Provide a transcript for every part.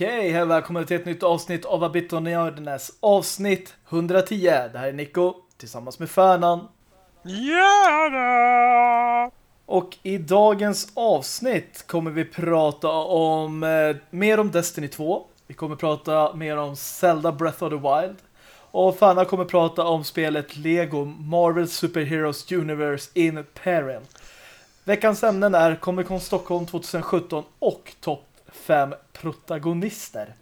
Okej, hej välkommen till ett nytt avsnitt av Abit och Nördnäs. Avsnitt 110. Det här är Nico tillsammans med Färnan. Ja! Och i dagens avsnitt kommer vi prata om eh, mer om Destiny 2. Vi kommer prata mer om Zelda Breath of the Wild. Och Färnan kommer prata om spelet Lego Marvel Super Heroes Universe in Peril. Veckans ämnen är Comic Con Stockholm 2017 och topp 5 protagonister.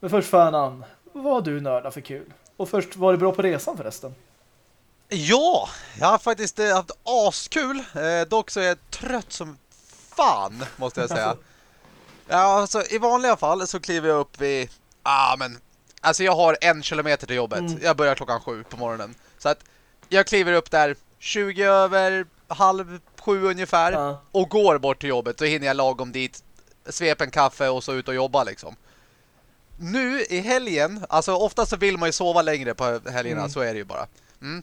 Men först Färnan, vad du nördar för kul? Och först, var det bra på resan förresten? Ja, jag har faktiskt eh, haft askul. Eh, dock så är jag trött som fan, måste jag säga. Ja, alltså, I vanliga fall så kliver jag upp vid... Ah, men... Alltså jag har en kilometer till jobbet. Mm. Jag börjar klockan sju på morgonen. Så att jag kliver upp där 20 över halv sju ungefär. Ja. Och går bort till jobbet. Så hinner jag lagom dit. Svep en kaffe och så ut och jobba liksom. Nu i helgen, alltså ofta så vill man ju sova längre på helgerna, Mm. så är det ju bara. Mm.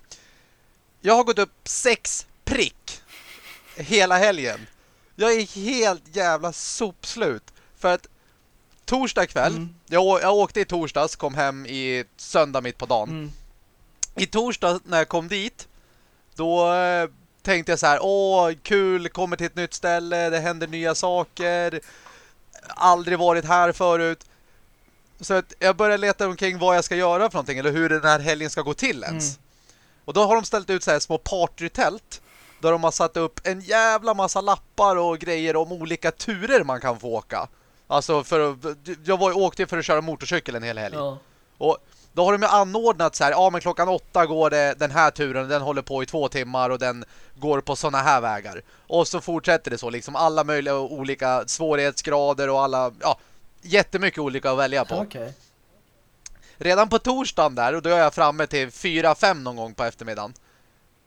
Jag har gått upp sex prick hela helgen. Jag är helt jävla sopslut. För att torsdag kväll, Mm. jag, jag åkte i torsdags, kom hem i söndag mitt på dagen. Mm. I torsdag när jag kom dit Då eh, tänkte jag så här Åh, kul, kommer till ett nytt ställe Det händer nya saker Aldrig varit här förut Så att jag började leta omkring vad jag ska göra för någonting Eller hur den här helgen ska gå till ens Mm. Och då har de ställt ut så här små partytält Där de har satt upp en jävla massa lappar och grejer om olika turer man kan få åka Alltså för jag var, åkte för att köra motorcykel en hel helg Ja. och då har de ju anordnat så här, ja men klockan åtta går det den här turen, den håller på i två timmar och den går på såna här vägar. Och så fortsätter det så, liksom alla möjliga och olika svårighetsgrader och alla, ja, jättemycket olika att välja på. Okej. Redan på torsdagen där, och då är jag framme till fyra fem någon gång på eftermiddagen.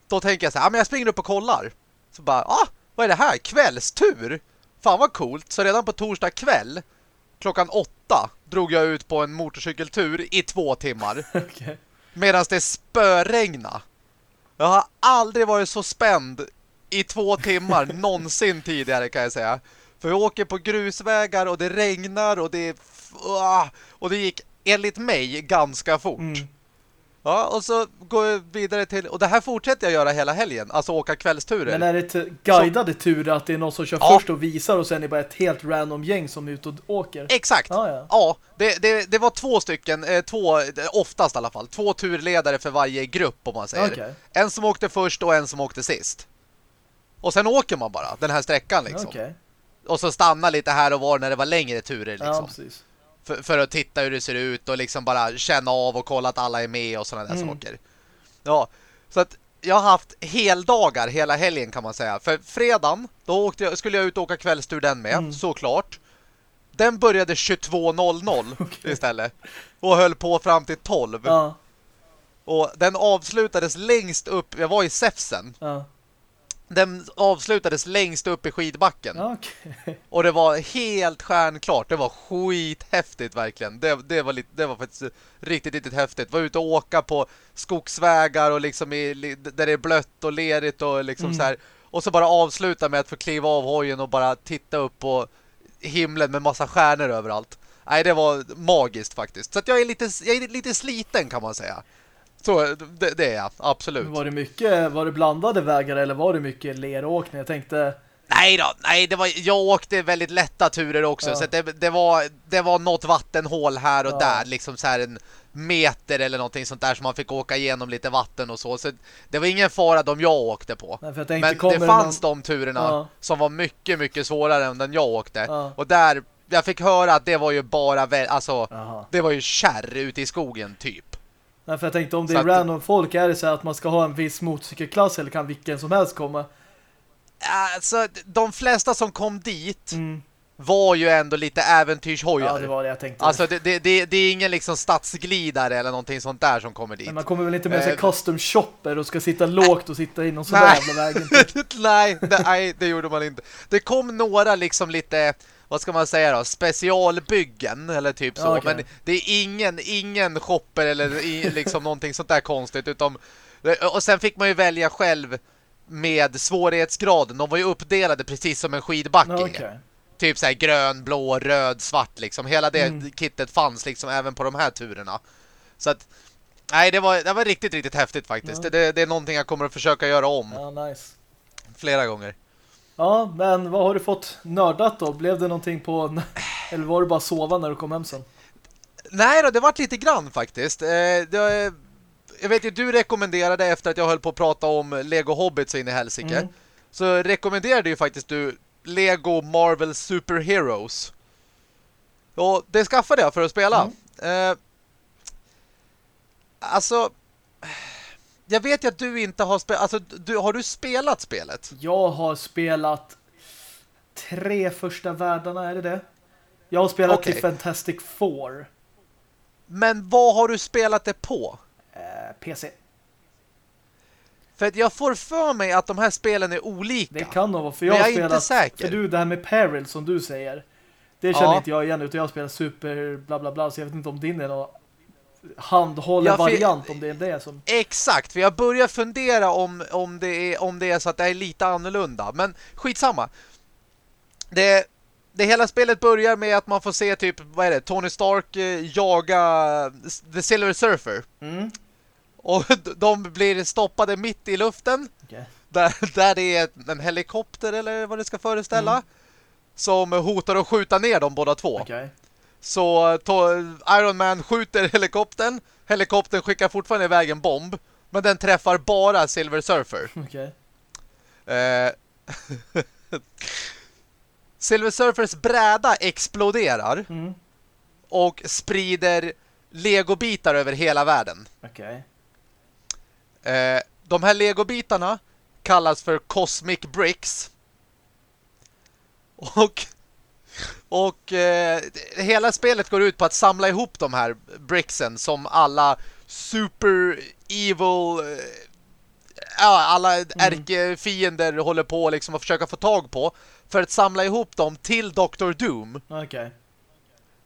Då tänker jag så här, ja men jag springer upp och kollar. Så bara, ah, vad är det här? Kvällstur? Fan vad coolt. Så redan på torsdag kväll, klockan åtta, drog jag ut på en motorcykeltur i två timmar. Okej. Medan det spöregna. Jag har aldrig varit så spänd i två timmar någonsin tidigare kan jag säga. För jag åker på grusvägar och det regnar och det ah, och det gick enligt mig ganska fort. Mm. Ja, och så går jag vidare till och det här fortsätter jag göra hela helgen, alltså åka kvällsturer. Men är det guidade turer att det är någon som kör Ja. först och visar och sen är det bara ett helt random gäng som är ute och åker? Exakt. Ja, ja. Ja, det, det, det var två stycken, eh, två, oftast i alla fall, två turledare för varje grupp om man säger. Okej. En som åkte först och en som åkte sist. Och sen åker man bara den här sträckan liksom. Okej. Och så stanna lite här och var när det var längre turer Ja, liksom. precis. För, för att titta hur det ser ut och liksom bara känna av och kolla att alla är med och sådana där Mm. saker. Ja, så att jag har haft heldagar hela helgen kan man säga. För fredagen, då jag, skulle jag ut och åka kvällstur den med, Mm. såklart. Den började 22.00 Okej. istället. Och höll på fram till 12. Ja, Och den avslutades längst upp, jag var i Säfsen. ja. Den avslutades längst upp i skidbacken. okej. Och det var helt stjärnklart. Det var skithäftigt verkligen. Det, det, var, lite, det var faktiskt riktigt, riktigt häftigt. Var ute och åka på skogsvägar och liksom i, där det är blött och lerigt och liksom Mm. så här. Och så bara avsluta med att få kliva av hojen och bara titta upp på himlen med massa stjärnor överallt. Nej, det var magiskt faktiskt. Så att jag är lite, jag är lite sliten kan man säga. Så det, det är jag, absolut. Var det mycket, var det blandade vägar eller var det mycket leråkning? Jag tänkte, Nej då, nej det var, jag åkte väldigt lätta turer också Ja. så det, det, var, det var något vattenhål här och Ja. där liksom så här en meter eller någonting sånt där som man fick åka igenom lite vatten och så så det var ingen fara de jag åkte på nej, jag men det fanns någon... de turerna Ja. som var mycket mycket svårare än den jag åkte och där, jag fick höra att det var ju bara vä- alltså, Jaha. det var ju kärr ute i skogen typ Nej, för jag tänkte om det Så är att- random folk är det så att man ska ha en viss motorcykelklass eller kan vilken som helst komma? Alltså, de flesta som kom dit Mm. var ju ändå lite äventyrshojar Ja, det var det jag tänkte. Alltså det, det, det, det är ingen liksom stadsglidare eller någonting sånt där som kommer dit. Men man kommer väl inte med sig Eh, custom shopper och ska sitta lågt och sitta inom sån där Nej. jävla vägen. typ. nej, det, nej, det gjorde man inte. Det kom några liksom lite, vad ska man säga då, specialbyggen eller typ så. Okej. Men det är ingen, ingen shopper eller i, liksom någonting sånt där konstigt. Utom, och sen fick man ju välja själv med svårighetsgraden. De var ju uppdelade precis som en skidbacke. Okej. typ så här grön, blå, röd, svart liksom. Hela det Mm. kittet fanns liksom även på de här turerna. Så att nej, det var det var riktigt riktigt häftigt faktiskt. Ja. Det, det, det är någonting jag kommer att försöka göra om Ja, nice. flera gånger. Ja, men vad har du fått nördat då? Blev det någonting på... Eller var du bara sova när du kom hem sen? Nej då, det vart lite grann faktiskt. Eh, det, jag vet ju, du rekommenderade efter att jag höll på att prata om Lego Hobbit så in i helsike. Mm. Så rekommenderade ju faktiskt du Lego Marvel Super Heroes. Och det skaffade jag för att spela. Eh, alltså, jag vet ju att du inte har spelat... Alltså, du, har du spelat spelet? Jag har spelat tre första världarna, är det det? Jag har spelat Okej. till Fantastic Four. Men vad har du spelat det på? Eh, PC. För att jag får för mig att de här spelen är olika. Det kan nog vara, för jag jag är inte spelat... säker. För du, det här med Peril som du säger. Det känner Ja. inte jag igen, utan jag spelar super bla bla bla, så jag vet inte om din är någon handhållen Ja, variant, om det är det som... Exakt, för jag börjar fundera om, om, det är, om det är så att det är lite annorlunda. Men skitsamma. Det, det hela spelet börjar med att man får se typ, vad är det, Tony Stark eh, jaga The Silver Surfer. Mm. Och de blir stoppade mitt i luften. Okej. Där, där det är en helikopter eller vad det ska föreställa. Mm. Som hotar att skjuta ner dem båda två. Okej. Så Iron Man skjuter helikoptern. Helikoptern skickar fortfarande iväg en bomb. Men den träffar bara Silver Surfer. Okej. Eh, Silver Surfers bräda exploderar Mm. och sprider legobitar över hela världen. Okej. Eh, de här legobitarna kallas för Cosmic Bricks. Och och eh, hela spelet går ut på att samla ihop de här bricksen som alla super evil eh, ja, alla ärkefiender håller på liksom att försöka få tag på för att samla ihop dem till Dr. Doom. Okej.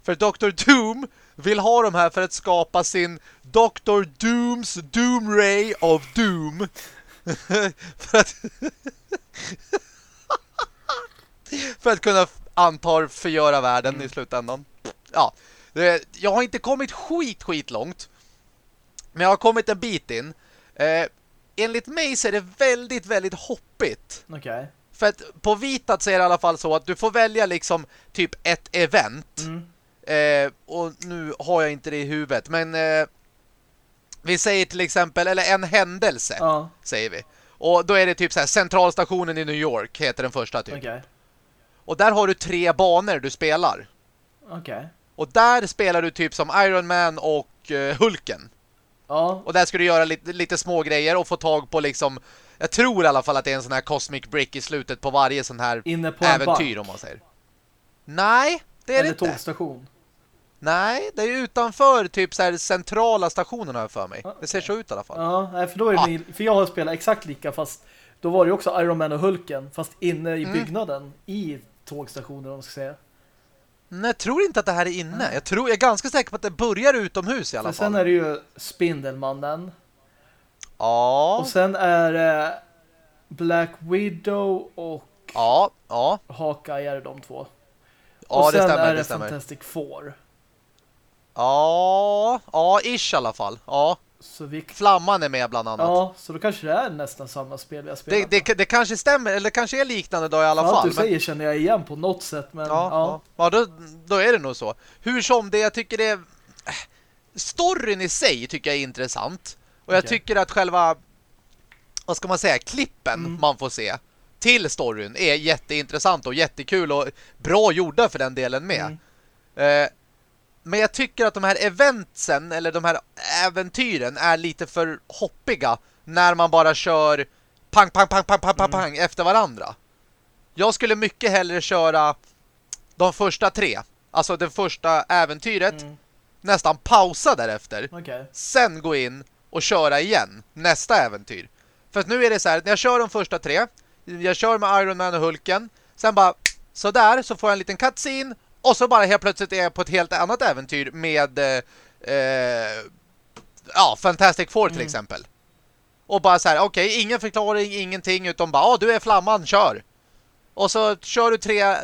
För Dr. Doom vill ha de här för att skapa sin Dr. Dooms Doom Ray of Doom. för att för att kunna antar förgöra världen i slutändan. Ja, jag har inte kommit skit skit långt. Men jag har kommit en bit in. Eh, enligt mig så är det väldigt, väldigt hoppigt. Okej. För att på Vitat så är det i alla fall så att du får välja liksom typ ett event. Mm. Eh, och nu har jag inte det i huvudet. Men eh, vi säger till exempel, eller en händelse Ja. säger vi. Och då är det typ så här, centralstationen i New York heter den första typ. Okej. Och där har du tre banor du spelar. Okej. Och där spelar du typ som Iron Man och eh, Hulken. Ja. Och där ska du göra lite, lite små grejer och få tag på liksom jag tror i alla fall att det är en sån här cosmic brick i slutet på varje sån här Inne på en äventyr om man säger. Nej, det är det Eller inte. tågstation. Nej, det är utanför typ så här centrala stationen har jag för mig. Ah, Det ser så ut i alla fall. Ja, för då är det Ja. min, för jag har spelat exakt lika fast då var det också Iron Man och Hulken fast inne i Mm. byggnaden i tågstationen om man ska säga. Nej, jag tror inte att det här är inne. Jag, tror, jag är ganska säker på att det börjar utomhus i alla sen fall. är det ju Spindelmannen Ja, och sen är det Black Widow och ja, ja. Hawkeye är de två. Ja, och det sen stämmer, är det det stämmer. Fantastic Four. Ja, ja, ish i alla fall. Ja, Så vi Flamman är med bland annat. Ja, så då kanske det är nästan samma spel vi har Det, spelat. det, det kanske stämmer, eller det kanske är liknande då i alla Allt fall. du men- säger känner jag igen på något sätt, men Ja, ja. ja. ja då, då är det nog så. Hur som, det jag tycker det är... Storyn i sig tycker jag är intressant. Och jag Okej. tycker att själva... Vad ska man säga? Klippen Mm. man får se till storyn är jätteintressant och jättekul och bra gjorda för den delen med. Mm. Eh, men jag tycker att de här eventsen eller de här äventyren är lite för hoppiga när man bara kör pang, pang, pang, pang, pang, pang, Mm. pang efter varandra. Jag skulle mycket hellre köra de första tre. Alltså det första äventyret. Mm. Nästan pausa därefter. Okej. Sen gå in och köra igen nästa äventyr. För att nu är det så här, när jag kör de första tre. Jag kör med Iron Man och Hulken. Sen bara, så där så får jag en liten cutscene. Och så bara helt plötsligt är jag på ett helt annat äventyr med eh, eh, ja, Fantastic Four till Mm. exempel. Och bara så här, okej, ingen förklaring, ingenting utan bara, ja du är flamman, kör. Och så kör du tre äh,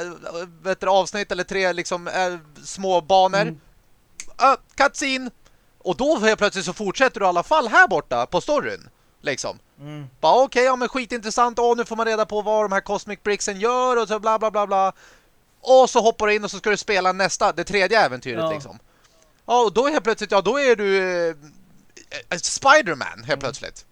vet du, avsnitt eller tre liksom äh, små banor. Mm. Cutscene. Och då helt plötsligt så fortsätter du i alla fall här borta på storyn. Liksom. Mm. Bara okej, okay, ja men skitintressant. Åh, nu får man reda på vad de här Cosmic Bricksen gör och så bla bla bla bla. Och så hoppar du in och så ska du spela nästa, det tredje äventyret ja. liksom. Ja, och då helt plötsligt, ja då är du äh, Spiderman helt mm. plötsligt.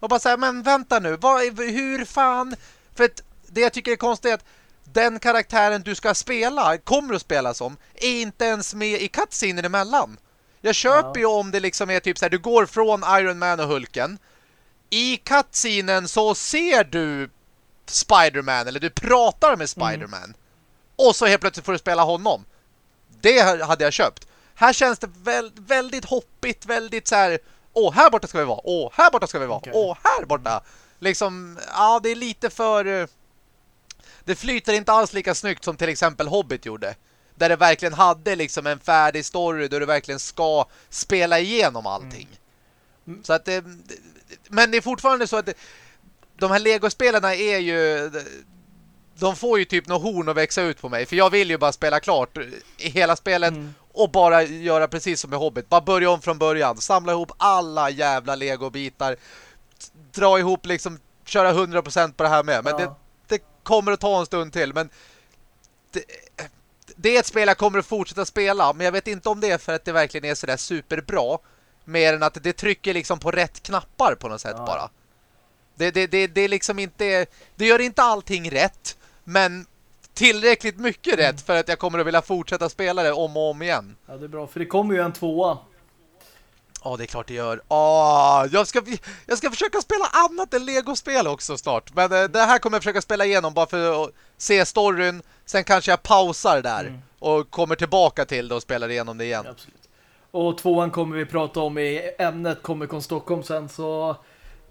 Och bara säga, men vänta nu, vad, hur fan... För att det jag tycker är konstigt är att den karaktären du ska spela, kommer att spela som, är inte ens med i cutscenen emellan. Jag köper ja. ju om det liksom är typ så här, du går från Iron Man och Hulken. I cutscenen så ser du Spiderman eller du pratar med Spiderman. Mm. Och så helt plötsligt får du spela honom. Det hade jag köpt. Här känns det väl, väldigt hoppigt, väldigt så här åh, här borta ska vi vara. Åh, här borta ska vi vara. Okay. Åh, här borta. Liksom, ja, det är lite för... Eh, det flyter inte alls lika snyggt som till exempel Hobbit gjorde. Där det verkligen hade liksom en färdig story där du verkligen ska spela igenom allting. Mm. Så att det, men det är fortfarande så att det, de här Lego-spelarna är ju de får ju typ något horn att växa ut på mig. För jag vill ju bara spela klart i hela spelet mm. och bara göra precis som med Hobbit. Bara börja om från början. Samla ihop alla jävla Lego-bitar. Dra ihop liksom, köra 100% på det här med. Men ja. det, det kommer att ta en stund till. Men det, det är ett spel jag kommer att fortsätta spela. Men jag vet inte om det är för att det verkligen är sådär superbra. Mer än att det trycker liksom på rätt knappar på något sätt ja. bara. Det, det, det, det är liksom inte... Det gör inte allting rätt. Men tillräckligt mycket rätt för att jag kommer att vilja fortsätta spela det om och om igen. Ja, det är bra. För det kommer ju en tvåa. Ja, det är klart det gör. Åh, jag, ska, jag ska försöka spela annat än Lego-spel också snart. Men eh, det här kommer jag försöka spela igenom bara för att se storyn. Sen kanske jag pausar där mm. och kommer tillbaka till det och spelar igenom det igen. Absolut. Och tvåan kommer vi prata om i ämnet Comic Con Stockholm sen så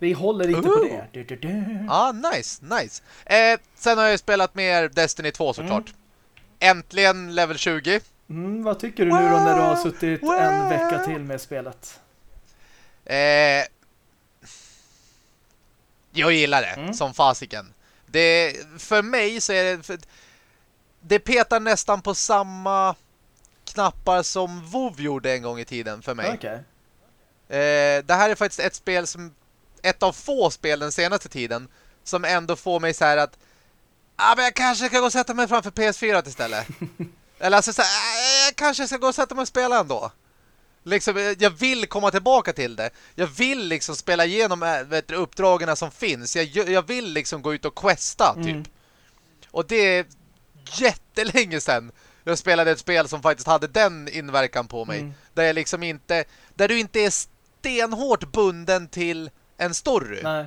vi håller inte uh. på det. Du, du, du. Ah, nice, nice. Eh, sen har jag spelat mer Destiny 2 såklart. Mm. Äntligen level 20. Mm, vad tycker du nu då när du har suttit wow. en vecka till med spelet? Eh, jag gillar det, mm. som fasiken. Det, för mig så är det... För, det petar nästan på samma knappar som WoW gjorde en gång i tiden för mig. Okay. Eh, det här är faktiskt ett spel som ett av få spel den senaste tiden som ändå får mig så här att ah, men jag kanske ska gå och sätta mig framför PS4 istället. Eller alltså så här, ah, jag kanske ska gå och sätta mig och spela ändå. Liksom, jag vill komma tillbaka till det. Jag vill liksom spela igenom vet du, uppdragen som finns. Jag, jag vill liksom gå ut och questa typ. Mm. Och det är jättelänge sedan jag spelade ett spel som faktiskt hade den inverkan på mig. Mm. Där jag liksom inte där du inte är stenhårt bunden till en story. Nej.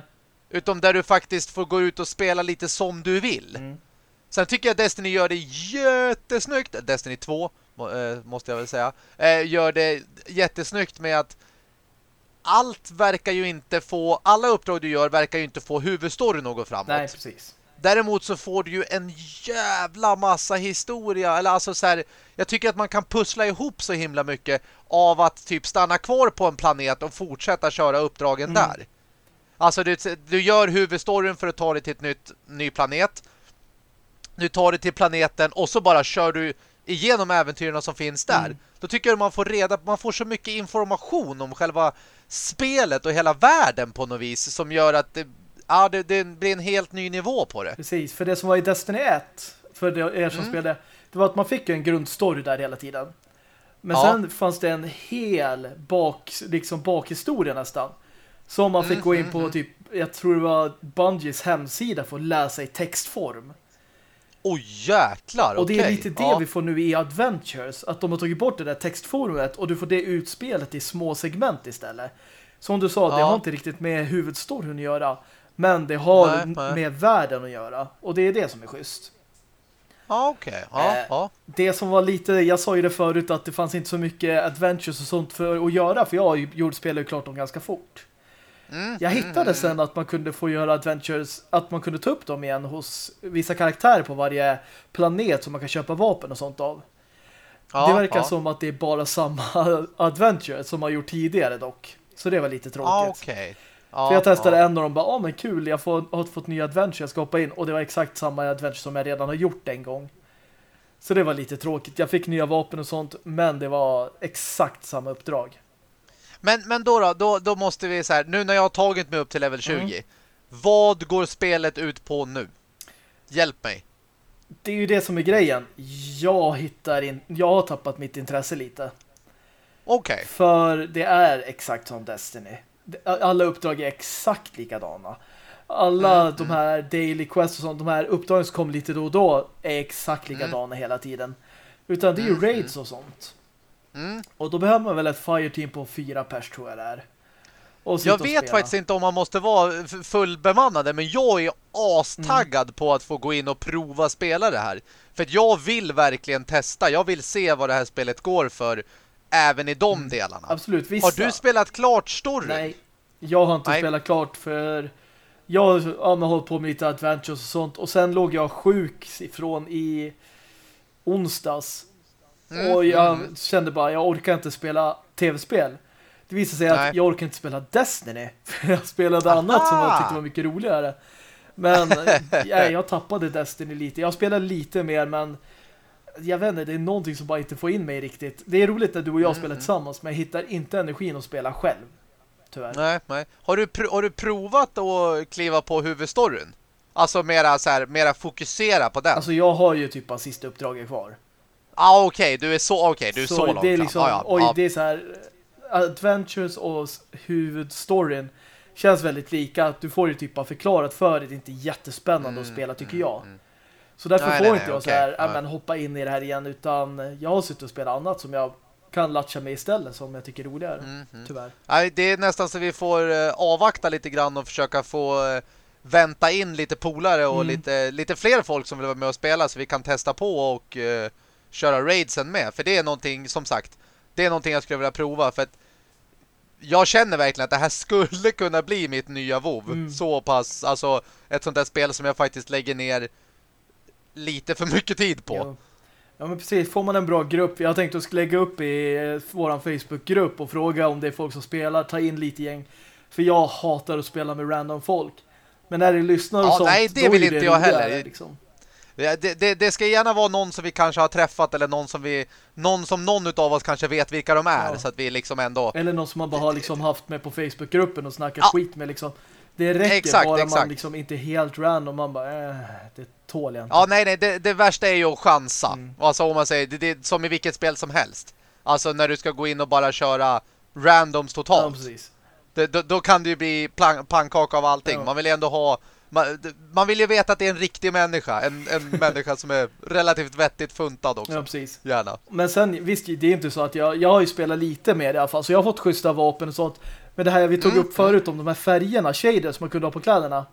Utom där du faktiskt får gå ut och spela lite som du vill. Mm. Sen tycker jag Destiny gör det jättesnyggt. Destiny 2 eh, måste jag väl säga. Eh, gör det jättesnyggt med att allt verkar ju inte få alla uppdrag du gör verkar ju inte få huvudstoryn något framåt. Nej, precis. Däremot så får du ju en jävla massa historia. Eller alltså så här, jag tycker att man kan pussla ihop så himla mycket av att typ stanna kvar på en planet och fortsätta köra uppdragen mm. där. Alltså du, du gör huvudstoryn för att ta dig till ett nytt ny planet. Du tar dig till planeten och så bara kör du igenom äventyren som finns där. Mm. Då tycker jag man får reda man får så mycket information om själva spelet och hela världen på något vis som gör att det, ja, det, det blir en helt ny nivå på det. Precis, för det som var i Destiny 1 för er som mm. spelade, det var att man fick en grundstory där hela tiden. Men ja. sen fanns det en hel bak, liksom bakhistoria nästan. Som man fick gå in på mm, typ, jag tror det var Bungies hemsida för att läsa i textform. Oj, jäklar! Och det är lite det ja. vi får nu i Adventures. Att de har tagit bort det där textformet och du får det utspelet i små segment istället. Som du sa, ja. det har inte riktigt med huvudstoryn att göra. Men det har nej, nej. med världen att göra. Och det är det som är schysst. Ja, okej. Okay. Ja, eh, ja. Det som var lite, jag sa ju det förut att det fanns inte så mycket adventures och sånt för att göra. För jag gjorde spelet klart dem ganska fort. Mm, jag hittade mm, sen att man kunde få göra adventures, att man kunde ta upp dem igen hos vissa karaktärer på varje planet som man kan köpa vapen och sånt av. Ja, det verkar ja. som att det är bara samma adventure som man gjort tidigare dock. Så det var lite tråkigt. Ja, okay. För jag testade en och de bara, ja ah, men kul, jag får, har fått nya adventure, jag ska hoppa in. Och det var exakt samma adventure som jag redan har gjort en gång. Så det var lite tråkigt. Jag fick nya vapen och sånt, men det var exakt samma uppdrag. Men, men då, då, då, då måste vi så här, nu när jag har tagit mig upp till level 20, mm. vad går spelet ut på nu? Hjälp mig. Det är ju det som är grejen. Jag hittar in, jag har tappat mitt intresse lite. Okej. Okay. För det är exakt som Destiny. Alla uppdrag är exakt likadana. Alla mm, de mm. här daily quests och sånt, de här uppdragen som kommer lite då och då är exakt mm. likadana mm. hela tiden. Utan det är ju mm, raids och sånt. Och då behöver man väl ett fireteam på fyra pers tror jag det är. Jag vet faktiskt inte om man måste vara fullbemannade men jag är astaggad mm. på att få gå in och prova spela det här. För att jag vill verkligen testa. Jag vill se vad det här spelet går för även i de mm. delarna. Absolut, vissa. Har du spelat klart story? Nej, jag har inte Nej. spelat klart för jag har hållit på med lite adventures och sånt. Och sen låg jag sjuk ifrån i onsdags. Mm, och jag mm. kände bara, jag orkar inte spela tv-spel. Det visade sig Nej. att jag orkar inte spela Destiny. För jag spelade Aha. annat som jag tyckte var mycket roligare. Men ja, jag tappade Destiny lite. Jag spelar lite mer men jag vet inte, det är någonting som bara inte får in mig riktigt. Det är roligt när du och jag mm. spelar tillsammans men jag hittar inte energin att spela själv. Tyvärr. Nej, nej. Har du, har du provat att kliva på huvudstoryn? Alltså mera, så här, mera fokusera på den? Alltså jag har ju typ bara sista uppdraget kvar. Ah, okej, okay. du är så okay. du är så, så långt det är liksom, ah, ja. Oj, ah. det är så här Adventures och huvudstoryn känns väldigt lika. Att du får ju typ bara förklarat för dig. Det är inte jättespännande mm, att spela tycker mm, jag. Mm. Så därför nej, får nej, inte jag okay. så här, ja. men, hoppa in i det här igen. Utan jag har suttit och spelat annat som jag kan latcha med istället som jag tycker är roligare. Mm, mm. Tyvärr. Nej, det är nästan så vi får uh, avvakta lite grann och försöka få uh, vänta in lite polare och lite, lite fler folk som vill vara med och spela så vi kan testa på och uh, köra raidsen med. För det är någonting, som sagt, det är någonting jag skulle vilja prova för att jag känner verkligen att det här skulle kunna bli mitt nya WoW. Mm. Så pass, alltså ett sånt där spel som jag faktiskt lägger ner lite för mycket tid på. Ja. ja men precis, får man en bra grupp. Jag tänkte att jag skulle lägga upp i eh, våran Facebookgrupp och fråga om det är folk som spelar, ta in lite gäng. För jag hatar att spela med random folk. Men när det lyssnar och ja, sånt, nej, det vill inte jag heller. Liksom. Det, det, det, ska gärna vara någon som vi kanske har träffat eller någon som vi någon som någon av oss kanske vet vilka de är ja. så att vi liksom ändå eller någon som man bara har liksom haft med på Facebookgruppen och snackat ja. skit med liksom. Det räcker exakt, bara exakt. man liksom inte helt random man bara äh, det tål jag inte. Ja nej nej det, det värsta är ju att chansa. Mm. Alltså om man säger det, det som i vilket spel som helst. Alltså när du ska gå in och bara köra randoms totalt. Ja, precis. Det, då, då, kan det ju bli pannkaka av allting. Ja. Man vill ändå ha man, man, vill ju veta att det är en riktig människa. En, en människa som är relativt vettigt funtad också. Ja, precis. Gärna. Men sen, visst, det är inte så att jag, jag har ju spelat lite med det i alla fall. Så jag har fått schyssta vapen och sånt. Men det här vi tog mm. upp förut om de här färgerna, shaders som man kunde ha på kläderna.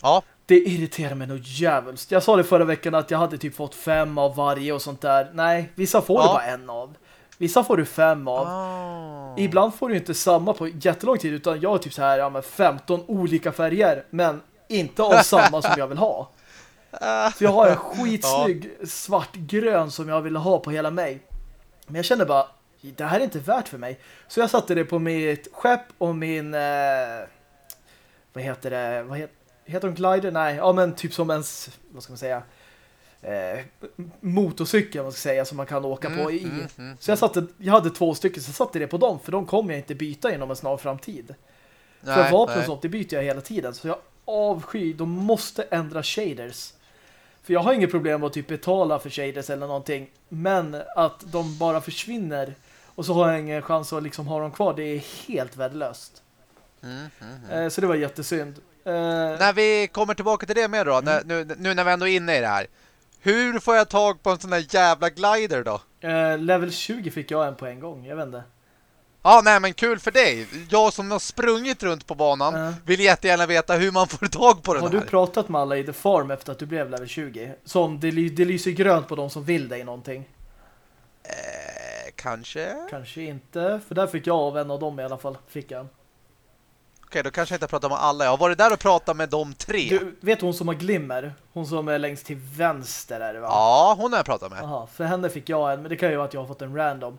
Ja. Det irriterar mig nog jävligt. Jag sa det förra veckan att jag hade typ fått fem av varje och sånt där. Nej, vissa får ja. du bara en av. Vissa får du fem av. Oh. Ibland får du inte samma på jättelång tid utan jag har typ så här ja, 15 olika färger. Men inte av samma som jag vill ha. Så jag har en skitsnygg ja. svartgrön som jag vill ha på hela mig. Men jag kände bara, det här är inte värt för mig. Så jag satte det på mitt skepp och min... Eh, vad heter det? Vad heter, heter de glider? Nej, ja men typ som ens, vad ska man säga? Eh, motorcykel man ska säga som man kan åka mm, på i. Mm, mm, så jag satte, jag hade två stycken så jag satte det på dem för de kommer jag inte byta inom en snar framtid. Nej, för vapen och sånt, det byter jag hela tiden. Så jag avsky. De måste ändra shaders. För jag har inget problem med att typ betala för shaders eller någonting. Men att de bara försvinner och så har jag ingen chans att liksom ha dem kvar. Det är helt värdelöst. Mm, mm, mm. Så det var jättesynd. Eh, när vi kommer tillbaka till det med då, när, mm. nu, nu när vi ändå är inne i det här. Hur får jag tag på en sån där jävla glider då? Eh, level 20 fick jag en på en gång, jag vet inte. Ja, nej men kul för dig. Jag som har sprungit runt på banan uh. vill jättegärna veta hur man får tag på den Har här. du pratat med alla i The Farm efter att du blev level 20? Som det, det lyser grönt på de som vill dig någonting. Eh, kanske? Kanske inte, för där fick jag av en av dem i alla fall. Fick jag. Okej, då kanske jag inte pratat med alla. Jag har varit där och pratat med de tre. Du vet hon som har glimmer? Hon som är längst till vänster är det va? Ja, hon har jag pratat med. Jaha, för henne fick jag en, men det kan ju vara att jag har fått en random.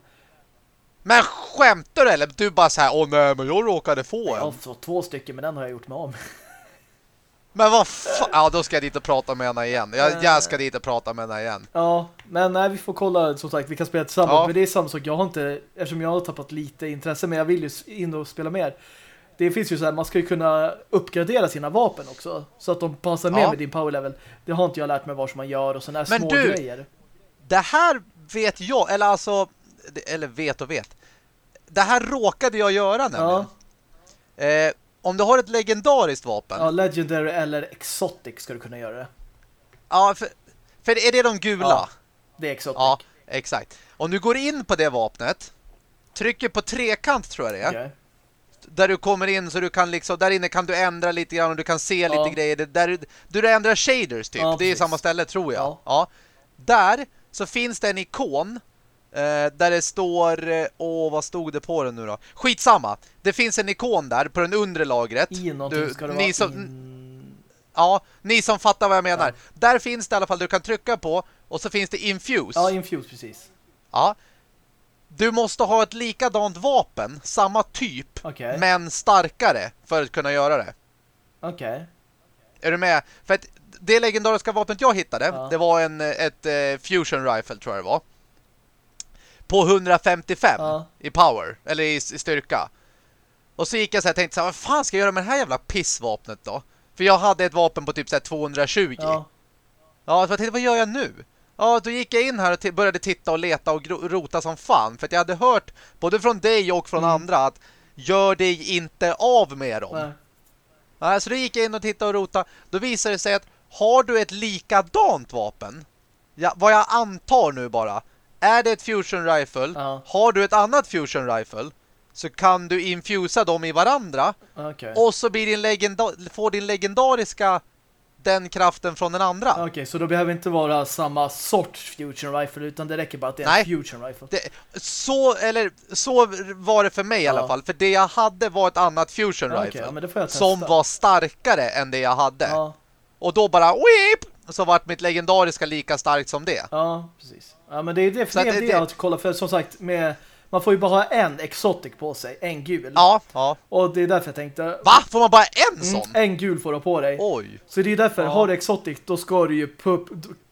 Men skämtar du eller? Du bara så här, åh nej men jag råkade få Jag har en. fått två stycken men den har jag gjort mig av med. Men vad fan? Ja, då ska jag dit och prata med henne igen. Jag, Eh. jag ska dit och prata med henne igen. Ja, men nej, vi får kolla som sagt, vi kan spela tillsammans. Ja. Men det är samma sak, jag har inte, eftersom jag har tappat lite intresse, men jag vill ju in och spela mer. Det finns ju så här, man ska ju kunna uppgradera sina vapen också. Så att de passar med Ja. med din power level. Det har inte jag lärt mig vad som man gör och sådana här Men små du- grejer. Det här vet jag, eller alltså, eller vet och vet. Det här råkade jag göra nämligen. Eh, om du har ett legendariskt vapen. Ja, Legendary eller Exotic ska du kunna göra det. Ja, för, för är det de gula? Ja. Det är Exotic. Ja, exakt. Om du går in på det vapnet, trycker på trekant tror jag det är. Okej. Där du kommer in så du kan liksom, där inne kan du ändra lite grann och du kan se Ja. lite grejer. Det- Där, du- ändrar shaders typ. Ja, det är precis. samma ställe tror jag. Ja. Ja. Där så finns det en ikon där det står, eh, åh vad stod det på den nu då? Skitsamma. Det finns en ikon där på den undre lagret. I Du- ska det ni vara som- in... Ja, ni som fattar vad jag menar. Ja. Där finns det i alla fall du kan trycka på och så finns det infuse. Ja, Infuse precis. Ja. Du måste ha ett likadant vapen, samma typ, Okej. men starkare för att kunna göra det. Okej. Är du med? För att det legendariska vapnet jag hittade, Ja. det var en, ett eh, fusion rifle tror jag det var. På 155 Ja. i power, eller i, i styrka. Och så gick jag så här och tänkte så här, vad fan ska jag göra med det här jävla pissvapnet då? För jag hade ett vapen på typ så här 220. Ja. Ja, så jag tänkte, vad gör jag nu? Ja, då gick jag in här och började titta och leta och rota som fan. För att jag hade hört, både från dig och från Mm. andra, att gör dig inte av med dem. Nej. Ja, så då gick jag in och tittade och rota. Då visade det sig att har du ett likadant vapen, ja, vad jag antar nu bara, är det ett fusion rifle, Ja. har du ett annat fusion rifle, så kan du infusa dem i varandra Okej. och så blir din legenda- får din legendariska den kraften från den andra. Okej, så då behöver inte vara samma sorts fusion rifle utan det räcker bara att det är Nej. en fusion rifle. Det, så, eller, så var det för mig i alla Ja. fall. För det jag hade var ett annat fusion Ja, Okej, rifle. ja, som var starkare än det jag hade. Ja, Och då bara whip, så vart mitt legendariska lika starkt som det. ja, precis. Ja, men det är det, Så det, det- det att kolla för som sagt med man får ju bara ha en exotic på sig, en gul. Ja, ja. Och det är därför jag tänkte Va? Får man bara en mm, sån? en gul får du på dig. Oj. Så det är därför, Ja. har du exotic då ska du ju pup,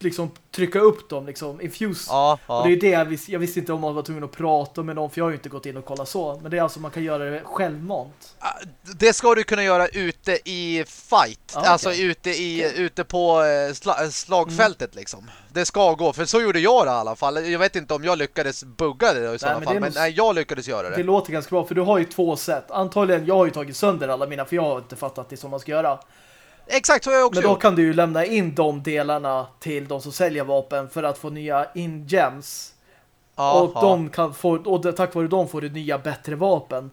liksom trycka upp dem liksom, infuse. Ja, Och ja. det är det jag, vis jag visste inte om man var tvungen att prata med någon för jag har ju inte gått in och kollat så. Men det är alltså man kan göra det självmant. Ah, Det ska du kunna göra ute i fight. Ja, okej. Alltså ute, i, Okej. ute på eh, sla, slagfältet liksom. Det ska gå, för så gjorde jag det i alla fall. Jag vet inte om jag lyckades bugga det i sådana men fall, men nej, jag lyckades göra det. Det låter ganska bra för du har ju två sätt. Antagligen, jag har ju tagit sönder alla mina för jag har inte fattat det som man ska göra. Exakt så har jag också Men då gjort. kan du ju lämna in de delarna till de som säljer vapen för att få nya in-gems. Och ja. de kan få, och tack vare dem får du nya bättre vapen.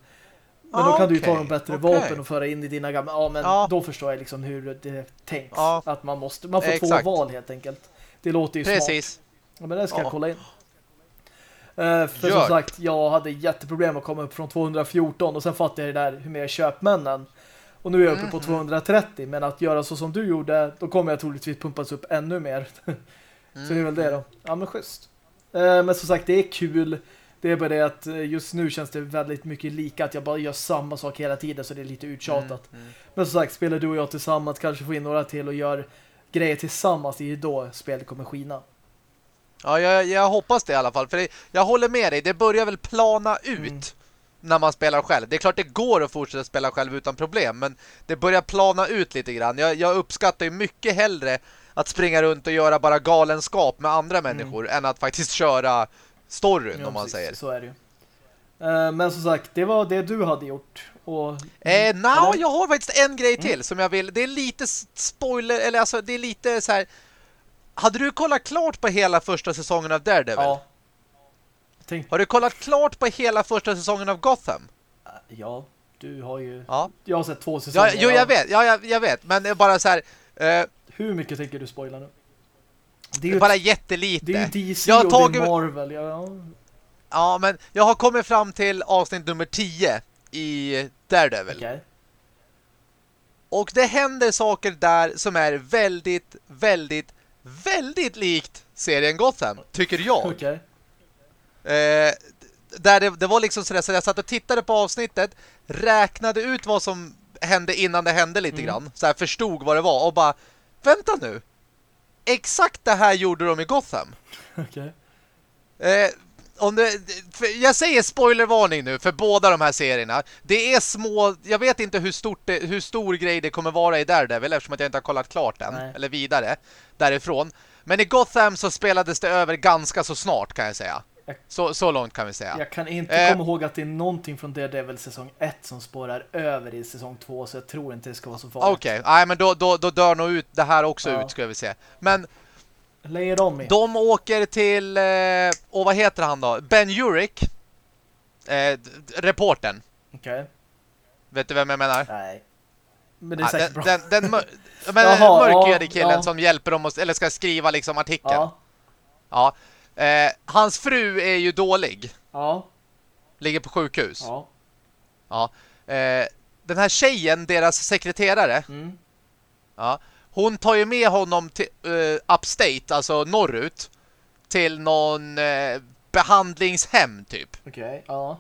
Men Ah, då kan du ju ta de bättre okej. vapen och föra in i dina gamla. Ja, men Ja. då förstår jag liksom hur det tänks. Ja. Att man måste, man får Exakt. två val helt enkelt. Det låter ju smart. Precis. Ja, men det ska Ja. jag kolla in. Eh, för Gör. som sagt, jag hade jätteproblem att komma upp från 214 och sen fattade jag det där hur med köpmännen. Och nu är jag uppe på Mhm. 230, men att göra så som du gjorde, då kommer jag troligtvis pumpas upp ännu mer. så det är väl det då. Ja, men schysst. Eh, men som sagt, det är kul. Det är bara det att eh, just nu känns det väldigt mycket lika att jag bara gör samma sak hela tiden så det är lite uttjatat. Mm, mm. Men som sagt, spelar du och jag tillsammans, kanske får in några till och gör grejer tillsammans, det är ju då spelet kommer skina. Ja, jag, jag hoppas det i alla fall. För det, jag håller med dig, det börjar väl plana ut Mm. När man spelar själv. Det är klart det går att fortsätta spela själv utan problem, men det börjar plana ut lite grann. Jag, jag uppskattar ju mycket hellre att springa runt och göra bara galenskap med andra människor än att faktiskt köra storyn, Mm. Ja, om man precis, säger. Så är det ju. Eh, men som sagt, det var det du hade gjort. Och, Eh, no, Eller? Mm. jag har faktiskt en grej till som jag vill. Det är lite spoiler, eller alltså det är lite så här. Hade du kollat klart på hela första säsongen av Daredevil? ja. Tänk, Har du kollat klart på hela första säsongen av Gotham? ja, du har ju... Ja. Jag har sett två säsonger. Ja, jo, jag vet. Ja, jag, jag vet. Men bara så här... Eh, Hur mycket tänker du spoila nu? Det är ju, bara jättelite. det är ju DC Jag har och tagit- det är Marvel. Ja, Ja, men jag har kommit fram till avsnitt nummer 10 i Daredevil. okej. Och det händer saker där som är väldigt, väldigt, väldigt likt serien Gotham, tycker jag. Okej. Eh, där det, det var liksom sådär, så jag satt och tittade på avsnittet, räknade ut vad som hände innan det hände lite Mm. grann. Så här förstod vad det var och bara, vänta nu. Exakt det här gjorde de i Gotham. Okej. Eh, om det, för jag säger spoilervarning nu för båda de här serierna. Det är små, jag vet inte hur, stort det, hur stor grej det kommer vara i Daredevil eftersom att jag inte har kollat klart Nej. eller vidare därifrån. Men i Gotham så spelades det över ganska så snart kan jag säga. Jag- Så, så långt kan vi säga. Jag kan inte Eh. komma ihåg att det är någonting från Daredevil säsong 1 som spårar över i säsong 2 så jag tror inte det ska vara så farligt. Okej, nej men då, då, då dör nog ut det här också Ja. ut ska vi se. Men on me. de åker till, eh, och vad heter han då? Ben Urich, eh, reportern. Okej. Vet du vem jag menar? Nej. Men det är Ja, säkert den, bra. den, den mör Jaha, mörkhyade killen ja. som hjälper dem att, eller ska skriva liksom artikeln. Ja. Ja. Eh, hans fru är ju dålig. Ja. Ligger på sjukhus. Ja. Ja. Eh, den här tjejen, deras sekreterare, Mm. ja, hon tar ju med honom till eh, upstate, alltså norrut, till någon eh, behandlingshem typ. Okej. Ja.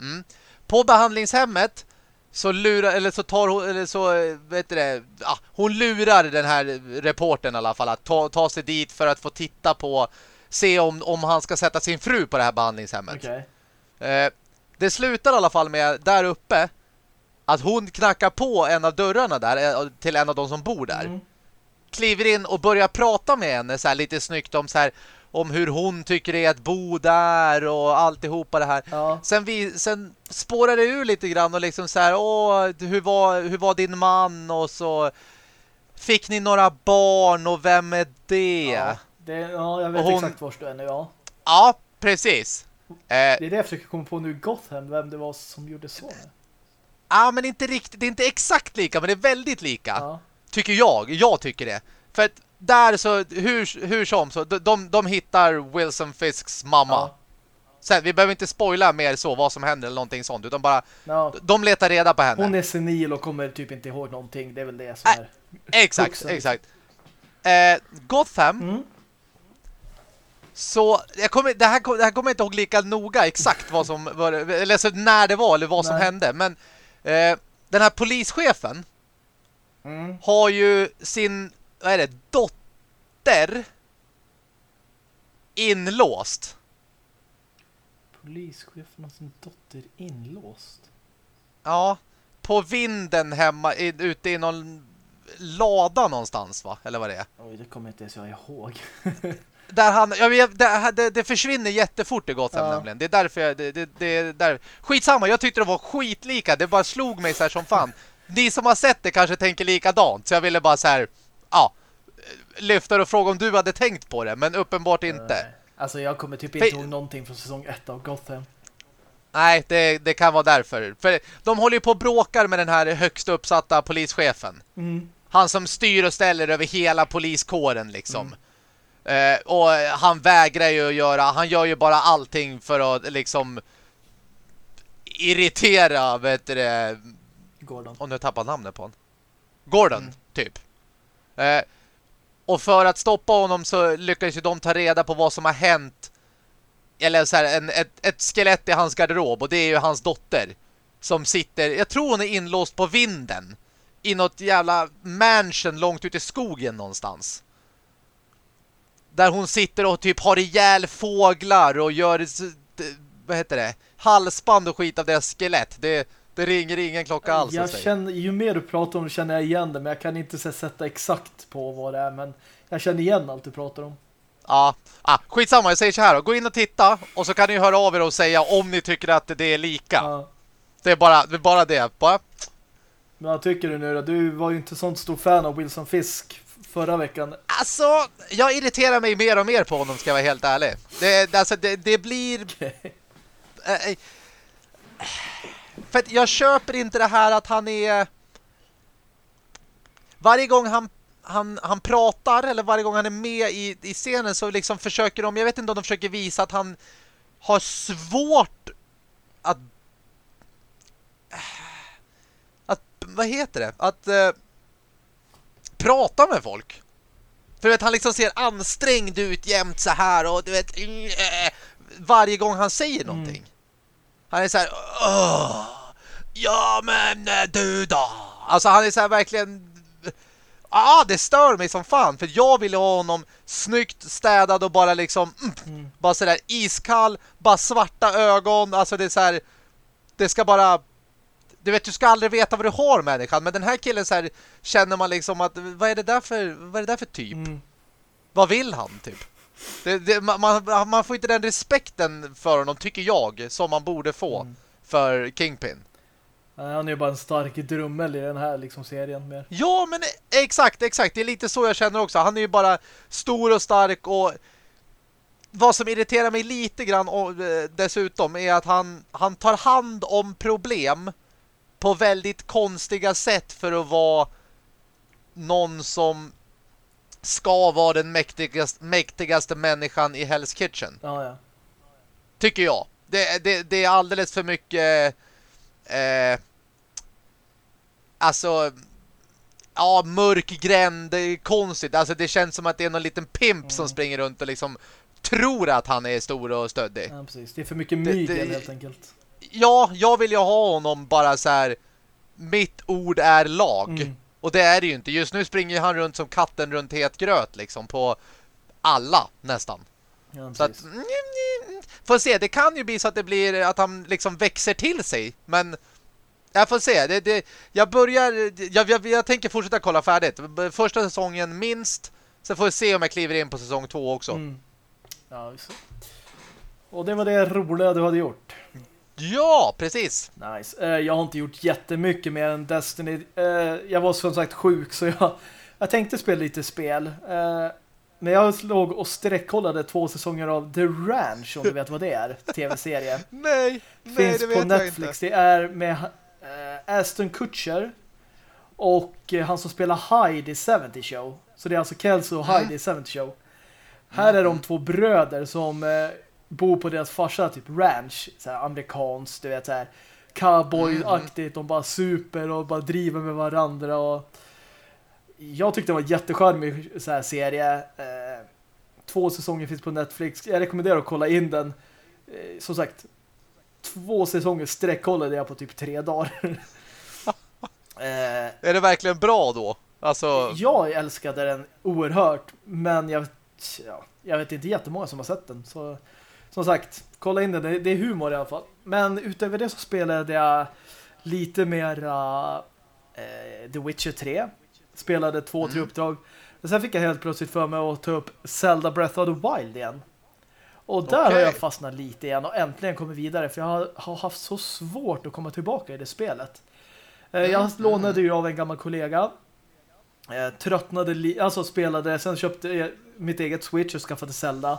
Mm. På behandlingshemmet så lurar eller så tar hon eller så eh, vet du det, ja, hon lurar den här reporten i alla fall att ta, ta sig dit för att få titta på se om, om han ska sätta sin fru på det här behandlingshemmet. Okej. Eh, det slutar i alla fall med där uppe att hon knackar på en av dörrarna där eh, till en av de som bor där Mm. kliver in och börjar prata med henne så här lite snyggt om så här om hur hon tycker det är att bo där och alltihopa det här. Ja. Sen, vi, sen spårar det ur lite grann och liksom så här, åh, hur var, hur var din man? Och så fick ni några barn och vem är det? Ja. Ja, Det, ja, jag vet hon- exakt var du är nu, ja. precis. Eh, Det är det jag försöker komma på nu Gotham, vem det var som gjorde så. Ja, men inte riktigt, det är inte exakt lika, men det är väldigt lika. Ja. Tycker jag, jag tycker det. För att där så, hur, hur som, så de, de, hittar Wilson Fisks mamma. Ja. Sen, vi behöver inte spoila mer så vad som händer eller någonting sånt, utan bara, Ja. de letar reda på henne. Hon är senil och kommer typ inte ihåg någonting. Det är väl det som Äh, är... Exakt, exakt. Eh, Gotham, Mm. Så jag kommer, det, här, kom- det här kommer jag inte ihåg lika noga exakt vad som var, eller så när det var eller vad som Nej. hände, men eh, den här polischefen Mm. har ju sin, vad är det, dotter inlåst. Polischefen har sin dotter inlåst. Ja, på vinden hemma, i, ute i någon lada någonstans va? Eller vad det är. Oj, det kommer inte ens jag ihåg. Där han, jag vet, det, det, det försvinner jättefort i Gotham Ja. nämligen. Det är därför jag, det, det, det är där. Skitsamma, jag tyckte det var skitlika. Det bara slog mig så här som fan. Ni som har sett det kanske tänker likadant. Så jag ville bara så här, ja, lyfta och fråga om du hade tänkt på det. Men uppenbart inte. Nej. Alltså jag kommer typ inte ihåg någonting från säsong 1 av Gotham. Nej, det, det kan vara därför. För de håller ju på och bråkar med den här högst uppsatta polischefen. Mm. Han som styr och ställer över hela poliskåren liksom. Eh, och han vägrar ju att göra, han gör ju bara allting för att liksom irritera, vet du det, Gordon. och nu tappar namnet på honom. Gordon, Mm. typ. Eh, och för att stoppa honom så lyckades ju de ta reda på vad som har hänt. Eller så här, en, ett, ett skelett i hans garderob och det är ju hans dotter. Som sitter, jag tror hon är inlåst på vinden. I något jävla mansion långt ute i skogen någonstans. Där hon sitter och typ har ihjäl fåglar och gör, vad heter det, halsband och skit av deras skelett. Det, det ringer ingen klocka alls. Jag känner, ju mer du pratar om det känner jag igen det, men jag kan inte sätta exakt på vad det är, men jag känner igen allt du pratar om. Ja, ah, skitsamma, jag säger så här då. Gå in och titta och så kan ni höra av er och säga om ni tycker att det är lika. Ja. Det är bara det. Är bara det. Bara, Men vad tycker du nu då? Du var ju inte sånt stor fan av Wilson Fisk förra veckan. alltså, jag irriterar mig mer och mer på honom ska jag vara helt ärlig. Det, alltså, det, det blir... eh, för att jag köper inte det här att han är... Varje gång han, han, han pratar eller varje gång han är med i, i scenen så liksom försöker de... Jag vet inte om de försöker visa att han har svårt att... Att... Vad heter det? Att... eh, prata med folk. För du vet, han liksom ser ansträngd ut jämt så här och du vet... eh, varje gång han säger någonting. Mm. Han är så här Ja men du då Alltså han är så här verkligen ah, det stör mig som fan för jag vill ha honom snyggt städad och bara liksom mm, mm. bara sådär iskall, bara svarta ögon, alltså det är så här det ska bara du vet, du ska aldrig veta vad du har människan, men den här killen så här känner man liksom att vad är det där för, vad är det där för typ? Mm. Vad vill han typ? Det, det, man, man får inte den respekten för honom, tycker jag, som man borde få mm. för Kingpin. Han är ju bara en stark drummel i den här liksom serien. Mer. Ja, men exakt, exakt. Det är lite så jag känner också. Han är ju bara stor och stark och vad som irriterar mig lite grann och, eh, dessutom är att han, han tar hand om problem på väldigt konstiga sätt för att vara någon som ska vara den mäktigaste, mäktigaste människan i Hell's Kitchen. Ja, ja. Tycker jag. Det, det, det är alldeles för mycket eh, alltså ja, mörk gränd, det är konstigt. Alltså det känns som att det är någon liten pimp mm. som springer runt och liksom tror att han är stor och stöddig. Ja, precis. Det är för mycket mygel helt enkelt. Ja, jag vill ju ha honom bara så här mitt ord är lag. Mm. Och det är det ju inte. Just nu springer han runt som katten runt het gröt liksom på alla nästan. Ja, så att, får se, det kan ju bli så att det blir att han liksom växer till sig. Men jag får se. Det, det, jag börjar jag, jag, jag, tänker fortsätta kolla färdigt. Första säsongen minst. Sen får vi se om jag kliver in på säsong två också. Mm. Ja. Och det var det roliga du hade gjort. Ja, precis. Nice. Uh, jag har inte gjort jättemycket mer än Destiny. Uh, jag var som sagt sjuk så jag, jag tänkte spela lite spel. Uh, men jag låg och sträckkollade två säsonger av The Ranch, om du vet vad det är. Tv-serie. nej, Finns nej, det vet på Netflix. Inte. Det är med Aston Kutcher och han som spelar Hyde i 70 Show. Så det är alltså Kelso och Hyde mm. i 70 Show. Här är de två bröder som bor på deras farsa typ ranch, så här amerikanskt, du vet så här cowboy-aktigt, mm. de bara super och bara driver med varandra och jag tyckte det var jättecharmig så här serie. Eh, två säsonger finns på Netflix. Jag rekommenderar att kolla in den. Eh, som sagt, två säsonger sträckkollade jag på typ tre dagar. eh, är det verkligen bra då? Alltså... Jag älskade den oerhört, men jag, ja, jag vet inte jättemånga som har sett den. Så som sagt, kolla in den. Det är humor i alla fall. Men utöver det så spelade jag lite mer uh, The Witcher 3. Spelade två, tre mm. uppdrag. Och sen fick jag helt plötsligt för mig att ta upp Zelda Breath of the Wild igen. Och där okay. har jag fastnat lite igen och äntligen kommit vidare. För jag har, har haft så svårt att komma tillbaka i det spelet. Mm. Jag lånade ju av en gammal kollega. Jag tröttnade, alltså spelade, sen köpte jag mitt eget Switch och skaffade Zelda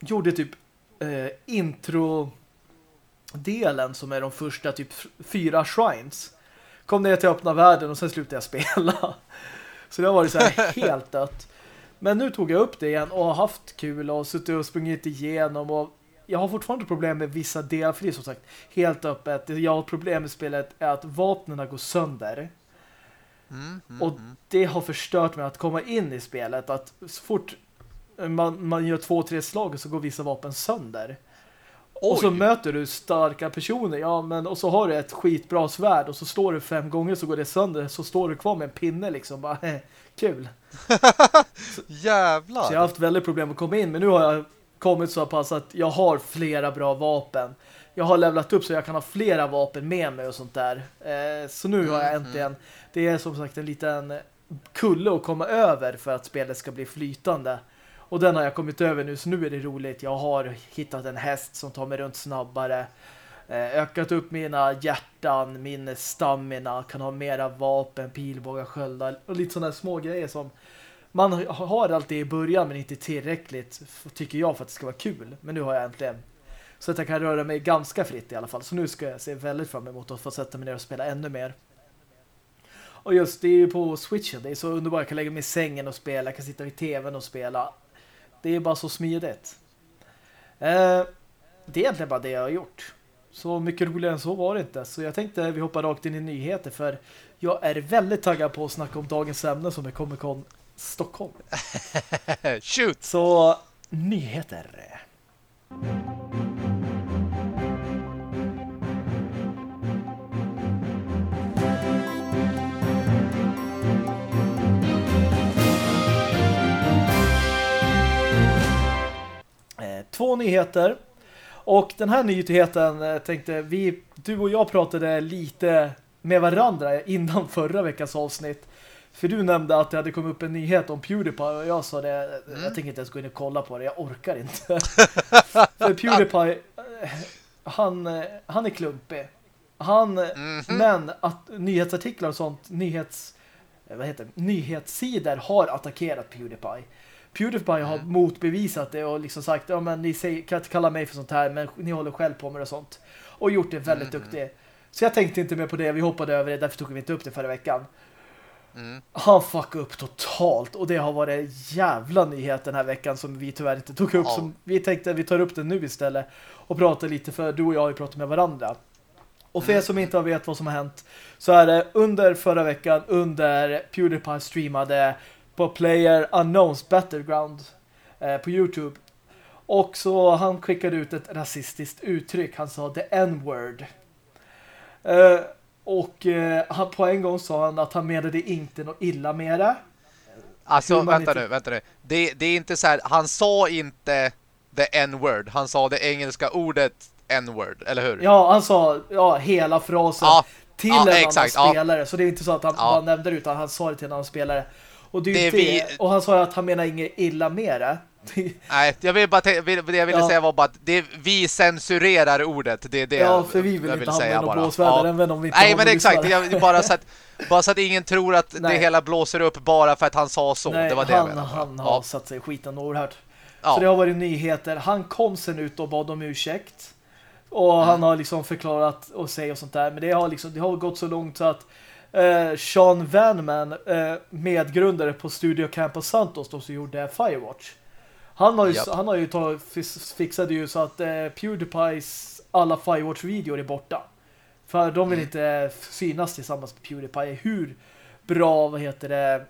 gjorde typ eh, intro delen som är de första typ fyra shrines. Kom ner till öppna världen och sen slutade jag spela. Så det har varit så här helt dött. Men nu tog jag upp det igen och har haft kul och suttit och sprungit igenom och jag har fortfarande problem med vissa delar för det är som sagt helt öppet. Jag har problem med spelet är att vapnen går sönder. Mm, mm, och mm. det har förstört mig att komma in i spelet. Att så fort man, man gör två, tre slag och så går vissa vapen sönder. Oj. Och så möter du starka personer. Ja, men och så har du ett skitbra svärd och så slår du fem gånger så går det sönder. Så står du kvar med en pinne liksom. Bara, kul. Jävlar. Så jag har haft väldigt problem att komma in. Men nu har jag kommit så pass att jag har flera bra vapen. Jag har levlat upp så jag kan ha flera vapen med mig och sånt där. Eh, så nu har jag mm, äntligen... Mm. Det är som sagt en liten kulle att komma över för att spelet ska bli flytande. Och den har jag kommit över nu, så nu är det roligt. Jag har hittat en häst som tar mig runt snabbare. Eh, ökat upp mina hjärtan, min stamina, kan ha mera vapen, pilbågar, sköldar och lite sådana små grejer som man har alltid i början men inte tillräckligt tycker jag för att det ska vara kul. Men nu har jag äntligen så att jag kan röra mig ganska fritt i alla fall. Så nu ska jag se väldigt fram emot att få sätta mig ner och spela ännu mer. Och just det är ju på Switchen, det är så underbart. Jag kan lägga mig i sängen och spela, jag kan sitta vid tvn och spela. Det är bara så smidigt. Eh, det är egentligen bara det jag har gjort. Så mycket roligare än så var det inte. Så jag tänkte vi hoppar rakt in i nyheter för jag är väldigt taggad på att snacka om dagens ämne som är Comic Con Stockholm. Shoot! Så nyheter. Två nyheter. Och den här nyheten eh, tänkte vi, du och jag pratade lite med varandra innan förra veckans avsnitt. För du nämnde att det hade kommit upp en nyhet om Pewdiepie och jag sa det, mm. jag tänker inte ens gå in och kolla på det, jag orkar inte. För Pewdiepie, eh, han, eh, han är klumpig. Han, mm -hmm. men att nyhetsartiklar och sånt, nyhets, vad heter nyhetssidor har attackerat Pewdiepie. Pewdiepie mm. har motbevisat det och liksom sagt, ja men ni säger, kan inte kalla mig för sånt här, men ni håller själv på med det och sånt. Och gjort det väldigt mm. duktigt. Så jag tänkte inte mer på det, vi hoppade över det, därför tog vi inte upp det förra veckan. Mm. Han fuckade upp totalt och det har varit jävla nyhet den här veckan som vi tyvärr inte tog upp. Ja. Som vi tänkte att vi tar upp den nu istället och pratar lite för du och jag har ju pratat med varandra. Och för er som inte vet vad som har hänt så är det under förra veckan under Pewdiepie streamade på Player Unknowns Battleground eh, på Youtube. Och så han skickade ut ett rasistiskt uttryck. Han sa the N-word. Eh, och eh, han, på en gång sa han att han menade inte något illa med det. Alltså, vänta inte... nu, vänta nu. Det, det är inte så här, han sa inte the N-word. Han sa det engelska ordet N-word, eller hur? Ja, han sa ja, hela frasen ja, till ja, en exakt, annan spelare. Så det är inte så att han bara nämnde det utan han sa det till en annan spelare. Och, det det, vi... och han sa att han menar inget illa med det. Nej, jag vill bara det jag ville ja. säga var bara att det, vi censurerar ordet. Det är det ja, för vi vill, jag inte säga bara. Blåsväder, ja. om vi inte Nej, men exakt. Jag, bara, så att, bara så att ingen tror att Nej. det hela blåser upp bara för att han sa så. Nej, det var det han, han har ja. satt sig skiten oerhört. Ja. Så det har varit nyheter. Han kom sen ut och bad om ursäkt. Och mm. han har liksom förklarat och säger och sånt där. Men det har, liksom, det har gått så långt så att eh, Sean Vanman, eh, medgrundare på Studio Campus Santos, då som gjorde Firewatch. Han har ju, yep. han har ju tagit, fixade ju så att eh, Pewdiepies alla Firewatch-videor är borta. För de vill mm. inte synas tillsammans med Pewdiepie. Hur bra, vad heter det,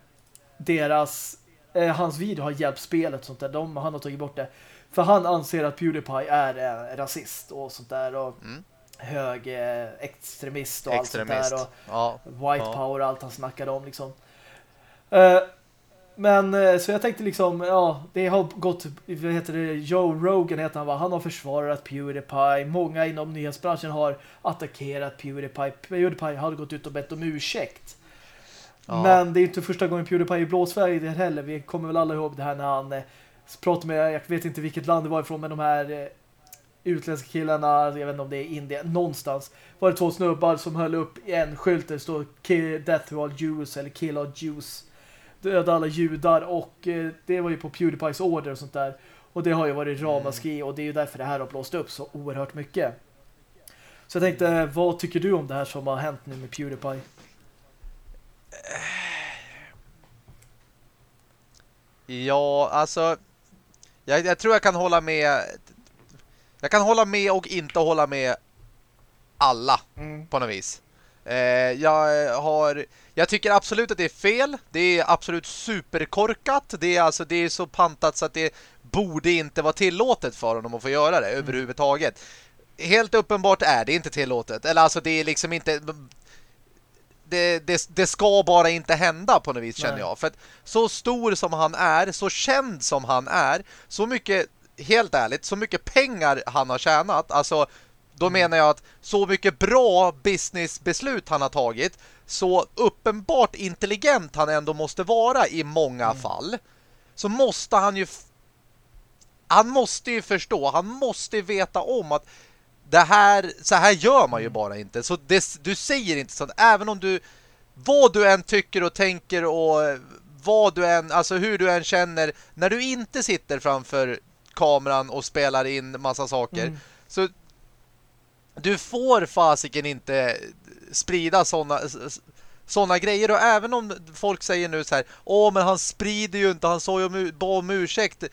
deras, eh, hans video har hjälpt spelet och sånt där. De, han har tagit bort det. För han anser att Pewdiepie är eh, rasist och sånt där. Och mm. Hög extremist och extremist. allt sånt där. Och ja. white ja. power och allt han snackade om liksom. Uh, men eh, så jag tänkte liksom, ja, det har gått, vad heter det, Joe Rogan heter han va? Han har försvarat Pewdiepie. Många inom nyhetsbranschen har attackerat Pewdiepie. Pewdiepie har gått ut och bett om ursäkt. Ja. Men det är inte första gången Pewdiepie är blåsväg heller. Vi kommer väl alla ihåg det här när han eh, pratade med, jag vet inte vilket land det var ifrån, men de här utländska killarna, jag vet inte om det är Indien, någonstans var det två snubbar som höll upp en skylt där det står Death to all Jews eller Kill all Jews döda alla judar och eh, det var ju på Pewdiepies order och sånt där. Och det har ju varit ramaskri mm. och det är ju därför det här har blåst upp så oerhört mycket. Så jag tänkte, vad tycker du om det här som har hänt nu med Pewdiepie? Ja, alltså jag, jag, tror jag kan hålla med jag kan hålla med och inte hålla med alla mm. på något vis. Eh, jag har jag tycker absolut att det är fel. Det är absolut superkorkat. Det är alltså det är så pantat så att det borde inte vara tillåtet för honom att få göra det mm. överhuvudtaget. Helt uppenbart är det inte tillåtet. Eller alltså det är liksom inte det, det, det, ska bara inte hända på något vis känner jag. För att så stor som han är, så känd som han är, så mycket, helt ärligt, så mycket pengar han har tjänat. Alltså, då mm. menar jag att så mycket bra businessbeslut han har tagit så uppenbart intelligent han ändå måste vara i många mm. fall så måste han ju han måste ju förstå, han måste veta om att det här, så här gör man ju mm. bara inte. Så det, du säger inte så även om du vad du än tycker och tänker och vad du än, alltså hur du än känner när du inte sitter framför kameran och spelar in massa saker mm. så du får fasiken inte sprida sådana såna grejer. Och även om folk säger nu så här Åh, men han sprider ju inte, han sa ju om, om ursäkt.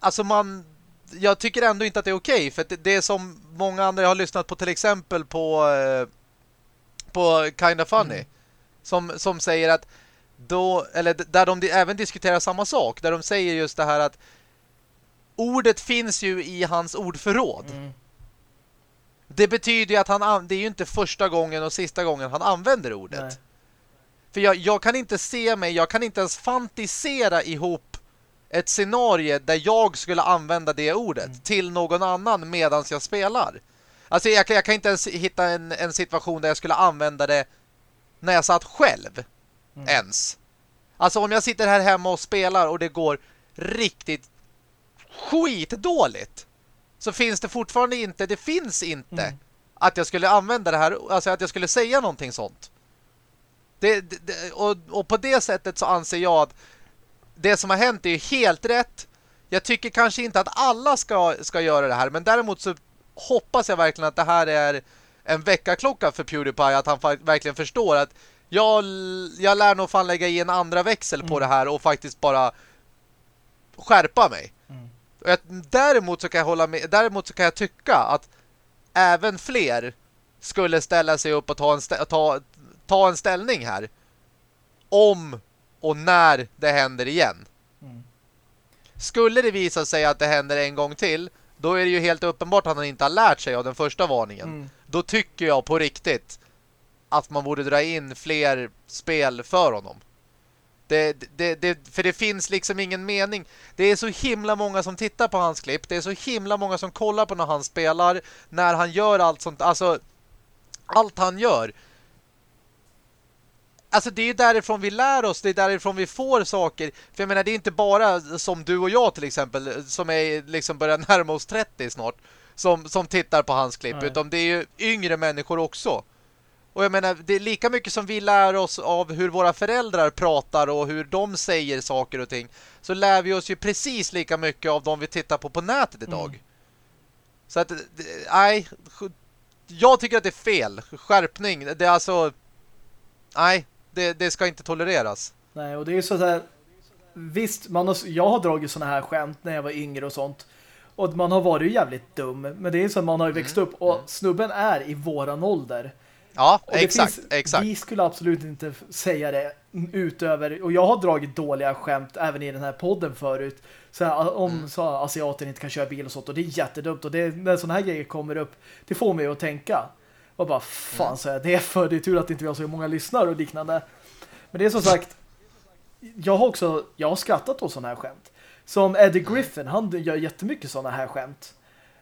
Alltså man jag tycker ändå inte att det är okej. Okay, för det, det är som många andra jag har lyssnat på till exempel på eh, på Kinda Funny. Mm. Som, som säger att då, eller där de även diskuterar samma sak. Där de säger just det här att ordet finns ju i hans ordförråd. Mm. Det betyder ju att han det är ju inte första gången och sista gången han använder ordet. Nej. För jag, jag kan inte se mig, jag kan inte ens fantisera ihop ett scenario där jag skulle använda det ordet mm. till någon annan medan jag spelar. Alltså jag, jag, kan inte ens hitta en, en situation där jag skulle använda det när jag satt själv mm. ens. Alltså om jag sitter här hemma och spelar och det går riktigt skitdåligt så finns det fortfarande inte, det finns inte mm. att jag skulle använda det här, alltså att jag skulle säga någonting sånt. Det, det, och, och på det sättet så anser jag att det som har hänt är ju helt rätt. Jag tycker kanske inte att alla ska, ska göra det här, men däremot så hoppas jag verkligen att det här är en veckaklocka för Pewdiepie, att han verkligen förstår att jag, jag lär nog fan lägga i en andra växel på mm. det här och faktiskt bara skärpa mig. Mm. Jag, däremot så kan jag hålla med, däremot så kan jag tycka att även fler skulle ställa sig upp och ta en, ta, ta en ställning här. Om och när det händer igen. Mm. Skulle det visa sig att det händer en gång till, då är det ju helt uppenbart att han inte har lärt sig av den första varningen. Mm. Då tycker jag på riktigt att man borde dra in fler spel för honom. Det, det, det, för det finns liksom ingen mening. Det är så himla många som tittar på hans klipp. Det är så himla många som kollar på när han spelar. När han gör allt sånt. Alltså, allt han gör. Alltså det är därifrån vi lär oss. Det är därifrån vi får saker. För jag menar, det är inte bara som du och jag till exempel. Som är liksom börjar närma oss 30 snart. Som, som tittar på hans klipp. Nej. Utan det är ju yngre människor också. Och jag menar, det är lika mycket som vi lär oss av hur våra föräldrar pratar och hur de säger saker och ting. Så lär vi oss ju precis lika mycket av de vi tittar på på nätet idag. Mm. Så att, nej, jag tycker att det är fel. Skärpning, det är alltså, nej, det, det ska inte tolereras. Nej, och det är så här, visst, man har, jag har dragit såna här skämt när jag var yngre och sånt. Och man har varit jävligt dum. Men det är så att man har växt mm. upp och mm. snubben är i våran ålder. Ja, exakt, finns, exakt. Vi skulle absolut inte säga det utöver, och jag har dragit dåliga skämt även i den här podden förut, så här, om mm. så asiater inte kan köra bil och sånt, och det är jättedumt, och det, när sådana här grejer kommer upp, det får mig att tänka. Och bara, fan mm. så här, det är för det är tur att inte vi har så många lyssnare och liknande. Men det är som sagt, jag har också, jag har skrattat åt sådana här skämt. Som Eddie Griffin, han gör jättemycket sådana här skämt.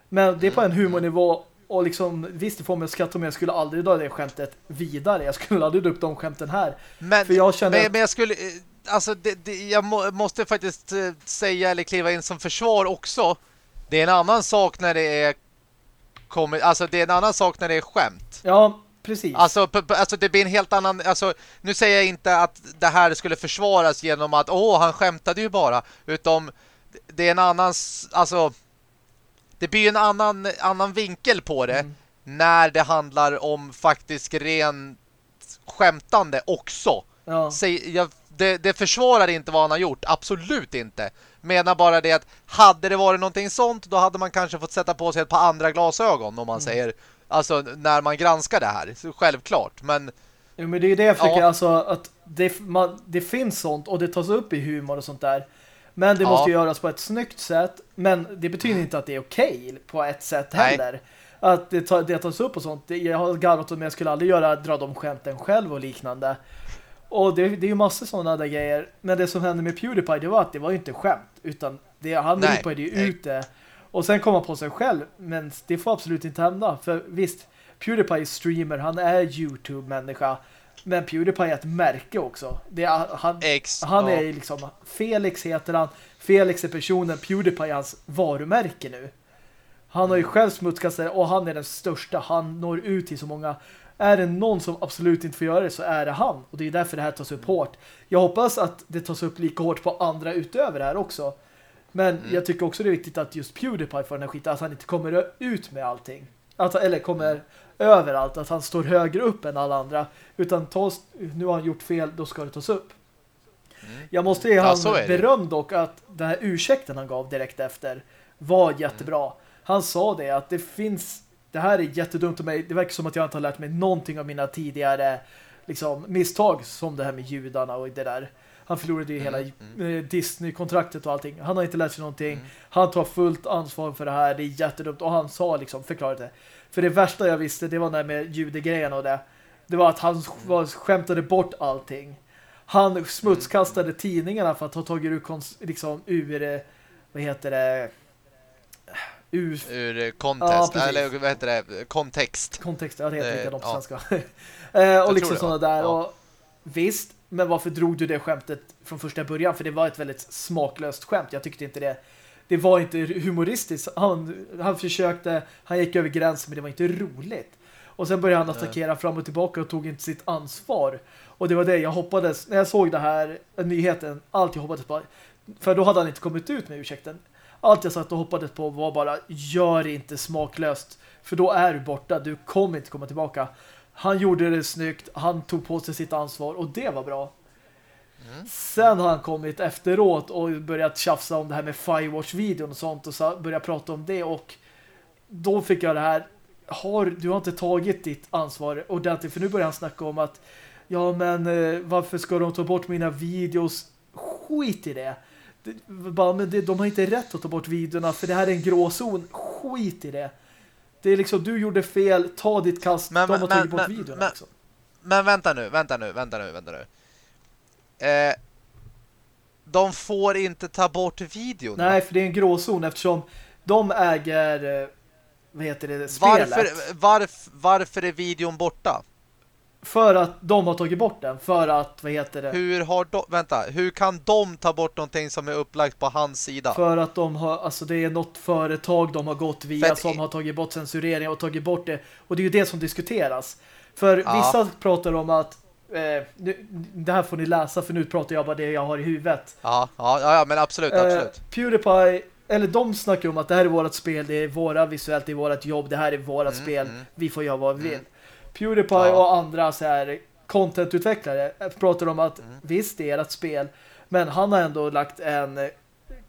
Men det är på en humornivå och liksom, visst det får mig att skratta men jag skulle aldrig dra det skämtet vidare. Jag skulle aldrig dra upp de skämten här. Men, För jag, känner men, men jag skulle, eh, alltså det, det, jag må, måste faktiskt eh, säga eller kliva in som försvar också. Det är en annan sak när det är kommer, alltså det är en annan sak när det är skämt. Ja, precis. Alltså, alltså det blir en helt annan, alltså nu säger jag inte att det här skulle försvaras genom att, åh han skämtade ju bara, utan det är en annan, alltså det blir en annan, annan vinkel på det mm. när det handlar om faktiskt ren skämtande också. Ja. Säg, jag, det, det försvarar inte vad han har gjort, absolut inte. Menar bara det att hade det varit någonting sånt då hade man kanske fått sätta på sig ett par andra glasögon om man mm. säger, alltså när man granskar det här, så självklart. Men Jo, men det är ju det jag försöker, ja. alltså att det, man, det finns sånt och det tas upp i humor och sånt där. Men det ja. måste göras på ett snyggt sätt. Men det betyder inte att det är okej okay på ett sätt heller. Nej. Att det, ta, det tas upp och sånt. Jag har garvat men jag skulle aldrig göra, dra de skämten själv och liknande. Och det, det är ju massor sådana där grejer. Men det som hände med Pewdiepie det var att det var ju inte skämt. Utan det, han ropade ju ut det. Och sen kom han på sig själv. Men det får absolut inte hända. För visst, Pewdiepie är streamer. Han är YouTube-människa. Men Pewdiepie är ett märke också. Det är, han, X, han är liksom Felix heter han. Felix är personen. Pewdiepie är hans varumärke nu. Han har ju själv smutskastat och han är den största. Han når ut till så många. Är det någon som absolut inte får göra det så är det han. Och det är därför det här tas upp hårt. Jag hoppas att det tas upp lika hårt på andra utöver här också. Men mm. jag tycker också det är viktigt att just Pewdiepie får den här skiten. Att han inte kommer ut med allting. Att, eller kommer överallt. Att han står högre upp än alla andra. Utan tas, nu har han gjort fel, då ska det tas upp. Mm. Jag måste ge han ja, beröm dock att den här ursäkten han gav direkt efter var jättebra. Mm. Han sa det att det finns det här är jättedumt av mig. Det verkar som att jag inte har lärt mig någonting av mina tidigare liksom, misstag som det här med judarna och det där. Han förlorade ju mm, hela mm. Eh, Disney-kontraktet och allting. Han har inte lärt sig någonting. Mm. Han tar fullt ansvar för det här. Det är jättedumt. Och han sa liksom, förklarade det. För det värsta jag visste, det var när med judegrejen och det. Det var att han var, skämtade bort allting. Han smutskastade tidningarna för att ha tagit ur, liksom, ur eh, vad heter det ur, ur contest, ja, eller vad heter det? Kontext. Kontext, ja det heter likadant på svenska. eh, och liksom sådana där. Ja. Och, visst, men varför drog du det skämtet från första början? För det var ett väldigt smaklöst skämt. Jag tyckte inte det det var inte humoristiskt. Han, han försökte, han gick över gränsen men det var inte roligt. Och sen började han attackera Nej. fram och tillbaka och tog inte sitt ansvar. Och det var det jag hoppades, när jag såg det här nyheten, allt jag hoppades på, för då hade han inte kommit ut med ursäkten. Allt jag satt och hoppades på var bara, gör inte smaklöst. För då är du borta, du kommer inte komma tillbaka. Han gjorde det snyggt, han tog på sig sitt ansvar och det var bra. Mm. Sen har han kommit efteråt och börjat tjafsa om det här med Firewatch-videon och sånt och så börjat prata om det och då fick jag det här har, du har inte tagit ditt ansvar ordentligt för nu börjar han snacka om att ja men eh, varför ska de ta bort mina videos? Skit i det. det bara, men det, de har inte rätt att ta bort videorna för det här är en gråzon. Skit i det. Det är liksom, du gjorde fel, ta ditt kast, men, de har men, tagit bort men, videorna. Men, liksom. men vänta nu, vänta nu, vänta nu, vänta nu. Eh, de får inte ta bort videon. Nej, för det är en gråzon eftersom de äger eh, vad heter det, spelet. Varför, varf, varför är videon borta? För att de har tagit bort den. För att, vad heter det? Hur har de, vänta, hur kan de ta bort någonting som är upplagt på hans sida? För att de har, alltså det är något företag de har gått via att, som har tagit bort censurering och tagit bort det. Och det är ju det som diskuteras. För ja. vissa pratar om att eh, det här får ni läsa för nu pratar jag bara det jag har i huvudet. Ja, ja, ja men absolut, eh, absolut. Pewdiepie eller de snackar om att det här är vårt spel, det är våra visuellt, det är vårt jobb, det här är vårt mm, spel, mm. vi får göra vad vi vill. Mm. Pewdiepie ja. och andra så här contentutvecklare pratar om att mm. visst, det är ert spel, men han har ändå lagt en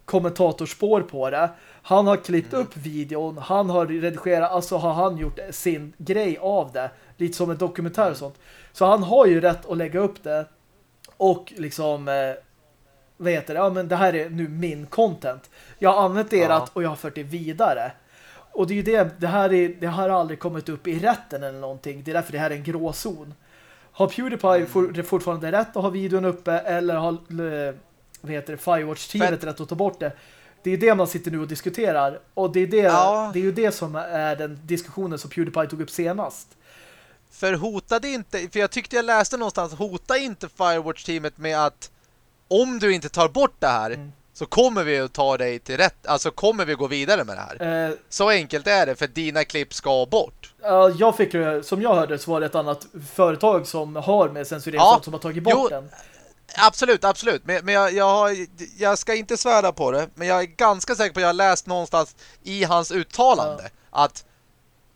kommentatorspår på det. Han har klippt mm. upp videon, han har redigerat, alltså har han gjort sin grej av det. Lite som en dokumentär och sånt. Så han har ju rätt att lägga upp det och liksom eh, vad heter det? Ja, men det här är nu min content. Jag har använt erat ja. och jag har fört det vidare. Och det är ju det, det här, är, det har aldrig kommit upp i rätten eller någonting. Det är därför det här är en gråzon. Har Pewdiepie mm. for, fortfarande rätt att ha videon uppe eller har eh, vad heter det, Firewatch-teamet rätt att ta bort det? Det är det man sitter nu och diskuterar. Och det är, det, ja. det är ju det som är den diskussionen som Pewdiepie tog upp senast. För hotade inte, för jag tyckte jag läste någonstans, hota inte Firewatch-teamet med att om du inte tar bort det här mm. så kommer vi att ta dig till rätt. Alltså kommer vi gå vidare med det här. Eh, så enkelt är det för dina klipp ska bort. Uh, jag fick som jag hörde så var det ett annat företag som har med censurering ja. som har tagit bort jo, den. Absolut, absolut. Men, men jag, jag, har, jag ska inte svära på det. Men jag är ganska säker på att jag har läst någonstans i hans uttalande uh. att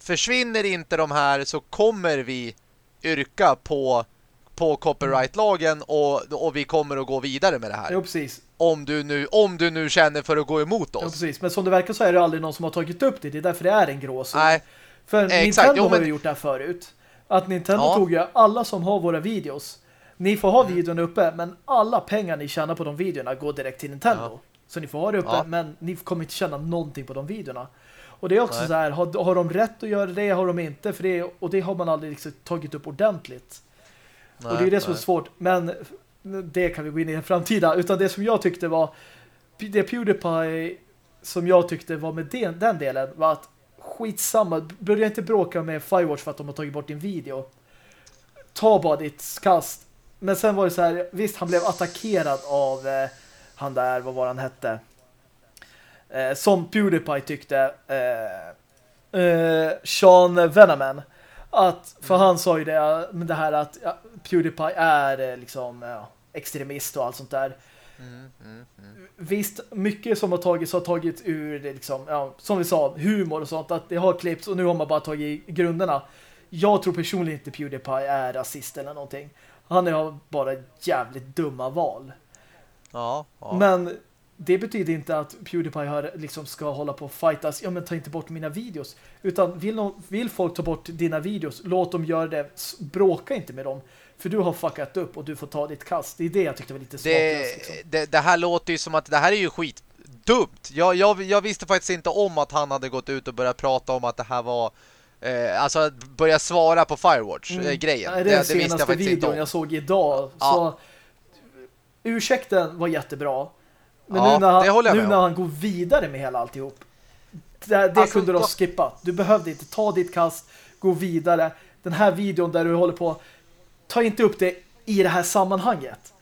försvinner inte de här så kommer vi yrka på på copyright-lagen och, och vi kommer att gå vidare med det här. Jo, precis. Om du, nu, om du nu känner för att gå emot oss. Jo, precis. Men som det verkar så är det aldrig någon som har tagit upp det. Det är därför det är en gråzon. Nej. För eh, Nintendo jo, men... har ju gjort det här förut. Att Nintendo ja. tog ju alla som har våra videos. Ni får ha mm. videon uppe, men alla pengar ni tjänar på de videorna går direkt till Nintendo. Ja. Så ni får ha det uppe, ja. men ni kommer inte tjäna någonting på de videorna. Och det är också Nej. så här, har, har de rätt att göra det, har de inte? För det, och det har man aldrig liksom tagit upp ordentligt. Nej, och det är det som är svårt. Men det kan vi gå in i en framtida. Utan det som jag tyckte var det Pewdiepie som jag tyckte var med den, den delen var att skitsamma, börja inte bråka med Firewatch för att de har tagit bort din video. Ta bara ditt kast. Men sen var det så här, visst han blev attackerad av eh, han där, vad var han hette? Eh, som Pewdiepie tyckte eh, eh, Sean Venaman att, för han sa ju det, det här att ja, Pewdiepie är eh, liksom ja, extremist och allt sånt där. Mm, mm, mm. Visst, mycket som har tagits har tagit ur liksom, ja, som vi sa, humor och sånt, att det har klippts och nu har man bara tagit grunderna. Jag tror personligen inte Pewdiepie är rasist eller någonting. Han har bara jävligt dumma val. Ja, ja. Men det betyder inte att Pewdiepie har, liksom ska hålla på och fightas. Ja, men ta inte bort mina videos. Utan vill, någon, vill folk ta bort dina videos, låt dem göra det. Bråka inte med dem. För du har fuckat upp och du får ta ditt kast. Det är det jag tyckte var lite smaklöst. Liksom. Det, det, här låter ju som att det här är ju skit dumt. Jag, jag, jag visste faktiskt inte om att han hade gått ut och börjat prata om att det här var eh, alltså börja svara på Firewatch-grejen. Mm. det den det, senaste det videon jag såg idag. Ja. Så ursäkten var jättebra. Men Ja, nu, när han, nu när han går vidare med hela alltihop. Det, det Alltså, kunde du ha skippat. Du behövde inte ta ditt kast, gå vidare. Den här videon där du håller på, ta inte upp det i det här sammanhanget.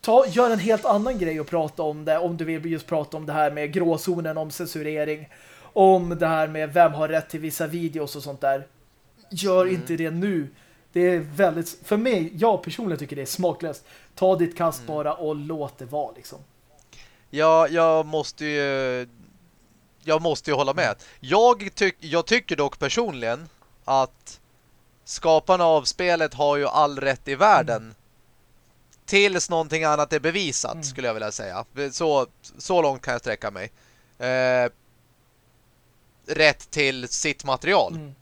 Ta, gör en helt annan grej och prata om det. Om du vill just prata om det här med gråzonen, om censurering. Om det här med vem har rätt till vissa videos och sånt där. Gör Mm. inte det nu. Det är väldigt, för mig, jag personligen tycker det är smaklöst. Ta ditt kast Mm. bara och låt det vara liksom. Ja, jag måste ju jag måste ju hålla med. Jag, tyck, jag tycker dock personligen att skaparna av spelet har ju all rätt i världen tills någonting annat är bevisat Mm. skulle jag vilja säga. Så, så långt kan jag sträcka mig. Eh, rätt till sitt material. Mm.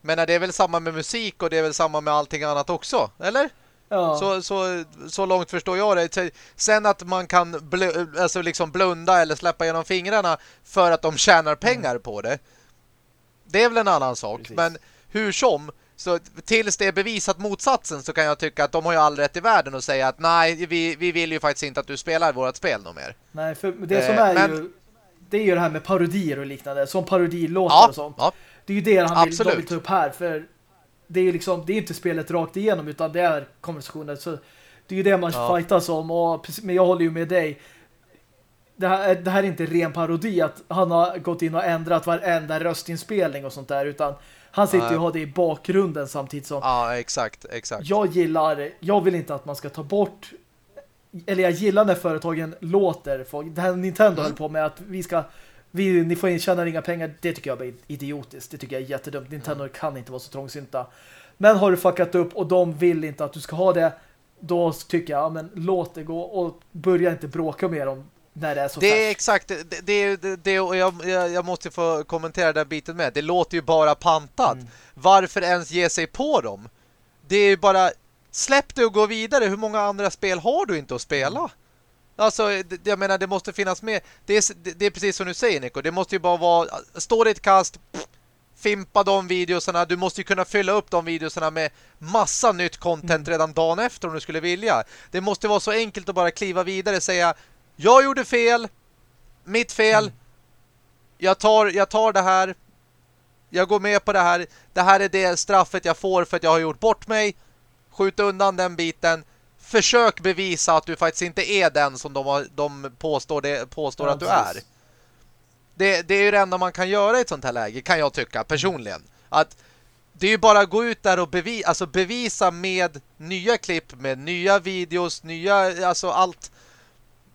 Men det är väl samma med musik och det är väl samma med allting annat också, eller? Ja. Så, så, så långt förstår jag det. Sen att man kan bl alltså liksom blunda eller släppa genom fingrarna för att de tjänar pengar på det. Det är väl en annan sak. Precis. Men hur som, så tills det är bevisat motsatsen så kan jag tycka att de har ju all rätt i världen att säga att nej, vi, vi vill ju faktiskt inte att du spelar vårt spel något mer. Nej, för det som Eh, är men- ju det är ju det här med parodier och liknande. Som parodilåtar Ja, och sånt. ja, Det är ju det han vill, de vill ta upp här. För det är ju liksom, det är inte spelet rakt igenom utan det är konversationer. Så det är ju det man Ja. fightas om. Och, men jag håller ju med dig. Det här, det här är inte ren parodi att han har gått in och ändrat varenda röstinspelning och sånt där. Utan han sitter ju och har det i bakgrunden samtidigt som ja, exakt, exakt. jag gillar, jag vill inte att man ska ta bort eller jag gillar när företagen låter folk, det här Nintendo Mm. höll på med att vi ska vi, ni får in tjäna inga pengar, det tycker jag är idiotiskt, det tycker jag är jättedumt Nintendo Mm. kan inte vara så trångsynta men har du fuckat upp och de vill inte att du ska ha det då tycker jag, ja, men låt det gå och börja inte bråka med dem när det är så Det är färskt. exakt, det, det, det, det och jag, jag, jag måste få kommentera den biten med. Det låter ju bara pantat. Mm. Varför ens ge sig på dem? Det är ju bara, släpp det och gå vidare. Hur många andra spel har du inte att spela? Alltså, det, jag menar, det måste finnas med. Det är, det, det är precis som du säger, Nico. Det måste ju bara vara, står det ett kast, pff, fimpa de videosarna. Du måste ju kunna fylla upp de videosarna med massa nytt content redan dagen efter om du skulle vilja. Det måste vara så enkelt att bara kliva vidare och säga jag gjorde fel, mitt fel, jag, tar, jag tar det här, jag går med på det här, det här är det straffet jag får för att jag har gjort bort mig, skjut undan den biten, försök bevisa att du faktiskt inte är den som de, har, de påstår, det, påstår Ja, att du är. Det, det är ju det enda man kan göra i ett sånt här läge, kan jag tycka personligen. Att det är ju bara att gå ut där och bevi alltså bevisa med nya klipp, med nya videos, nya, alltså allt.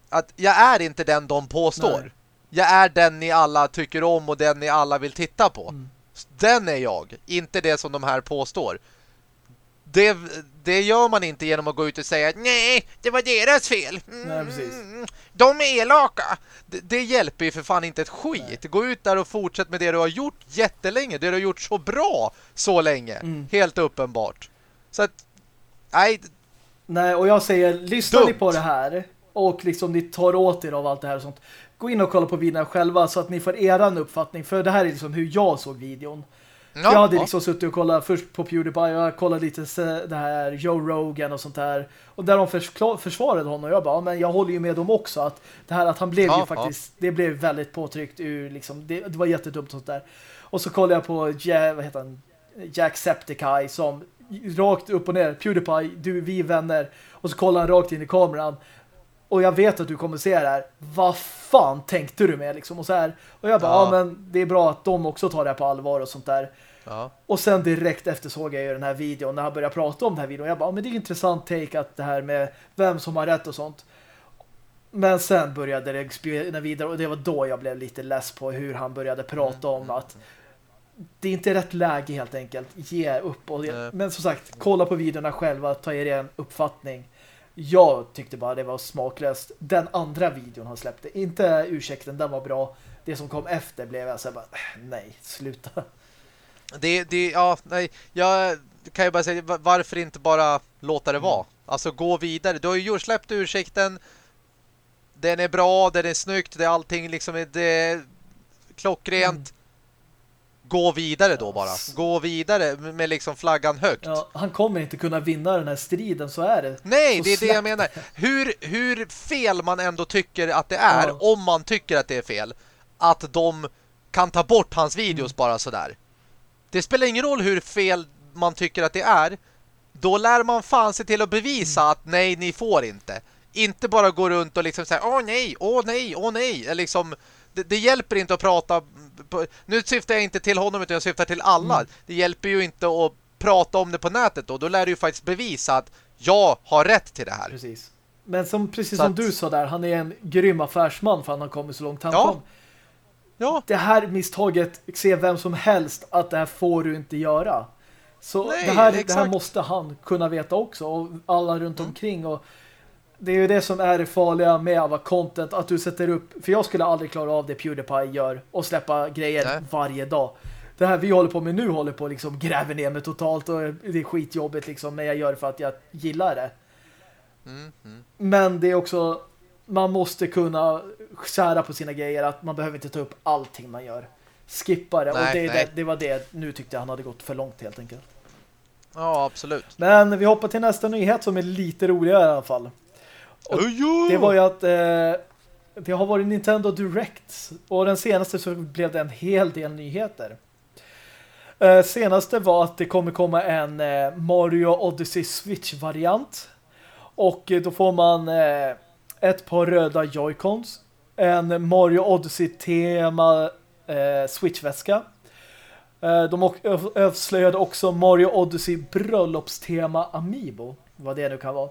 Att jag är inte den de påstår. Nej. Jag är den ni alla tycker om och den ni alla vill titta på. Mm. Den är jag, inte det som de här påstår. Det, det gör man inte genom att gå ut och säga nej, det var deras fel. Mm, Nej, precis. De är elaka. Det, det hjälper ju för fan inte ett skit. Gå ut där och fortsätt med det du har gjort jättelänge. Det du har gjort så bra så länge. Mm. Helt uppenbart. Så att, nej, Nej, och jag säger, lyssnar ni på det här och liksom ni tar åt er av allt det här och sånt, gå in och kolla på videon själva så att ni får eran uppfattning, för det här är liksom hur jag såg videon. Ja, jag hade ja. liksom suttit och kollat först på Pewdiepie och jag kollade lite det här Joe Rogan och sånt där. Och där de försvarade honom och jag bara, men jag håller ju med dem också att det här att han blev Ja, ju faktiskt, det blev väldigt påtryckt ur liksom, det, det var jättedumt sånt där. Och så kollade jag på ja, vad heter han? Jacksepticeye som rakt upp och ner, Pewdiepie, du, vi är vänner. Och så kollar han rakt in i kameran. Och jag vet att du kommer se det här. Vad fan tänkte du med liksom? Och så här. Och jag bara, ja. Ja. men det är bra att de också tar det här på allvar och sånt där. Ja. Och sen direkt efter såg jag ju den här videon när han började prata om den här videon. Jag bara, ja, men det är intressant take att det här med vem som har rätt och sånt. Men sen började det spela vidare och det var då jag blev lite less på hur han började prata om att det är inte rätt läge helt enkelt. Ge upp. Och Nej. Men som sagt, kolla på videorna själva, ta er en uppfattning. Jag tyckte bara det var smaklöst. Den andra videon han släppte, inte ursäkten, den var bra. Det som kom efter blev jag så här bara, "Äh, nej, sluta. Det, det, ja, nej, jag kan ju bara säga, va- varför inte bara låta det vara? Alltså gå vidare. Du har ju gjort släppt ursäkten. Den är bra, den är snyggt, det är allting liksom, det är klockrent. Gå vidare då bara. Gå vidare med liksom flaggan högt. Ja, han kommer inte kunna vinna den här striden, så är det. Nej, så det är det jag menar. Hur, hur fel man ändå tycker att det är, ja. om man tycker att det är fel, att de kan ta bort hans videos mm. bara sådär. Det spelar ingen roll hur fel man tycker att det är. Då lär man fan se till att bevisa mm. att nej, ni får inte. Inte bara gå runt och liksom säga åh nej, åh nej, åh nej. Liksom, det, det hjälper inte att prata på, nu syftar jag inte till honom utan jag syftar till alla. Mm. Det hjälper ju inte att prata om det på nätet då. Då lär du ju faktiskt bevisa att jag har rätt till det här. Precis. Men som, precis så som att... du sa där, han är en grym affärsman för han har kommit så långt han ja. kom. Ja. Det här misstaget ser vem som helst att det här får du inte göra. Så Nej, det, här, det här måste han kunna veta också och alla runt mm. omkring och det är ju det som är det farliga med alla content att du sätter upp, för jag skulle aldrig klara av det Pewdiepie gör och släppa grejer Nej. varje dag. Det här vi håller på med nu håller på liksom gräver ner mig totalt och det är skitjobbigt liksom, men jag gör det för att jag gillar det. Mm, mm. Men det är också man måste kunna skära på sina grejer att man behöver inte ta upp allting man gör. Skippa det. Nej, och det, det, det, var det. Nu tyckte jag han hade gått för långt helt enkelt. Ja, absolut. Men vi hoppar till nästa nyhet som är lite roligare i alla fall. Det var ju att eh, det har varit Nintendo Direct och den senaste så blev det en hel del nyheter. Eh, senaste var att det kommer komma en eh, Mario Odyssey Switch-variant och eh, då får man eh, ett par röda Joy-Cons, en Mario Odyssey-tema eh, Switch-väska. De avslöjade också Mario Odyssey bröllopstema Amiibo, vad det nu kan vara.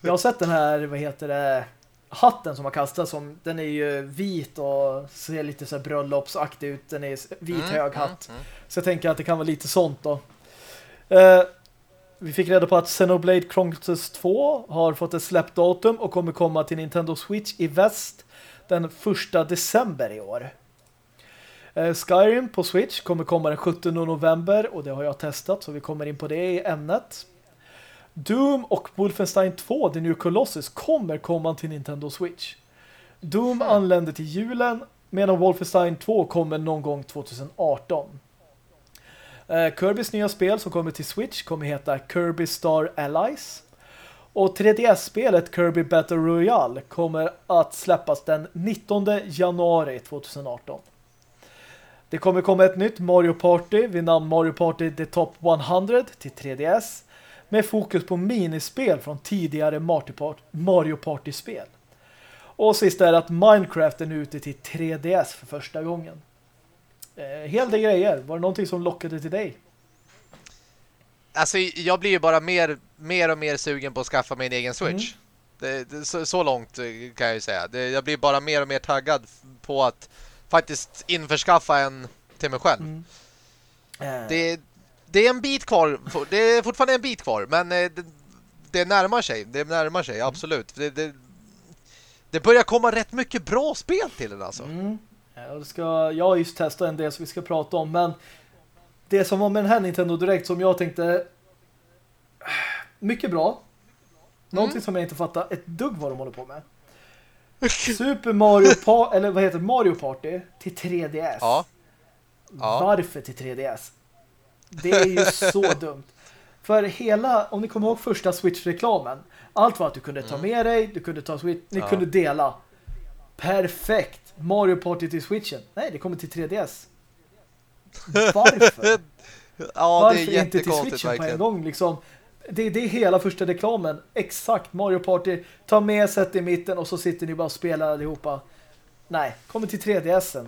Jag har sett den här, vad heter det, hatten som har kastats som, den är ju vit och ser lite så här bröllopsaktig ut. Den är vit mm, hög hatt. Mm, mm. Så jag tänker att det kan vara lite sånt då. Eh, vi fick reda på att Xenoblade Chronicles 2 har fått ett släppdatum och kommer komma till Nintendo Switch i väst den 1 december i år. Eh, Skyrim på Switch kommer komma den 17 november och det har jag testat så vi kommer in på det i ämnet. Doom och Wolfenstein 2, The New Colossus, kommer komma till Nintendo Switch. Doom anländer till julen medan Wolfenstein 2 kommer någon gång 2018. Uh, Kirbys nya spel som kommer till Switch kommer heta Kirby Star Allies. Och 3DS-spelet Kirby Battle Royale kommer att släppas den 19 januari 2018. Det kommer komma ett nytt Mario Party vid namn Mario Party The Top 100 till 3DS med fokus på minispel från tidigare Mario Party-spel. Och sist är att Minecraft är nu ute till 3DS för första gången. Eh, hel del grejer. Var det någonting som lockade till dig? Alltså jag blir ju bara mer, mer och mer sugen på att skaffa mig en egen Switch. Mm. Det, det, så, så, långt eh, kan jag ju säga. Det, jag blir bara mer och mer taggad på att faktiskt införskaffa en till mig själv. Mm. Det, det är en bit kvar. Det är fortfarande en bit kvar, men eh, det, det närmar sig. Det närmar sig, mm. absolut. Det, det, det, börjar komma rätt mycket bra spel till den alltså. Mm. Jag, ska, jag har just testat en del som vi ska prata om, men det som var med den här Nintendo Direkt som jag tänkte mycket bra. Någonting mm. som jag inte fattar ett dugg vad de håller på med. Super Mario Party, eller vad heter Mario Party till 3DS. Ja. ja. Varför till 3DS? Det är ju så dumt. För hela, om ni kommer ihåg första Switch-reklamen, allt var att du kunde ta mm. med dig, du kunde ta Switch, ni ja. kunde dela. Perfekt. Mario Party till Switchen. Nej, det kommer till 3DS. Varför? ja, Varför det är inte till Switchen verkligen. på en gång? Liksom, det, det är hela första reklamen. Exakt, Mario Party. Ta med, sätt i mitten och så sitter ni bara och spelar allihopa. Nej, kommer till 3DSen.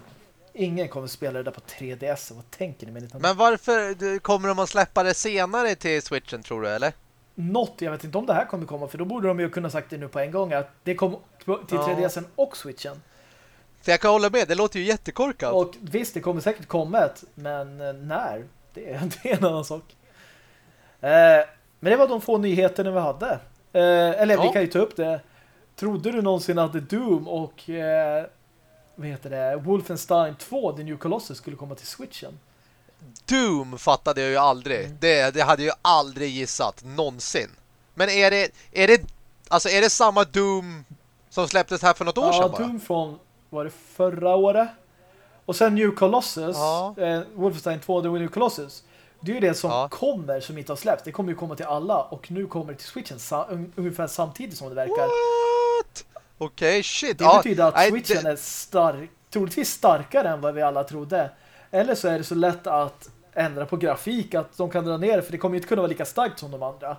Ingen kommer spela det där på 3DS. Vad tänker ni med Nintendo? Men varför kommer de att släppa det senare till Switchen tror du, eller? Något, jag vet inte om det här kommer komma. För då borde de ju kunna sagt det nu på en gång. Att det kommer till 3DSen och Switchen. För jag kan hålla med, det låter ju jättekorkat. Och visst, det kommer säkert komma ett. Men eh, när? Det, är, det är en annan sak. Eh, men det var de få nyheterna vi hade. Eh, eller ja. vi kan ju ta upp det. Trodde du någonsin att Doom och eh, vad heter det, Wolfenstein 2, The New Colossus, skulle komma till Switchen. Doom fattade jag ju aldrig. Mm. Det, det hade jag ju aldrig gissat, någonsin. Men är det, är det alltså är det samma Doom som släpptes här för något år ja, sedan bara? Ja, Doom från, var det förra året? Och sen New Colossus, Ja. eh, Wolfenstein 2 The New Colossus. Det är ju det som Ja. kommer som inte har släppts. Det kommer ju komma till alla och nu kommer det till Switchen sa un ungefär samtidigt som det verkar. What? Okej, shit. Det betyder att nej, Switchen det- är stark, troligtvis starkare än vad vi alla trodde. Eller så är det så lätt att ändra på grafik att de kan dra ner för det kommer inte kunna vara lika starkt som de andra.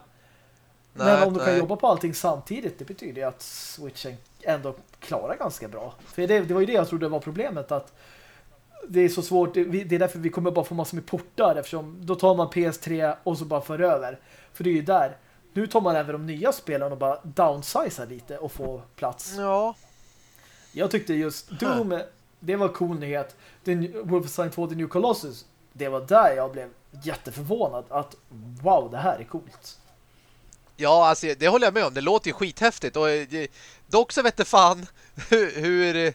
Men nej, om de kan nej. jobba på allting samtidigt, det betyder ju att Switchen ändå klarar ganska bra. För det, det var ju det jag trodde var problemet, att det är så svårt, det är därför vi kommer bara få massor med portar, eftersom då tar man PS3 och så bara för över. För det är ju där. Nu tar man även de nya spelen och bara downsizar lite och får plats. Ja, Jag tyckte just Doom, det var cool nyhet. Wolfenstein 2 The New Colossus, det var där jag blev jätteförvånad att wow, det här är coolt. ja alltså, det håller jag med om. Det låter ju skithäftigt. Och, eh, det- dock så vet fan hur, hur,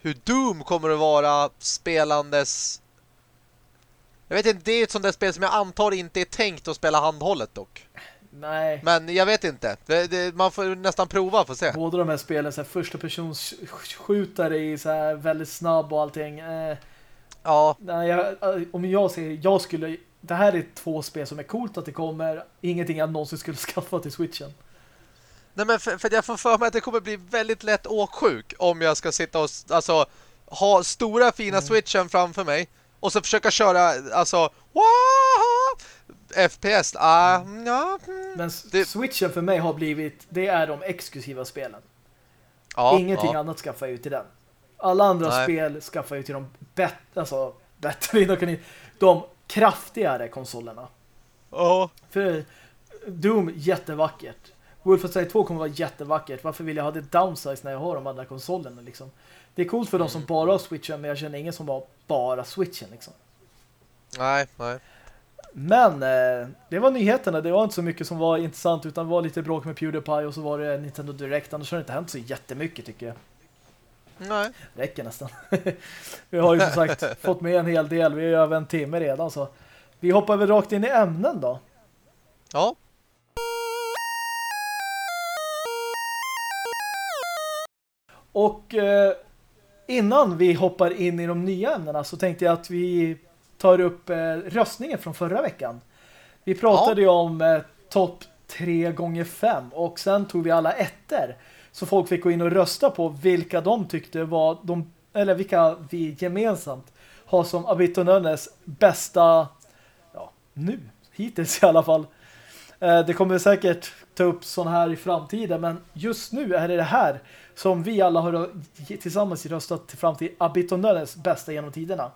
hur Doom kommer att vara spelandes... Jag vet inte, det är ett sånt där spel som jag antar inte är tänkt att spela handhållet dock. Nej. Men jag vet inte. Det, det, man får nästan prova för att se. Båda de här spelen, så här, första persons sk- skjutare är så här väldigt snabb och allting. Eh, Ja, nej, jag, eh, om jag säger, jag skulle, det här är två spel som är coolt att det kommer. Ingenting jag någonsin skulle skaffa till Switchen. Nej men för, för jag får för mig att det kommer bli väldigt lätt åksjuk om jag ska sitta och alltså ha stora fina switchen framför mig och så försöka köra alltså wow, FPS. Ah, ja, mm. Men Det- Switchen för mig har blivit, det är de exklusiva spelen. ja, Ingenting ja. annat skaffar jag ju till den. Alla andra Nej. spel skaffar jag ju till de bättre, alltså bättre, de, kraftigare konsolerna. Ja. För Doom, jättevackert. Wolfenstein 2 kommer vara jättevackert. Varför vill jag ha det downsize när jag har de andra konsolerna liksom? Det är coolt för de som Mm. bara har Switchen, men jag känner ingen som har bara Switchen liksom. Nej, nej. Men eh, det var nyheterna. Det var inte så mycket som var intressant utan det var lite bråk med Pewdiepie och så var det Nintendo Direct. Annars har det inte hänt så jättemycket tycker jag. Nej. Räcker nästan. vi har ju som sagt fått med en hel del. Vi är över en timme redan så. Vi hoppar väl rakt in i ämnen då. Ja. Och eh, innan vi hoppar in i de nya ämnena så tänkte jag att vi tar upp eh, röstningen från förra veckan. Vi pratade ju om eh, topp 3 gånger 5 och sen tog vi alla ettor. Så folk fick gå in och rösta på vilka de tyckte var de, eller vilka vi gemensamt har som Abitonönes bästa ja, nu, hittills i alla fall. Eh, Det kommer säkert ta upp sån här i framtiden men just nu är det det här som vi alla har tillsammans röstat till fram till Abitonönes bästa genom tiderna.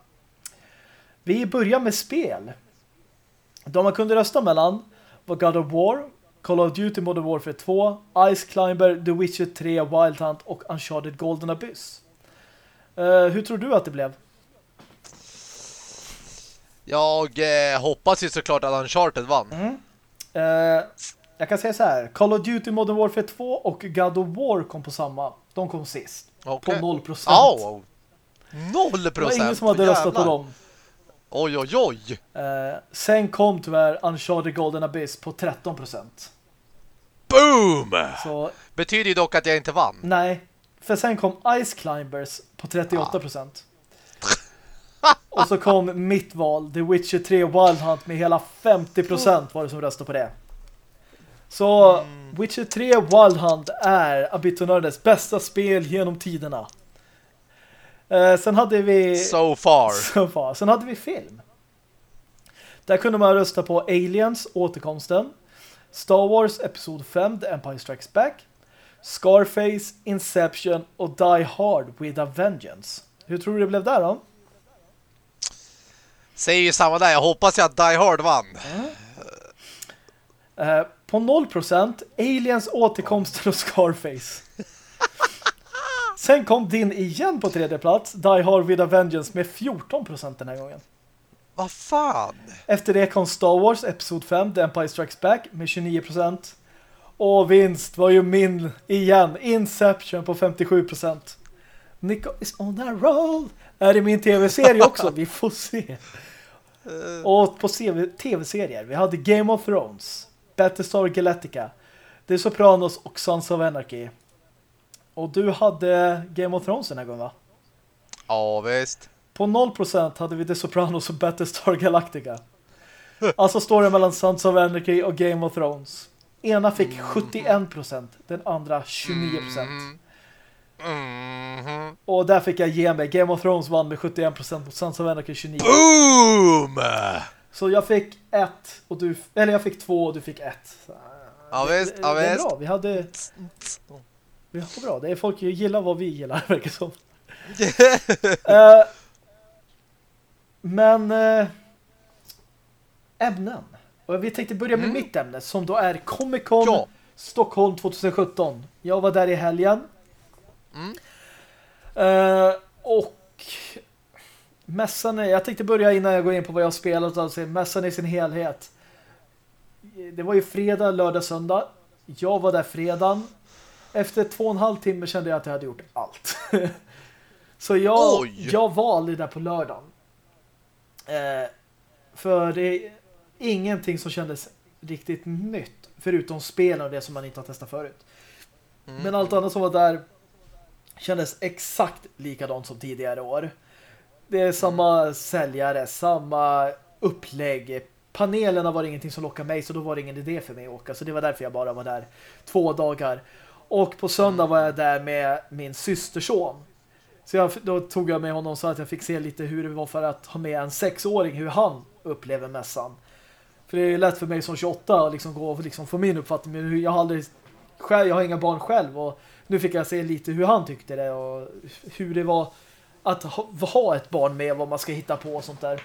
Vi börjar med spel. De man kunde rösta mellan var God of War, Call of Duty Modern Warfare 2, Ice Climber, The Witcher 3, Wild Hunt och Uncharted Golden Abyss. Eh, hur tror du att det blev? Jag eh, hoppas ju såklart att Uncharted vann. Eh, jag kan säga så här. Call of Duty Modern Warfare 2 och God of War kom på samma. De kom sist. Okej. På 0%. Au! Noll det var ingen som hade röstat på dem. Oj, oj, oj! Eh, sen kom tyvärr Uncharted Golden Abyss på 13%. Boom! Så Betyder ju dock att jag inte vann. nej. För sen kom Ice Climbers på 38%. Och så kom mitt val, The Witcher 3 Wild Hunt med hela 50% var det som röstade på det. Så Witcher 3 Wild Hunt är Abitonördes bästa spel genom tiderna. Eh, sen hade vi... So far. So far. Sen hade vi film. Där kunde man rösta på Aliens, återkomsten. Star Wars Episod 5, The Empire Strikes Back. Scarface, Inception och Die Hard with a Vengeance. Hur tror du det blev där då? Säger ju samma där. Jag hoppas ju att Die Hard vann. Eh, på 0% Aliens, återkomsten och Scarface. Sen kom din igen på tredje plats, Die Hard with a Vengeance med 14% den här gången. Vad fan? Efter det kom Star Wars Episod 5, The Empire Strikes Back med 29%. Och vinst var ju min igen, Inception på 57%. Nico is on a roll. Är det min tv-serie också? Vi får se. Och på tv-serier, vi hade Game of Thrones, Battlestar Galactica, The Sopranos och Sons of Anarchy. Och du hade Game of Thrones den här gången va? Ja, visst. på 0% hade vi The Sopranos och Battlestar Galactica. Alltså storyn mellan Sons of Anarchy och Game of Thrones. Ena fick 71%, den andra 29%. Mhm. Och där fick jag ge mig. Game of Thrones vann med 71% mot Sons of Anarchy 29%. Boom! Så jag fick ett och du, eller jag fick två och du fick ett. Ja det, visst, det, ja det är visst. bra. Vi hade vi har bra. Det är folk som gillar vad vi gillar verkar som. Eh, men eh, ämnen. Och vi tänkte börja med Mm. mitt ämne som då är Comic Con Ja. Stockholm 2017. Jag var där i helgen. Mm. Eh, och mässan är, jag tänkte börja innan jag går in på vad jag har spelat alltså mässan i sin helhet. Det var ju fredag, lördag, söndag. Jag var där fredagen. Efter två och en halv timme kände jag att jag hade gjort allt. Så jag, Oj! jag var där på lördagen. Eh, för det är ingenting som kändes riktigt nytt. Förutom spelen och det som man inte har testat förut. Mm. Men allt annat som var där kändes exakt likadant som tidigare år. Det är samma säljare, samma upplägg. Panelerna var ingenting som lockade mig så då var det ingen idé för mig att åka. Så det var därför jag bara var där två dagar. Och på söndag var jag där med min systerson. Så jag, då tog jag med honom så att jag fick se lite hur det var för att ha med en sexåring, hur han upplever mässan. För det är lätt för mig som 28 att liksom gå och liksom få min uppfattning. Men jag har aldrig själv, jag har inga barn själv och nu fick jag se lite hur han tyckte det och hur det var att ha, ha ett barn med vad man ska hitta på och sånt där.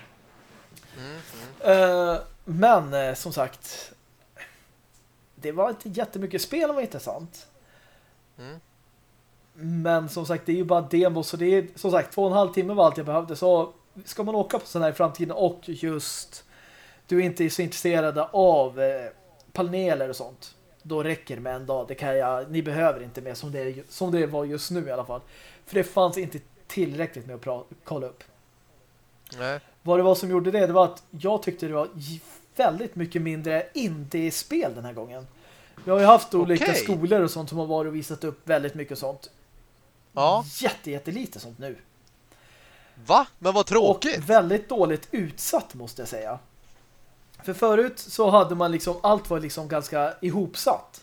Mm. Eh, men eh, som sagt det var inte jättemycket spel var intressant. Mm. Men som sagt, det är ju bara demo så det är som sagt två och en halv timme var allt jag behövde. Så ska man åka på sån här i framtiden och just du inte är så intresserad av eh, paneler och sånt då räcker det med en dag. Det kan jag, ni behöver inte mer som det, som det var just nu i alla fall. För det fanns inte tillräckligt med att kolla upp. Nej. Vad det var som gjorde det, det var att jag tyckte det var väldigt mycket mindre indie-spel den här gången. Vi har ju haft olika Okej. skolor och sånt som har varit och visat upp väldigt mycket sånt. Ja. Jätte, jättelite sånt nu. Va? Men vad tråkigt. Och väldigt dåligt utsatt måste jag säga. För förut så hade man liksom, allt var liksom ganska ihopsatt.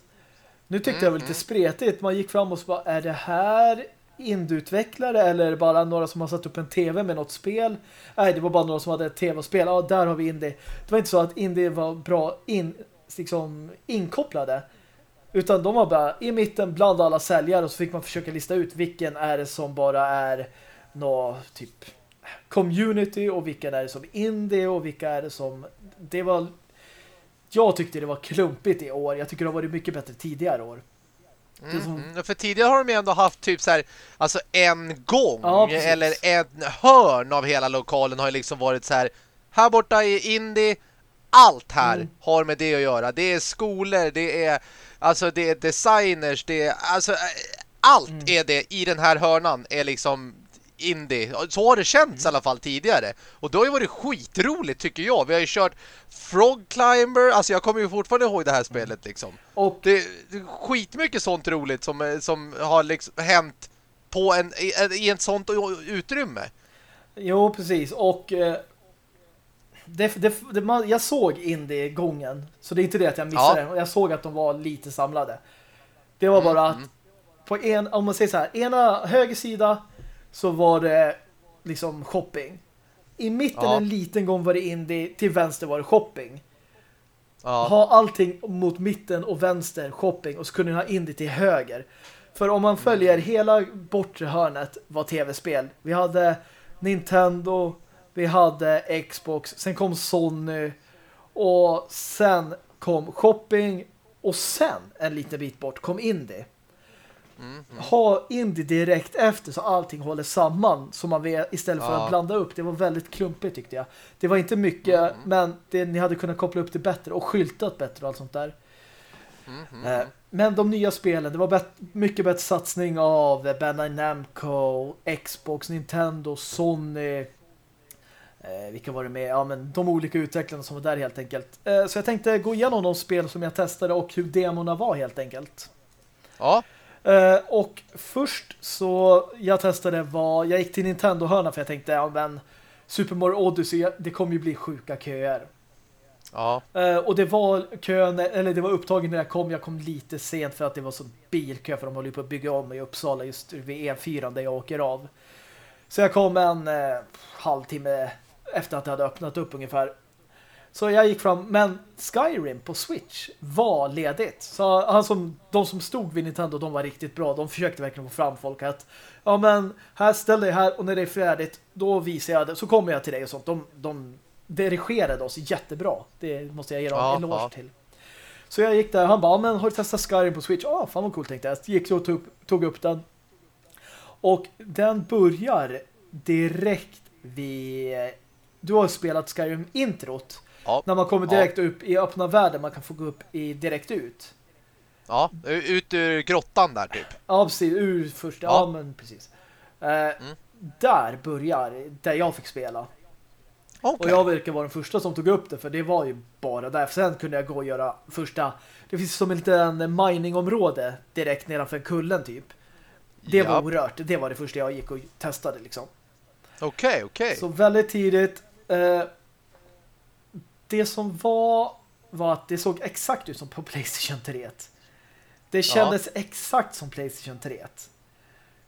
Nu tyckte jag det var lite spretigt. Man gick fram och så bara, är det här induutvecklare eller bara några som har satt upp en tv med något spel? Nej, det var bara några som hade ett tv-spel. Ja, där har vi indie. Det var inte så att indie var bra in, liksom inkopplade. Utan de var bara i mitten bland alla säljare och så fick man försöka lista ut vilken är det som bara är nå typ community och vilka är det som indie och vilka är det som det var jag tyckte det var klumpigt i år. Jag tycker det har varit mycket bättre tidigare år. Är som- Mm, mm. För tidigare har de ju ändå haft typ så här, alltså en gång Ja, eller en hörn av hela lokalen har ju liksom varit så här. Här borta i Indie, allt här Mm. har med det att göra. Det är skolor, det är alltså det är designers, det är alltså allt Mm. är det i den här hörnan är liksom indie. Så har det känts i alla fall tidigare. Och då har ju varit skitroligt tycker jag. Vi har ju kört Frog Climber, alltså jag kommer ju fortfarande ihåg det här spelet liksom. Och Det, det är skitmycket sånt roligt som, som har liksom hänt på en, i, i ett sånt utrymme. jo, precis. Och eh, det, det, det, man, jag såg indie-gången. Så det är inte det att jag missade Ja. Och Jag såg att de var lite samlade. Det var bara att mm. på en, om man säger så här, ena höger sida så var det liksom shopping. I mitten Ja. en liten gång var det indie, till vänster var det shopping. Ja. Ha allting mot mitten och vänster shopping och så kunde ni ha indie till höger. För om man följer hela bortre hörnet var tv-spel. Vi hade Nintendo, vi hade Xbox, sen kom Sony och sen kom shopping och sen en liten bit bort kom indie. Mm, mm. Ha indie direkt efter så allting håller samman så man vet, istället för Ja. att blanda upp. Det var väldigt klumpigt tyckte jag. Det var inte mycket Mm. men det, ni hade kunnat koppla upp det bättre och skyltat bättre och allt sånt där. Mm, mm, Eh, mm. Men de nya spelen, det var bet- mycket bättre satsning av Bandai Namco, Xbox, Nintendo, Sony. Eh, vilka var det med? Ja, men de olika utvecklarna som var där helt enkelt. Eh, så jag tänkte gå igenom de spel som jag testade och hur demorna var helt enkelt. Ja. Eh, och först så jag testade var, jag gick till Nintendo-hörna för jag tänkte, ja men Super Mario Odyssey, det kommer ju bli sjuka köer. Ja. Eh, och det var kön, eller det var upptagen när jag kom, jag kom lite sent för att det var så bilkö för de håller på att bygga om i Uppsala just vid E4 där jag åker av. Så jag kom en eh, halvtimme efter att det hade öppnat upp ungefär. Så jag gick fram, men Skyrim på Switch var ledigt. Så han som, de som stod vid Nintendo, de var riktigt bra. De försökte verkligen få fram folk att ja men, här ställ dig här och när det är färdigt, då visar jag det. Så kommer jag till dig och sånt. De, de dirigerade oss jättebra. Det måste jag ge dem Ja, en eloge ja. till. Så jag gick där, han bara, men har du testat Skyrim på Switch? Ja, fan vad coolt tänkte jag. Gick och tog, tog upp den. Och den börjar direkt vid... Du har spelat Skyrim-introt. Ja. När man kommer direkt upp i öppna världen, man kan få gå upp i direkt ut. Ja, ut ur grottan där typ. Ja, precis. Ur första. Ja, Ja. men precis. Eh, Där börjar, där jag fick spela. Okej. Och jag verkar vara den första som tog upp det, för det var ju bara där. För sen kunde jag gå och göra första... Det finns som en liten miningområde direkt nedanför kullen typ. Det var Japp. orört. Det var det första jag gick och testade liksom. Okej, okej. Så väldigt tidigt. Eh, det som var var att det såg exakt ut som på Playstation 3. Det kändes exakt som Playstation 3.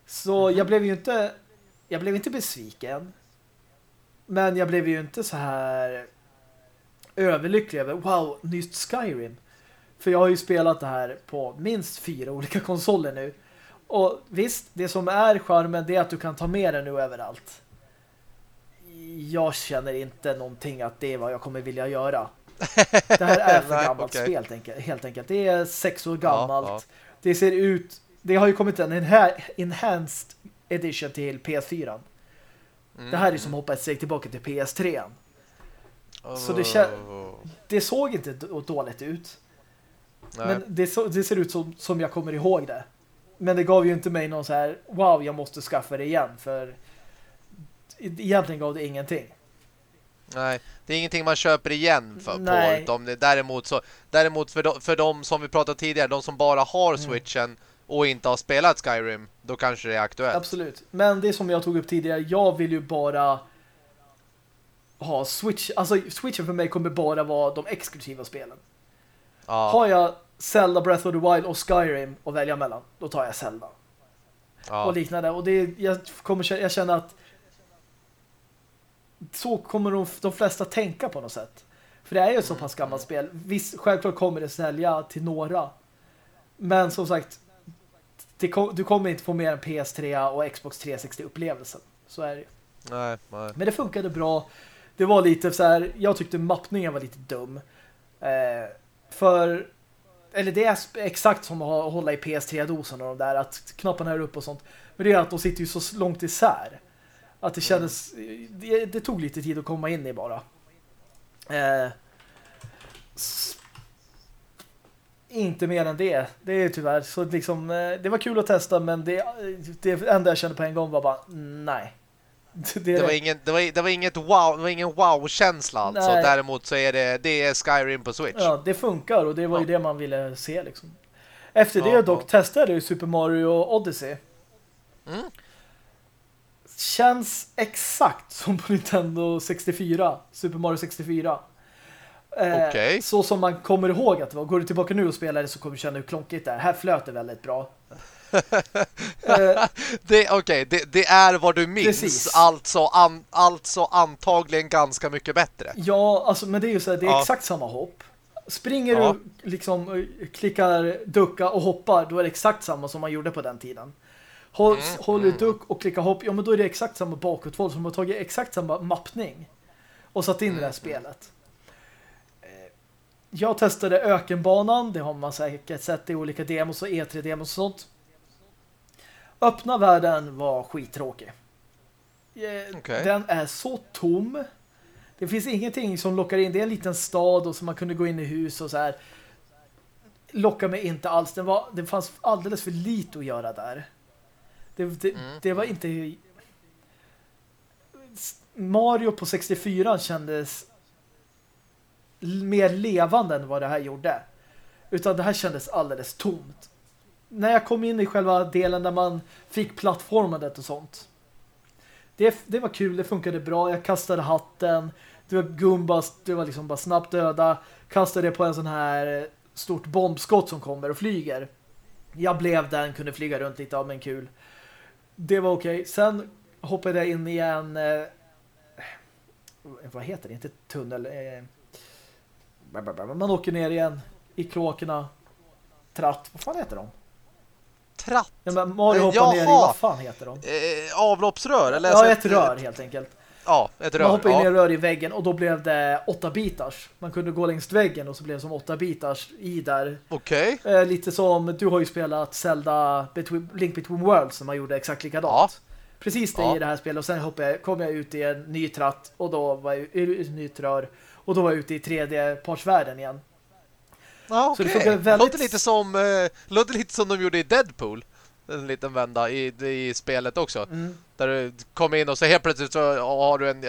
Så jag blev ju inte jag blev inte besviken. Men jag blev ju inte så här överlycklig över wow, nytt Skyrim. För jag har ju spelat det här på minst fyra olika konsoler nu. Och visst, det som är charmen det är att du kan ta med den nu överallt. Jag känner inte någonting att det är vad jag kommer vilja göra. Det här är för gammalt okej. spel helt enkelt. Det är sex år gammalt. ja. Det ser ut... Det har ju kommit en enha- enhanced edition till PS4. Det här är som att hoppa ett steg tillbaka till PS3. så det Oh. Det såg inte dåligt ut. Nej. Men det, så, det ser ut som, som jag kommer ihåg det. Men det gav ju inte mig någon så här wow, jag måste skaffa det igen. För egentligen gav det ingenting. Nej, det är ingenting man köper igen för Nej. på utom det, däremot så däremot för de, för de som vi pratade tidigare, de som bara har Mm. Switchen och inte har spelat Skyrim, då kanske det är aktuellt. Absolut. Men det som jag tog upp tidigare, jag vill ju bara ha Switch. Alltså Switchen för mig kommer bara vara de exklusiva spelen. Ja, Har jag Zelda Breath of the Wild och Skyrim att välja mellan, då tar jag Zelda. ja. och liknande. Och det, jag, kommer, jag känner att så kommer de, de flesta tänka på något sätt. För det är ju ett så pass gammalt spel. Visst, självklart kommer det sälja till några. Men som sagt, kom, du kommer inte få mer än PS3 och Xbox 360-upplevelsen. Så är det ju. Nej, nej. Men det funkade bra. Det var lite så här, jag tyckte mappningen var lite dum. Eh, för eller det är exakt som att hålla i PS3-dosen och de där, att knapparna är upp och sånt. Men det är att de sitter ju så långt isär. Att det kändes, det, det tog lite tid att komma in i bara. Eh, inte mer än det. Det är tyvärr så liksom, eh, det var kul att testa men det, det enda jag kände på en gång var bara nej. Det, Det var, ingen, det, var, det var inget wow, det var ingen wow-känsla alltså. Däremot så är det, det är Skyrim på Switch. Ja, det funkar och det var ju Ja. det man ville se liksom. Efter Ja, det dock ja. testade jag Super Mario Odyssey. Mm. Känns exakt som på Nintendo 64, Super Mario 64. Eh, Okej. Så som man kommer ihåg att det var. Går du tillbaka nu och spelar det så kommer du känna hur klonkigt det är. Här flöt det väldigt bra. eh, Det, okej, det, det är vad du minns. Precis. Alltså, an, alltså antagligen ganska mycket bättre. Ja, alltså, men det är ju så här, det är Ja. exakt samma hopp. Springer Ja. du liksom eh, klickar ducka och hoppar, då är det exakt samma som man gjorde på den tiden. Håll, Mm, Håller du duck och klickar hopp, ja men då är det exakt samma bakåtvoll som har tagit exakt samma mappning och satt in i det här Mm, spelet. Eh, Jag testade ökenbanan, det har man säkert sett i olika demos och E3-demos och sånt. Öppna världen var skittråkig. Eh, Okej. Den är så tom. Det finns ingenting som lockar in. Det är en liten stad och så man kunde gå in i hus och så här. Lockar mig inte alls. Det, var, det fanns alldeles för lite att göra där. Det, det, Mm. det var inte... Mario på 64 kändes mer levande än vad det här gjorde. Utan det här kändes alldeles tomt. när jag kom in i själva delen där man fick plattformandet och sånt. Det, det var kul, det funkade bra. Jag kastade hatten. Det var gumbas, det var liksom bara snabbt döda. Kastade det på en sån här eh, stort bombskott som kommer och flyger. Jag blev den, kunde flyga runt lite av men kul. Det var okej. Okay. Sen hoppade jag in i en eh, vad heter det? Inte tunnel. Eh, man åker ner igen i kråkorna. Tratt. Vad fan heter de? Tratt? Ja, men Mario hoppar Jaha. ner i, vad fan heter de? Eh, avloppsrör? Eller ja, ett rör helt enkelt. Ja, ett rör. Man hoppade ja. ner rör i väggen och då blev det åtta bitars. Man kunde gå längs väggen och så blev det som åtta bitars i där. Okej. Okay. Eh, lite som, du har ju spelat Zelda between, Link Between Worlds som man gjorde exakt likadant. Ja. Precis det ja. i det här spelet och sen hoppade jag, kom jag ut i en ny tratt och då var jag i ett nytt rör och då var jag ute i tredje partsvärlden igen. Ja. Okay. Det väldigt... låter, lite som, uh, låter lite som de gjorde i Deadpool. En liten vända i, i spelet också. Mm. Där du kom in och så helt plötsligt så har du en...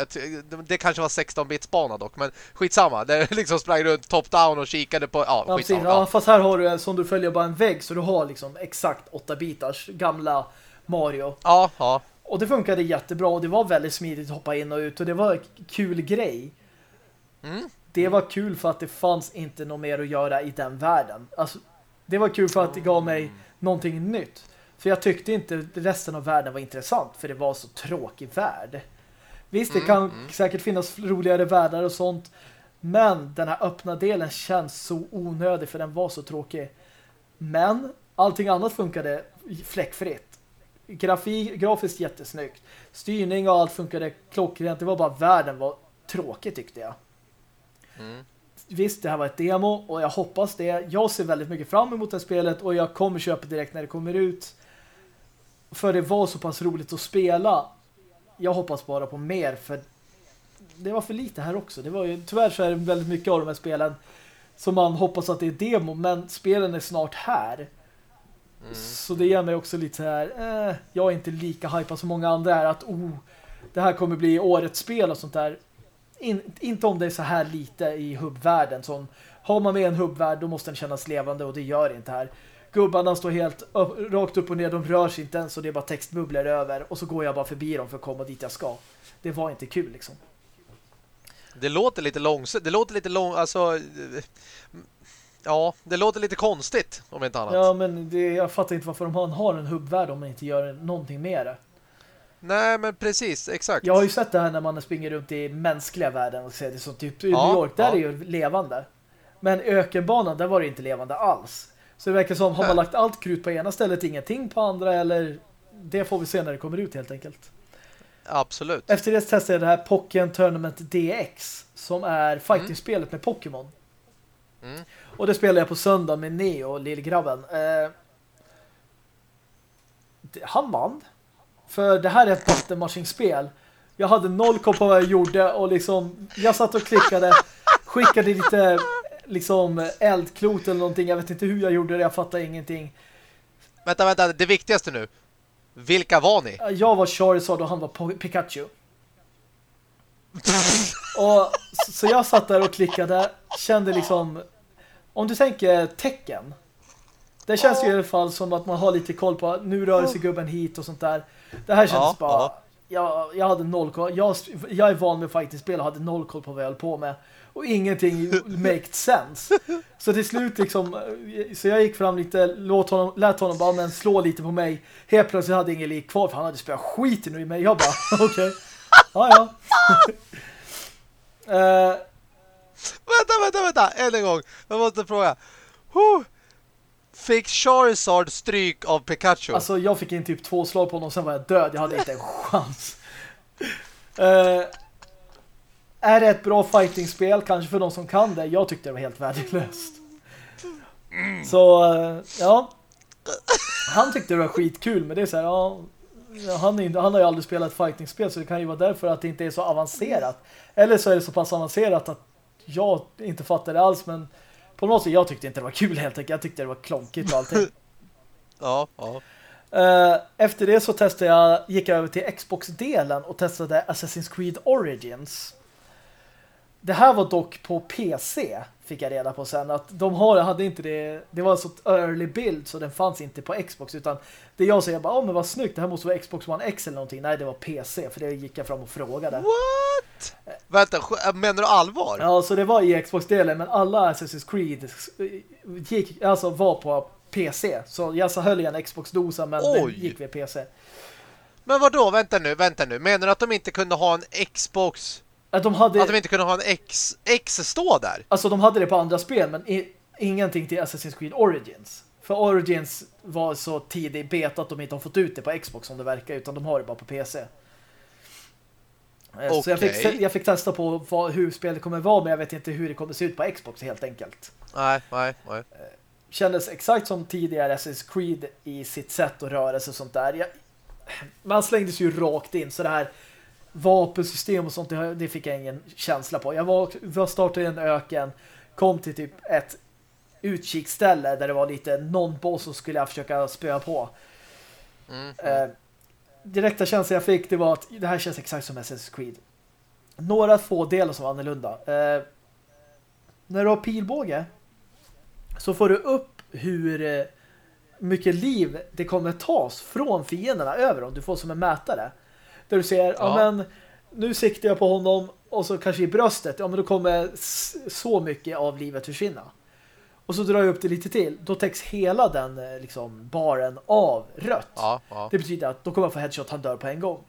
Det kanske var 16-bits bana dock, men skitsamma. Där liksom sprang runt top-down och kikade på... Ja, ja, skitsamma. Ja, fast här har du som du följer bara en vägg så du har liksom exakt 8-bitars gamla Mario. Ja, ja. Och det funkade jättebra och det var väldigt smidigt att hoppa in och ut och det var en kul grej. Mm. Det var kul för att det fanns inte något mer att göra i den världen. Alltså, det var kul för att det gav mig någonting nytt. För jag tyckte inte resten av världen var intressant för det var så tråkig värld. Visst, det mm, kan mm. säkert finnas roligare världar och sånt. Men den här öppna delen känns så onödig för den var så tråkig. Men allting annat funkade fläckfritt grafik, grafiskt jättesnyggt. Styrning och allt funkade klockrent. Det var bara världen var tråkig tyckte jag. Mm. Visst, det här var ett demo och jag hoppas det. Jag ser väldigt mycket fram emot det spelet och jag kommer köpa direkt när det kommer ut. För det var så pass roligt att spela. Jag hoppas bara på mer för det var för lite här också. Det var ju, tyvärr så är det väldigt mycket av de här spelen som man hoppas att det är demo men spelen är snart här. Så det ger mig också lite så här eh, jag är inte lika hypad som många andra är att oh, det här kommer bli årets spel och sånt där. In, inte om det är så här lite i hubbvärlden som har man med en hubbvärld då måste den kännas levande och det gör det inte här. Gubbarna står helt upp, rakt upp och ner, de rör sig inte ens och det är bara textbubblor över och så går jag bara förbi dem för att komma dit jag ska. Det var inte kul liksom. Det låter lite långsamt. Det låter lite lång... Alltså, Ja, det låter lite konstigt om inte annat. Ja, men det, jag fattar inte varför de har en hubbvärld om man inte gör någonting med det. Nej, men precis, exakt. Jag har ju sett det här när man springer runt i mänskliga världen och ser det som typ i ja, New York, där ja. är ju levande. Men ökenbanan, där var det inte levande alls. Så det verkar som, har man lagt allt krut på ena stället, ingenting på andra, eller det får vi se när det kommer ut helt enkelt. Absolut. Efter det testade jag det här Pokémon Tournament DX, som är fighting-spelet med Pokémon. Mm. Och det spelade jag på söndag med Neo, lillgrabben. Eh, han vann. För det här är ett buttonmashing-spel. Jag hade noll koll på vad jag gjorde och liksom, jag satt och klickade, skickade lite liksom eldklot eller någonting. Jag vet inte hur jag gjorde det, jag fattar ingenting. Vänta, vänta, det viktigaste nu. Vilka var ni? Jag var Charizard och han var Pikachu. och så jag satt där och klickade, kände liksom om du tänker tecken. Det känns ju i alla fall som att man har lite koll på nu rör sig gubben hit och sånt där. Det här känns ja, bara... Ja. Jag, jag hade noll koll. Jag, jag är van med fighting-spel och hade noll koll på vad jag höll på med. Och ingenting made sense. Så till slut liksom... Så jag gick fram lite, låt honom, lät honom bara men slå lite på mig. Helt plötsligt hade ingen lik kvar för han hade spelat skiten i mig. Jag bara, okej. Okay. Ja, ja. uh, vänta, vänta, vänta. Än en gång. Jag måste fråga. Huh. Fick Charizard stryk av Pikachu? Alltså, jag fick in typ två slag på honom, sen var jag död. Jag hade inte en chans. Uh, är det ett bra fighting-spel? Kanske för de som kan det. Jag tyckte det var helt värdelöst. Så, uh, ja. Han tyckte det var skitkul, men det är så här, ja, han, är, han har ju aldrig spelat fighting-spel så det kan ju vara därför att det inte är så avancerat. Eller så är det så pass avancerat att jag inte fattade alls men på något sätt, jag tyckte inte det var kul helt enkelt. Jag tyckte det var klonkigt och allting. ja, ja. Eh, efter det så testade jag, gick jag över till Xbox-delen och testade Assassin's Creed Origins. Det här var dock på PC. fick jag reda på sen att de har, hade inte det det var så early build så den fanns inte på Xbox utan det jag säger bara, åh men vad snyggt det här måste vara Xbox One X eller någonting nej det var PC för det gick jag fram och frågade What? Vänta, menar du allvar? Ja så det var i Xbox-delen men alla Assassin's Creed gick, alltså var på PC så jag så höll jag en Xbox-dosa men Oj. den gick via PC Men vad då? Vänta nu, vänta nu menar du att de inte kunde ha en Xbox att de, hade, att de inte kunde ha en X, X stå där. Alltså de hade det på andra spel men i, ingenting till Assassin's Creed Origins. För Origins var så tidig beta att de inte har fått ut det på Xbox som det verkar utan de har det bara på PC. Okay. Eh, så jag fick, jag fick testa på vad, hur spelet kommer vara men jag vet inte hur det kommer se ut på Xbox helt enkelt. Nej, nej, nej. Eh, kändes exakt som tidigare Assassin's Creed i sitt sätt att röra sig och sånt där. Jag, man slängdes ju rakt in så det här vapensystem och sånt, det, fick jag ingen känsla på. Jag var, var startade i en öken, kom till typ ett utkiksställe där det var lite någon boss som skulle jag försöka spöa på. Mm. Eh, direkta känslan jag fick det var att det här känns exakt som Assassin's Creed. Några få delar som var annorlunda. Eh, när du har pilbåge så får du upp hur eh, mycket liv det kommer tas från fienderna över dem. Du får som en mätare. Där du ser, ja. ja men nu siktar jag på honom och så kanske i bröstet, ja men då kommer så mycket av livet försvinna. Och så drar jag upp det lite till. Då täcks hela den eh, liksom, baren av rött. Ja, ja. Det betyder att då kommer jag få headshot, han dör på en gång.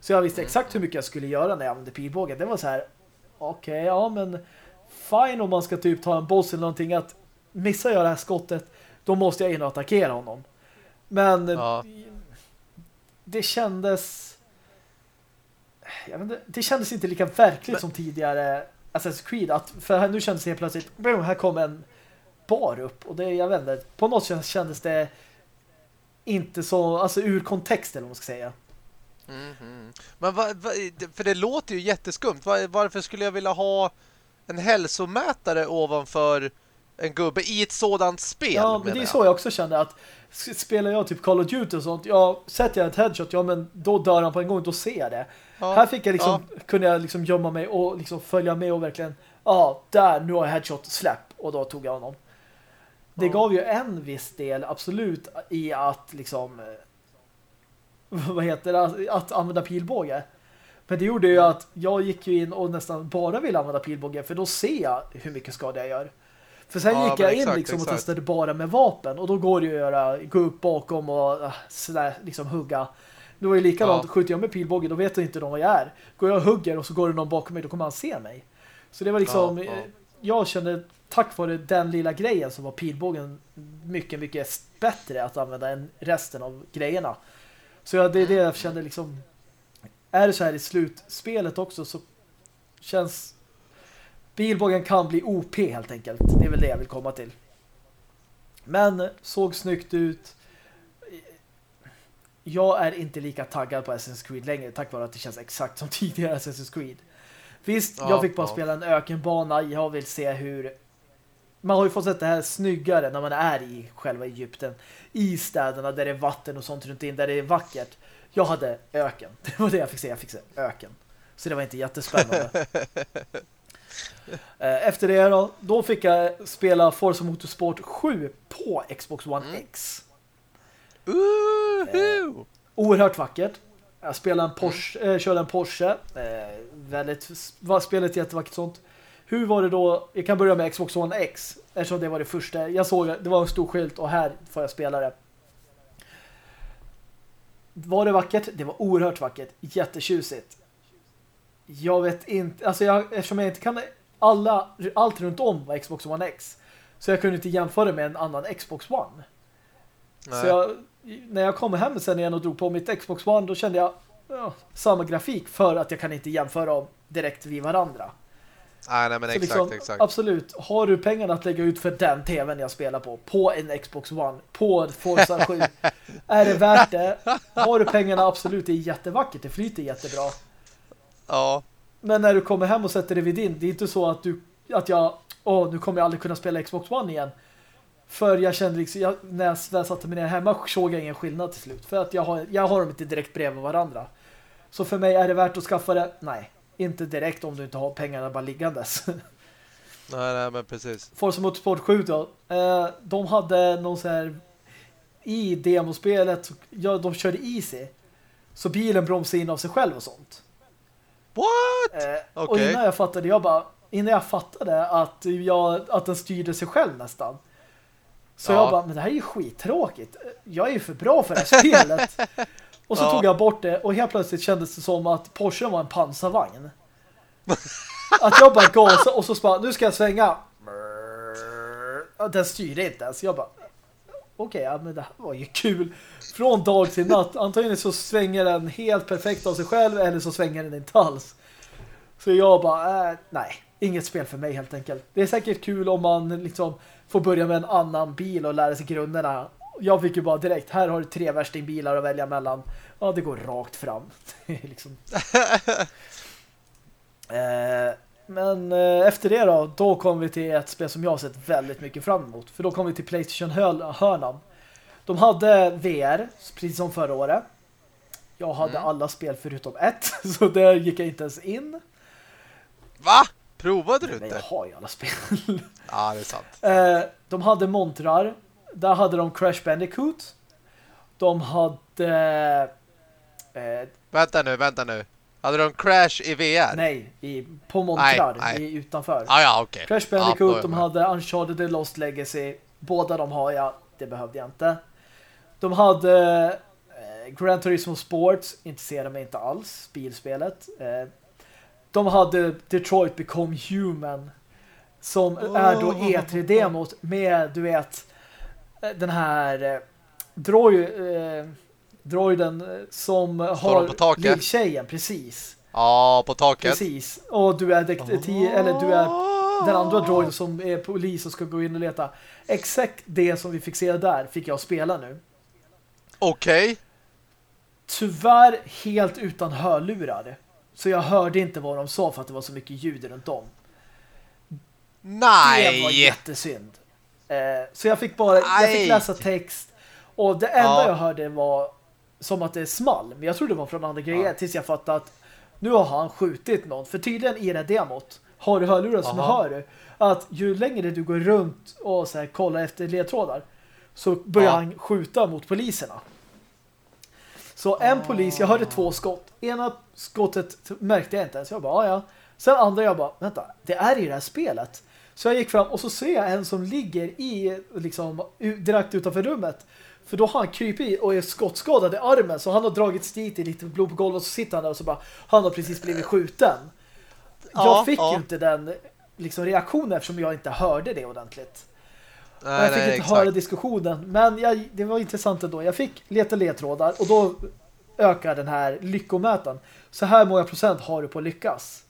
Så jag visste mm. exakt hur mycket jag skulle göra när jag använde pilbågen. Det var så här, okej, okay, ja men fine om man ska typ ta en boss eller någonting att missar jag det här skottet, då måste jag in och attackera honom. Men ja. det kändes inte, det kändes inte lika verkligt Men... som tidigare Assassin's Creed. Att, för nu kändes det helt plötsligt, boom, här kom en bar upp. Och det, jag vet inte, på något sätt kändes det inte så, alltså ur kontext eller vad man ska säga. Mm -hmm. Men va, va, för det låter ju jätteskumt. Var, varför skulle jag vilja ha en hälsomätare ovanför en gubbe i ett sådant spel? Ja, men det är jag. så jag också kände att spelar jag typ Call of Duty och sånt, ja, sätter jag ett headshot, ja men då dör han på en gång, då ser jag det. Ja, här fick jag liksom, ja. kunde jag liksom gömma mig och liksom följa med och verkligen, ja, där, nu har jag headshot släpp och då tog jag honom. Det ja. gav ju en viss del absolut i att liksom vad heter det, att använda pilbåge. Men det gjorde ju att jag gick ju in och nästan bara ville använda pilbåge för då ser jag hur mycket skada jag gör. För sen ja, gick jag exakt, in liksom och testade bara med vapen och då går det ju att göra, gå upp bakom och äh, sådär, liksom hugga. Det var ju likadant, ja. skjuter jag med pilbåge då vet inte de vad jag är. Går jag och hugger och så går det någon bakom mig då kommer han se mig. Så det var liksom, ja, ja. jag kände tack vare den lilla grejen så var pilbågen mycket, mycket bättre att använda än resten av grejerna. Så ja, det är det jag kände liksom är det så här i slutspelet också så känns bilbågen kan bli OP helt enkelt. Det är väl det jag vill komma till. Men såg snyggt ut. Jag är inte lika taggad på Assassin's Creed längre tack vare att det känns exakt som tidigare Assassin's Creed. Visst, ja, jag fick bara ja. spela en ökenbana. Jag vill se hur... Man har ju fått sett det här snyggare när man är i själva Egypten. I städerna där det är vatten och sånt runt in, där det är vackert. Jag hade öken. Det var det jag fick se. Jag fick se öken. Så det var inte jättespännande. Eh, efter det då, då fick jag spela Forza Motorsport 7 på Xbox One mm. X. Uh oerhört vackert. Jag spelade en Porsche, mm. äh, körde en Porsche. Eh, väldigt, var spelet jättevackert sånt. Hur var det då? Jag kan börja med Xbox One X. Eftersom det var det första. Jag såg det var en stor skylt och här får jag spela det. Var det vackert? Det var oerhört vackert. Jättetjusigt. Jag vet inte, alltså jag, eftersom jag inte kan alla, allt runt om var Xbox One X. Så jag kunde inte jämföra med en annan Xbox One. Nej. Så jag, när jag kom hem sen igen och drog på mitt Xbox One då kände jag ja, samma grafik för att jag kan inte jämföra dem direkt vid varandra. Nej, nej men exakt, liksom, exakt. Absolut, har du pengarna att lägga ut för den tvn jag spelar på, på en Xbox One, på Forza 7, är det värt det? Har du pengarna, absolut, det är jättevackert, det flyter jättebra. Ja. Men när du kommer hem och sätter det vid din, det är inte så att du att jag, åh, nu kommer jag aldrig kunna spela Xbox One igen. För jag kände liksom, jag, när jag väl satte mig ner hemma såg jag ingen skillnad till slut. För att jag har, jag har dem inte direkt bredvid varandra. Så för mig är det värt att skaffa det? Nej, inte direkt om du inte har pengarna bara liggandes. Nej, nej, men precis. Forza Motorsport 7 då. Eh, de hade någon så här i demospelet, ja, de körde easy. Så bilen bromsade in av sig själv och sånt. What? Eh, Och Okej. innan jag fattade, jag bara, innan jag fattade att, jag, att den styrde sig själv nästan. Så Ja. jag bara, men det här är ju skittråkigt. Jag är ju för bra för det här spelet. och så Ja. tog jag bort det och helt plötsligt kändes det som att Porsche var en pansarvagn. att jag bara gasade och så bara, nu ska jag svänga. Och Den styrde inte ens. Jag bara, okej, ja, men det här var ju kul. Från dag till natt. Antagligen så svänger den helt perfekt av sig själv eller så svänger den inte alls. Så jag bara, äh, nej, inget spel för mig helt enkelt. Det är säkert kul om man liksom får börja med en annan bil och lära sig grunderna. Jag fick ju bara direkt, här har du tre värstingbilar att välja mellan. Ja, det går rakt fram. Liksom... eh, men eh, efter det då, då kom vi till ett spel som jag har sett väldigt mycket fram emot. För då kom vi till Playstation-hörnan. De hade VR, precis som förra året. Jag hade Mm. alla spel förutom ett, så där gick jag inte ens in. Va? Provade du Men jag inte? har ju alla spel. Ja, det är sant. Eh, de hade montrar. Där hade de Crash Bandicoot. De hade... Eh, Vänta nu, vänta nu. Hade de Crash i VR? nej, i, på montrar. Nej, nej. I, utanför. Ah, ja, okej. Crash Bandicoot, jag de hade Uncharted The Lost Legacy. Båda de har jag. Det behövde jag inte. De hade eh, Gran Turismo Sports. Intresserade mig inte alls. Bilspelet. Eh, de hade Detroit Become Human. Som är då Oh. E3-demot med, du vet, eh, den här eh, droj, eh, droiden eh, som på har lilltjejen, precis. Ja, på taket. Precis. Och du är detektiv, eller du är den andra droiden som är polis och ska gå in och leta. Exakt det som vi fick se där fick jag spela nu. Okej. Tyvärr helt utan hörlurar. Så jag hörde inte vad de sa för att det var så mycket ljud runt om. Det var Nej! jättesynd. Eh, så jag fick bara jag fick läsa text och det enda Ja. jag hörde var som att det small. Men jag trodde det var från andra grejer Ja. tills jag fattade att nu har han skjutit någon. För tydligen i det demot har du hörlurar som Aha. hör du att ju längre du går runt och så här, kollar efter ledtrådar så börjar Ja. han skjuta mot poliserna. Så en polis, jag hörde två skott. Ena skottet märkte jag inte ens. Jag bara, "Ah, ja. Sen andra jag bara, vänta, det är i det här spelet. Så jag gick fram och så ser jag en som ligger i liksom direkt utanför rummet. För då har han krypit och är skottskadad i armen så han har dragits dit i lite blod på golvet och så sitter han där och så bara, han har precis blivit skjuten. Ja, jag fick ja. ju inte den liksom, reaktionen eftersom jag inte hörde det ordentligt. Nej, jag fick nej, inte höra exakt. diskussionen. Men jag, det var intressant ändå. Jag fick leta ledtrådar och då ökar den här lyckomätaren. Så här många procent har du på att lyckas.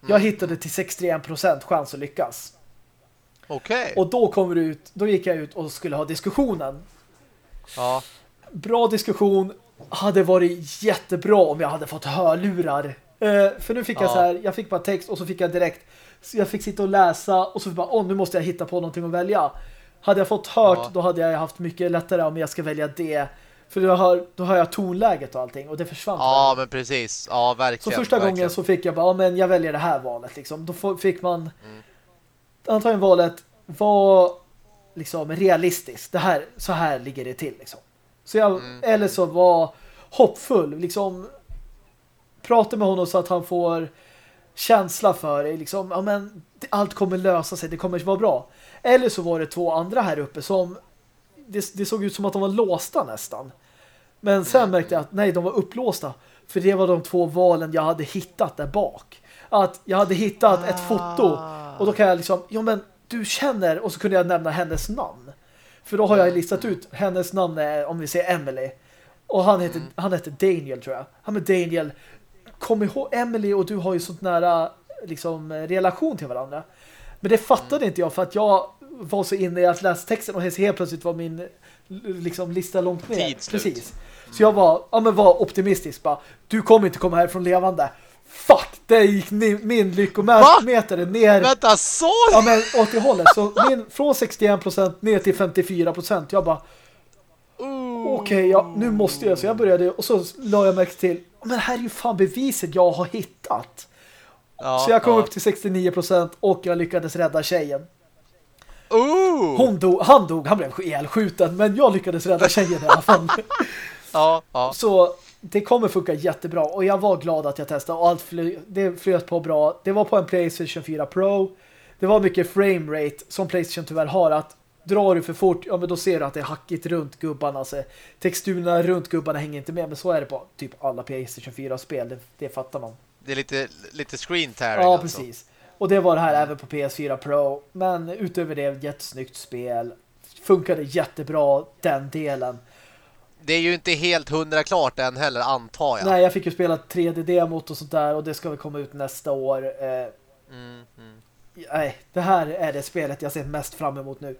Mm. Jag hittade till 61% chans att lyckas. Okej. Och då kommer du ut, då gick jag ut och skulle ha diskussionen. Ja. Bra diskussion. Hade varit jättebra om jag hade fått hörlurar. Eh, för nu fick jag Ja. så här, jag fick bara text och så fick jag direkt så jag fick sitta och läsa och så bara, åh nu måste jag hitta på någonting att välja. Hade jag fått hört, Ja. då hade jag haft mycket lättare om jag ska välja det. För då hör, då hör jag tonläget och allting och det försvann. Ja, men precis. Ja, så verkligen. första verkligen. gången så fick jag bara, ja men jag väljer det här valet liksom. Då fick man Mm. antagligen valet var liksom realistiskt. Det här, så här ligger det till liksom. Så jag, Mm. eller så var hoppfull, liksom prata med honom så att han får känsla för det, liksom, ja men allt kommer lösa sig, det kommer vara bra. Eller så var det två andra här uppe som det, det såg ut som att de var låsta nästan. Men sen Mm. märkte jag att nej, de var upplåsta. För det var de två valen jag hade hittat där bak. Att jag hade hittat ett foto och då kan jag liksom, ja men du känner, och så kunde jag nämna hennes namn. För då har jag listat ut, hennes namn är, om vi säger Emily. Och han heter, Mm. han heter Daniel tror jag. Han med Daniel, kom ihåg, Emily och du har ju sånt nära liksom, relation till varandra. Men det fattade Mm. inte jag för att jag var så inne i att läsa texten och helt plötsligt var min liksom, lista långt ner. Precis. Så jag var, ja men var optimistisk bara, du kommer inte komma härifrån levande. Fuck, där gick min lyckomätare ner. Vänta, så? Ja men åt det hållet. Så min, från 61% ner till 54%. Jag bara, okej, ja, nu måste jag. Så jag började, och så la jag märke till, men här är ju fan beviset jag har hittat. Ja, så jag kom ja. upp till 69% och jag lyckades rädda tjejen. Ooh! Hon dog, han dog, han blev ihjälskjuten men jag lyckades rädda tjejen i alla fall. Ja, ja. Så det kommer funka jättebra och jag var glad att jag testade och allt fly, det flöt på bra. Det var på en Playstation 4 Pro. Det var mycket framerate som Playstation tyvärr har att drar du för fort, ja men då ser du att det är hackigt runt gubbarna. Alltså, texturerna runt gubbarna hänger inte med men så är det på typ alla Playstation 4-spel. Det, det fattar man. Det är lite, lite screen tearing Ja, alltså. precis. Och det var det här även på PS4 Pro. Men utöver det, jättesnyggt spel. Funkade jättebra den delen. Det är ju inte helt hundra klart än heller, antar jag. Nej, jag fick ju spela 3D-demot och sånt där och det ska väl komma ut nästa år. Eh, Mm, mm. nej, det här är det spelet jag ser mest fram emot nu.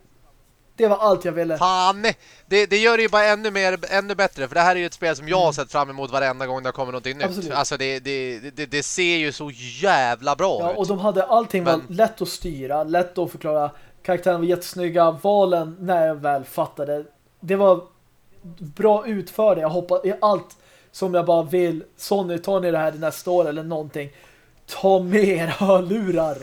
Det var allt jag ville. Fan! Det, det gör det ju bara ännu, mer, ännu bättre, för det här är ju ett spel som jag har Mm. sett fram emot varenda gång det kommer någonting nytt. Absolut. Alltså det, det, det, det ser ju så jävla bra Ja, ut. och de hade allting var Men- lätt att styra, lätt att förklara. Karaktärerna var jättesnygga. Valen, när jag väl fattade, det var bra utförde. Jag hoppas i allt som jag bara vill. Sony, tar ni det här nästa år eller någonting? Ta med er hörlurar.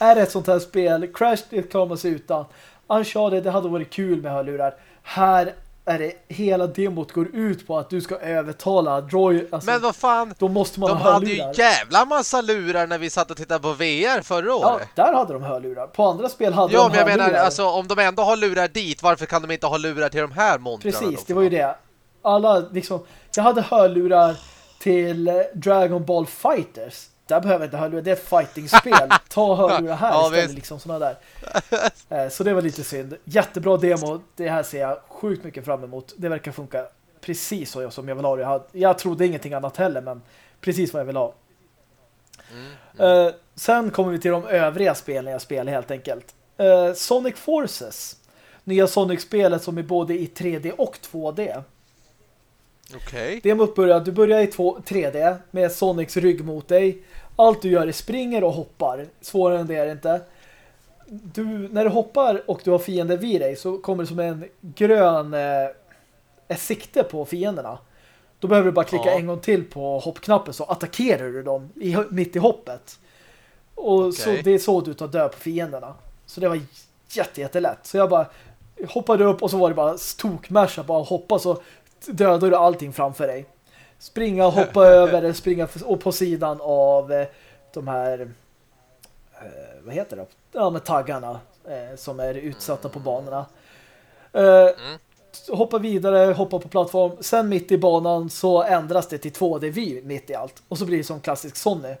Är det ett sånt här spel? Crash, det klarar man sig utan. Uncharted, det hade varit kul med hörlurar. Här är det, hela demot går ut på att du ska övertala Droid. Alltså, Men vad fan, då måste man de ha hade ju hörlurar. jävla massa lurar när vi satt och tittade på VR förra Ja, året. där hade de hörlurar. På andra spel hade Ja, de men jag hörlurar. menar, alltså om de ändå har lurar dit, varför kan de inte ha lurar till de här montrarna Precis, då? det var ju det. Alla, liksom, jag hade hörlurar till Dragon Ball Fighters. Där behöver jag inte hörlurar, det är ett fighting-spel. Ta hörlurar här Ja, istället, visst. liksom sådana där. Eh, Så det var lite synd. Jättebra demo, det här ser jag sjukt mycket fram emot. Det verkar funka precis så som jag vill ha det. Jag, trodde ingenting annat heller, men precis vad jag vill ha. Mm. Eh, sen kommer vi till de övriga spelen jag spelar helt enkelt. Eh, Sonic Forces. Nya Sonic-spelet som är både i 3D och 2D. Okej. Demot börjar, du börjar i två- 3D med Sonics rygg mot dig. Allt du gör är springer och hoppar. Svårare än det är det inte. Du, när du hoppar och du har fiender vid dig så kommer det som en grön eh, ett sikte på fienderna. Då behöver du bara klicka Ja. en gång till på hoppknappen så attackerar du dem i, mitt i hoppet. Och så, Okej. det är så du tar död på fienderna. Så det var jätte, jättelätt. Så jag bara hoppade upp och så var det bara tokmasha, bara hoppa så dödar du allting framför dig. Springa, hoppa över eller springa och på sidan av eh, de här eh, vad heter det? Ja, med taggarna eh, som är utsatta på banorna. Eh, Mm. Hoppa vidare, hoppa på plattform. Sen mitt i banan så ändras det till 2D-vy mitt i allt. Och så blir det som klassisk Sonic.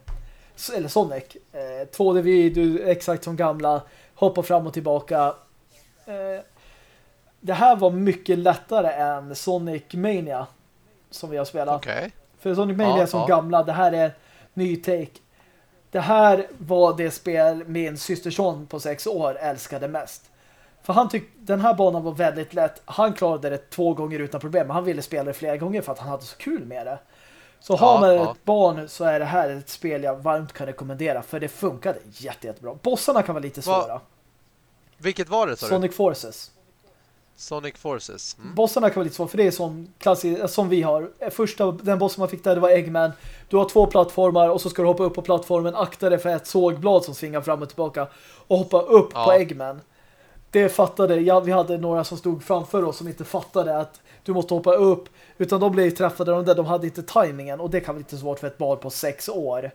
Eller Sonic. Eh, 2D-vy, du exakt som gamla. Hoppa fram och tillbaka. Det här var mycket lättare än Sonic Mania som vi har spelat. Okej. För Sonic Mania Ja, är som ja. gamla. Det här är ny take. Det här var det spel min systerson på sex år älskade mest. För han tyckte den här banan var väldigt lätt. Han klarade det två gånger utan problem. Men han ville spela det flera gånger för att han hade så kul med det. Så har Ja, man ja. ett barn så är det här ett spel jag varmt kan rekommendera. För det funkade jätte, jättebra. Bossarna kan vara lite svåra. Vilket var det, sa du? Sonic Forces. Sonic Forces. Mm. Bossarna kan vara lite svåra för det är som, klassi- som vi har. Första, den bossen man fick där det var Eggman. Du har två plattformar och så ska du hoppa upp på plattformen, akta dig för ett sågblad som svingar fram och tillbaka och hoppa upp Ja. på Eggman. Det fattade, ja, vi hade några som stod framför oss som inte fattade att du måste hoppa upp utan de blev träffade de där, de hade inte tajmingen och det kan vara lite svårt för ett barn på sex år.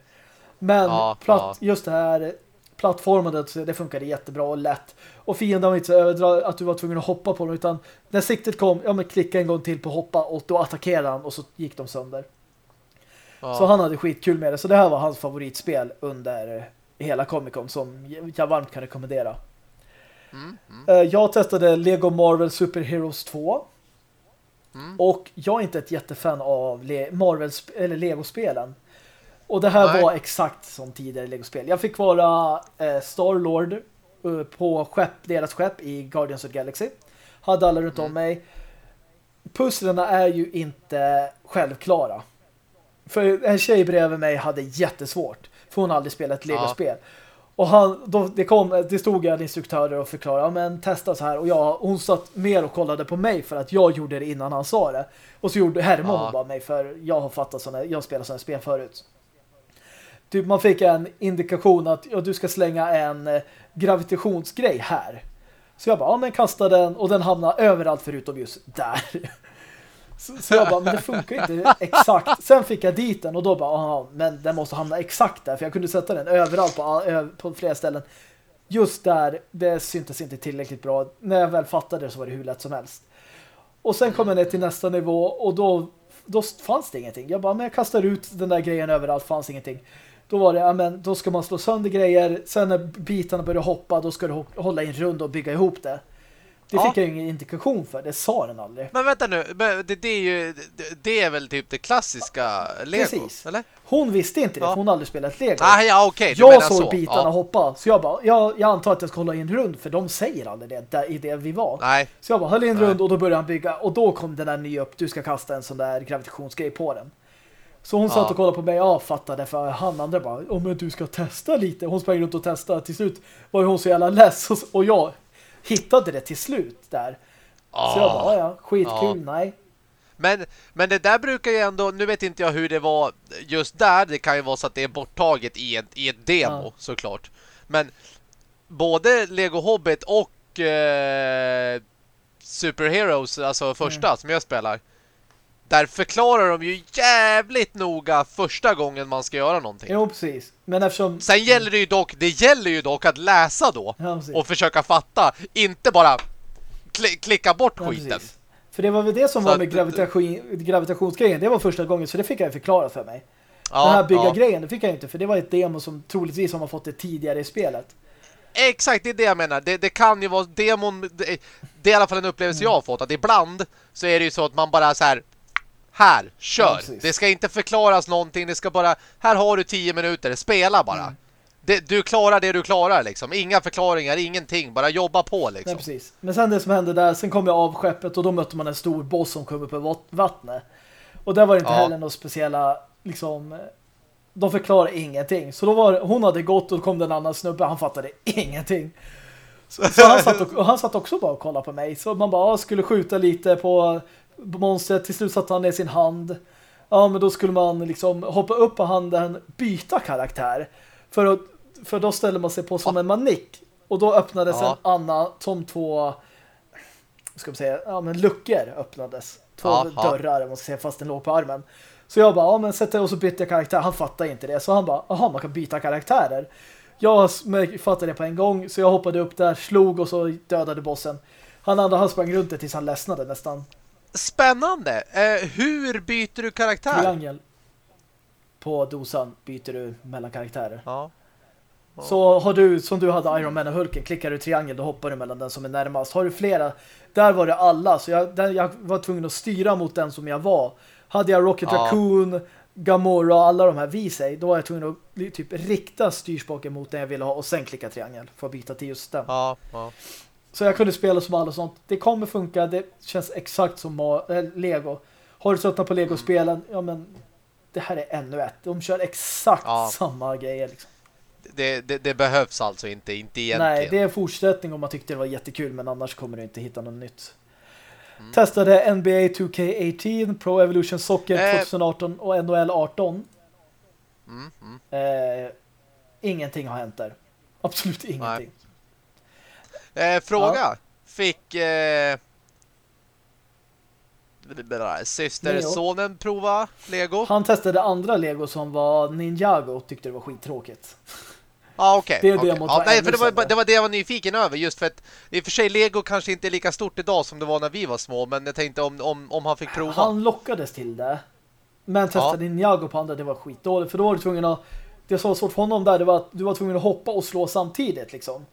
Men Ja, platt, ja. just det här plattformandet, det funkade jättebra och lätt. Och fienden var inte så överdra att du var tvungen att hoppa på dem utan när siktet kom, ja men klicka en gång till på hoppa och då attackerade han och så gick de sönder. Ja. Så han hade skitkul med det. Så det här var hans favoritspel under hela Comic Con som jag varmt kan rekommendera. Mm, mm, Eh, Jag testade Lego Marvel Super Heroes 2 mm. och jag är inte ett jättefan av Le Marvel eller Lego-spelen. Och det här Nej. var exakt som tidigare Lego-spel. Jag fick vara eh, Star-Lord eh, på skepp, deras skepp i Guardians of the Galaxy. Hade alla runt om mig. Pusslerna är ju inte självklara. För en tjej bredvid mig hade jättesvårt. För hon har aldrig spelat Lego-spel. Och han, då, det, kom, det stod en instruktör och förklarade, ja men testa så här. Och jag, hon satt mer och kollade på mig för att jag gjorde det innan han sa det. Och så gjorde Hermon Ja. bara mig för jag har fattat såna, jag spelar sådana spel förut typ man fick en indikation att ja, du ska slänga en eh, gravitationsgrej här. Så jag bara, ja men kasta den och den hamnar överallt förutom just där. Så, så jag bara, men det funkar inte exakt. Sen fick jag dit den och då bara, aha, men den måste hamna exakt där. För jag kunde sätta den överallt på, på flera ställen. Just där, det syntes inte tillräckligt bra. När jag väl fattade det så var det hur lätt som helst. Och sen kom jag ner till nästa nivå och då, då fanns det ingenting. Jag bara, men jag kastar ut den där grejen överallt, fanns ingenting. Då var det, ja men då ska man slå sönder grejer. Sen när bitarna börjar hoppa, då ska du hålla i en rund och bygga ihop det. Det fick jag ju ingen indikation för, det sa den aldrig. Men vänta nu, det, det är ju det är väl typ det klassiska Lego, Precis. eller? Hon visste inte det, ja. hon aldrig spelat Lego. Ah, ja, okay, jag såg så. bitarna ja. hoppa, så jag bara, jag, jag antar att jag ska hålla i en rund, för de säger aldrig det där, i det vi var. Nej. Så jag bara, höll i en rund och då började han bygga, och då kom den där nya upp, du ska kasta en sån där gravitationsgrej på den. Så hon satt och kollade på mig, ja fattade för han andra bara, om oh, du ska testa lite. Hon sprang runt och testade, till slut var hon så jävla less och jag hittade det till slut där. Ah, så jag bara, ja, skitkul, ah. nej. Men, men det där brukar ju ändå, nu vet inte jag hur det var just där, det kan ju vara så att det är borttaget i ett, i ett demo ja. såklart. Men både Lego Hobbit och eh, Superheroes, alltså första mm. som jag spelar, där förklarar de ju jävligt noga första gången man ska göra någonting. Jo, precis. Men eftersom... Sen gäller det ju dock, det gäller ju dock att läsa då ja, och försöka fatta, inte bara klicka bort ja, skiten. Precis. För det var väl det som så var med gravitation, gravitationsgrejen. Det var första gången, så det fick jag förklara för mig. Ja, Den här bygga ja. grejen, det fick jag inte. För det var ett demo som troligtvis har man fått det tidigare i spelet. Exakt, det är det jag menar. Det, det kan ju vara demon... Det, det, är i alla fall en upplevelse mm. jag har fått. Att ibland så är det ju så att man bara så här... Här, kör! Ja, det ska inte förklaras någonting. Det ska bara... Här har du tio minuter, spela bara. Mm det, du klarar det du klarar liksom. Inga förklaringar, ingenting. Bara jobba på liksom. Nej, precis. Men sen det som hände där, sen kom jag av skeppet och då mötte man en stor boss som kom upp på vattnet. Och där var det inte ja. heller några speciella liksom de förklarade ingenting. Så då var hon hade gått och kom den annan snubbe, han fattade ingenting. Så, så han, satt och, han satt också bara och kollade på mig. Så man bara skulle skjuta lite på monstret. Till slut satte han ner sin hand. Ja, men då skulle man liksom hoppa upp på handen, byta karaktär. För att för då ställer man sig på som en manik. Och då öppnades ja. en Anna som två ska man säga, ja men luckor öppnades. Två ja, dörrar, man ska säga, fast den låg på armen. Så jag bara, ja men sätter och så bytte jag karaktär. Han fattar inte det. Så han bara, aha man kan byta karaktärer. Jag fattade det på en gång. Så jag hoppade upp där, slog och så dödade bossen. Han andra, han sprang runt det tills han ledsnade nästan. Spännande. Eh, hur byter du karaktär? Triangel. På dosan byter du mellan karaktärer. Ja. Så har du, som du hade Iron Man och Hulken, klickar du triangel, då hoppar du mellan den som är närmast. Har du flera, där var det alla. Så jag, den, jag var tvungen att styra mot den som jag var. Hade jag Rocket ja. Raccoon, Gamora och alla de här vid sig, då var jag tvungen att typ rikta styrspaken mot den jag ville ha och sen klicka triangel för att byta till just den. Ja, ja. Så jag kunde spela som alla sånt. Det kommer funka, det känns exakt som äh, Lego. Har du tröttnat på Lego-spelen, ja men det här är ännu ett. De kör exakt ja. samma grejer liksom det, det, det, behövs alltså inte, inte egentligen. Nej, det är en fortsättning om man tyckte det var jättekul men annars kommer du inte hitta något nytt. Mm. Testade NBA 2K18, Pro Evolution Soccer eh. 2018 och NHL 18. Mm, mm. Eh, ingenting har hänt där. Absolut ingenting. Eh, fråga. Ja. Fick eh, systersonen prova Lego? Han testade andra Lego som var Ninjago och tyckte det var skittråkigt. ah. Okay, det, okay. ja, nej, för det var, det var det jag var nyfiken över. Just för att i och för sig Lego kanske inte är lika stort idag som det var när vi var små. Men jag tänkte om, om, om han fick prova. Han lockades till det. Men testade ja. Ninjago på andra, det var skitdåligt. För då var du tvungen att... Det som var svårt för honom där, det var att du var tvungen att hoppa och slå samtidigt liksom.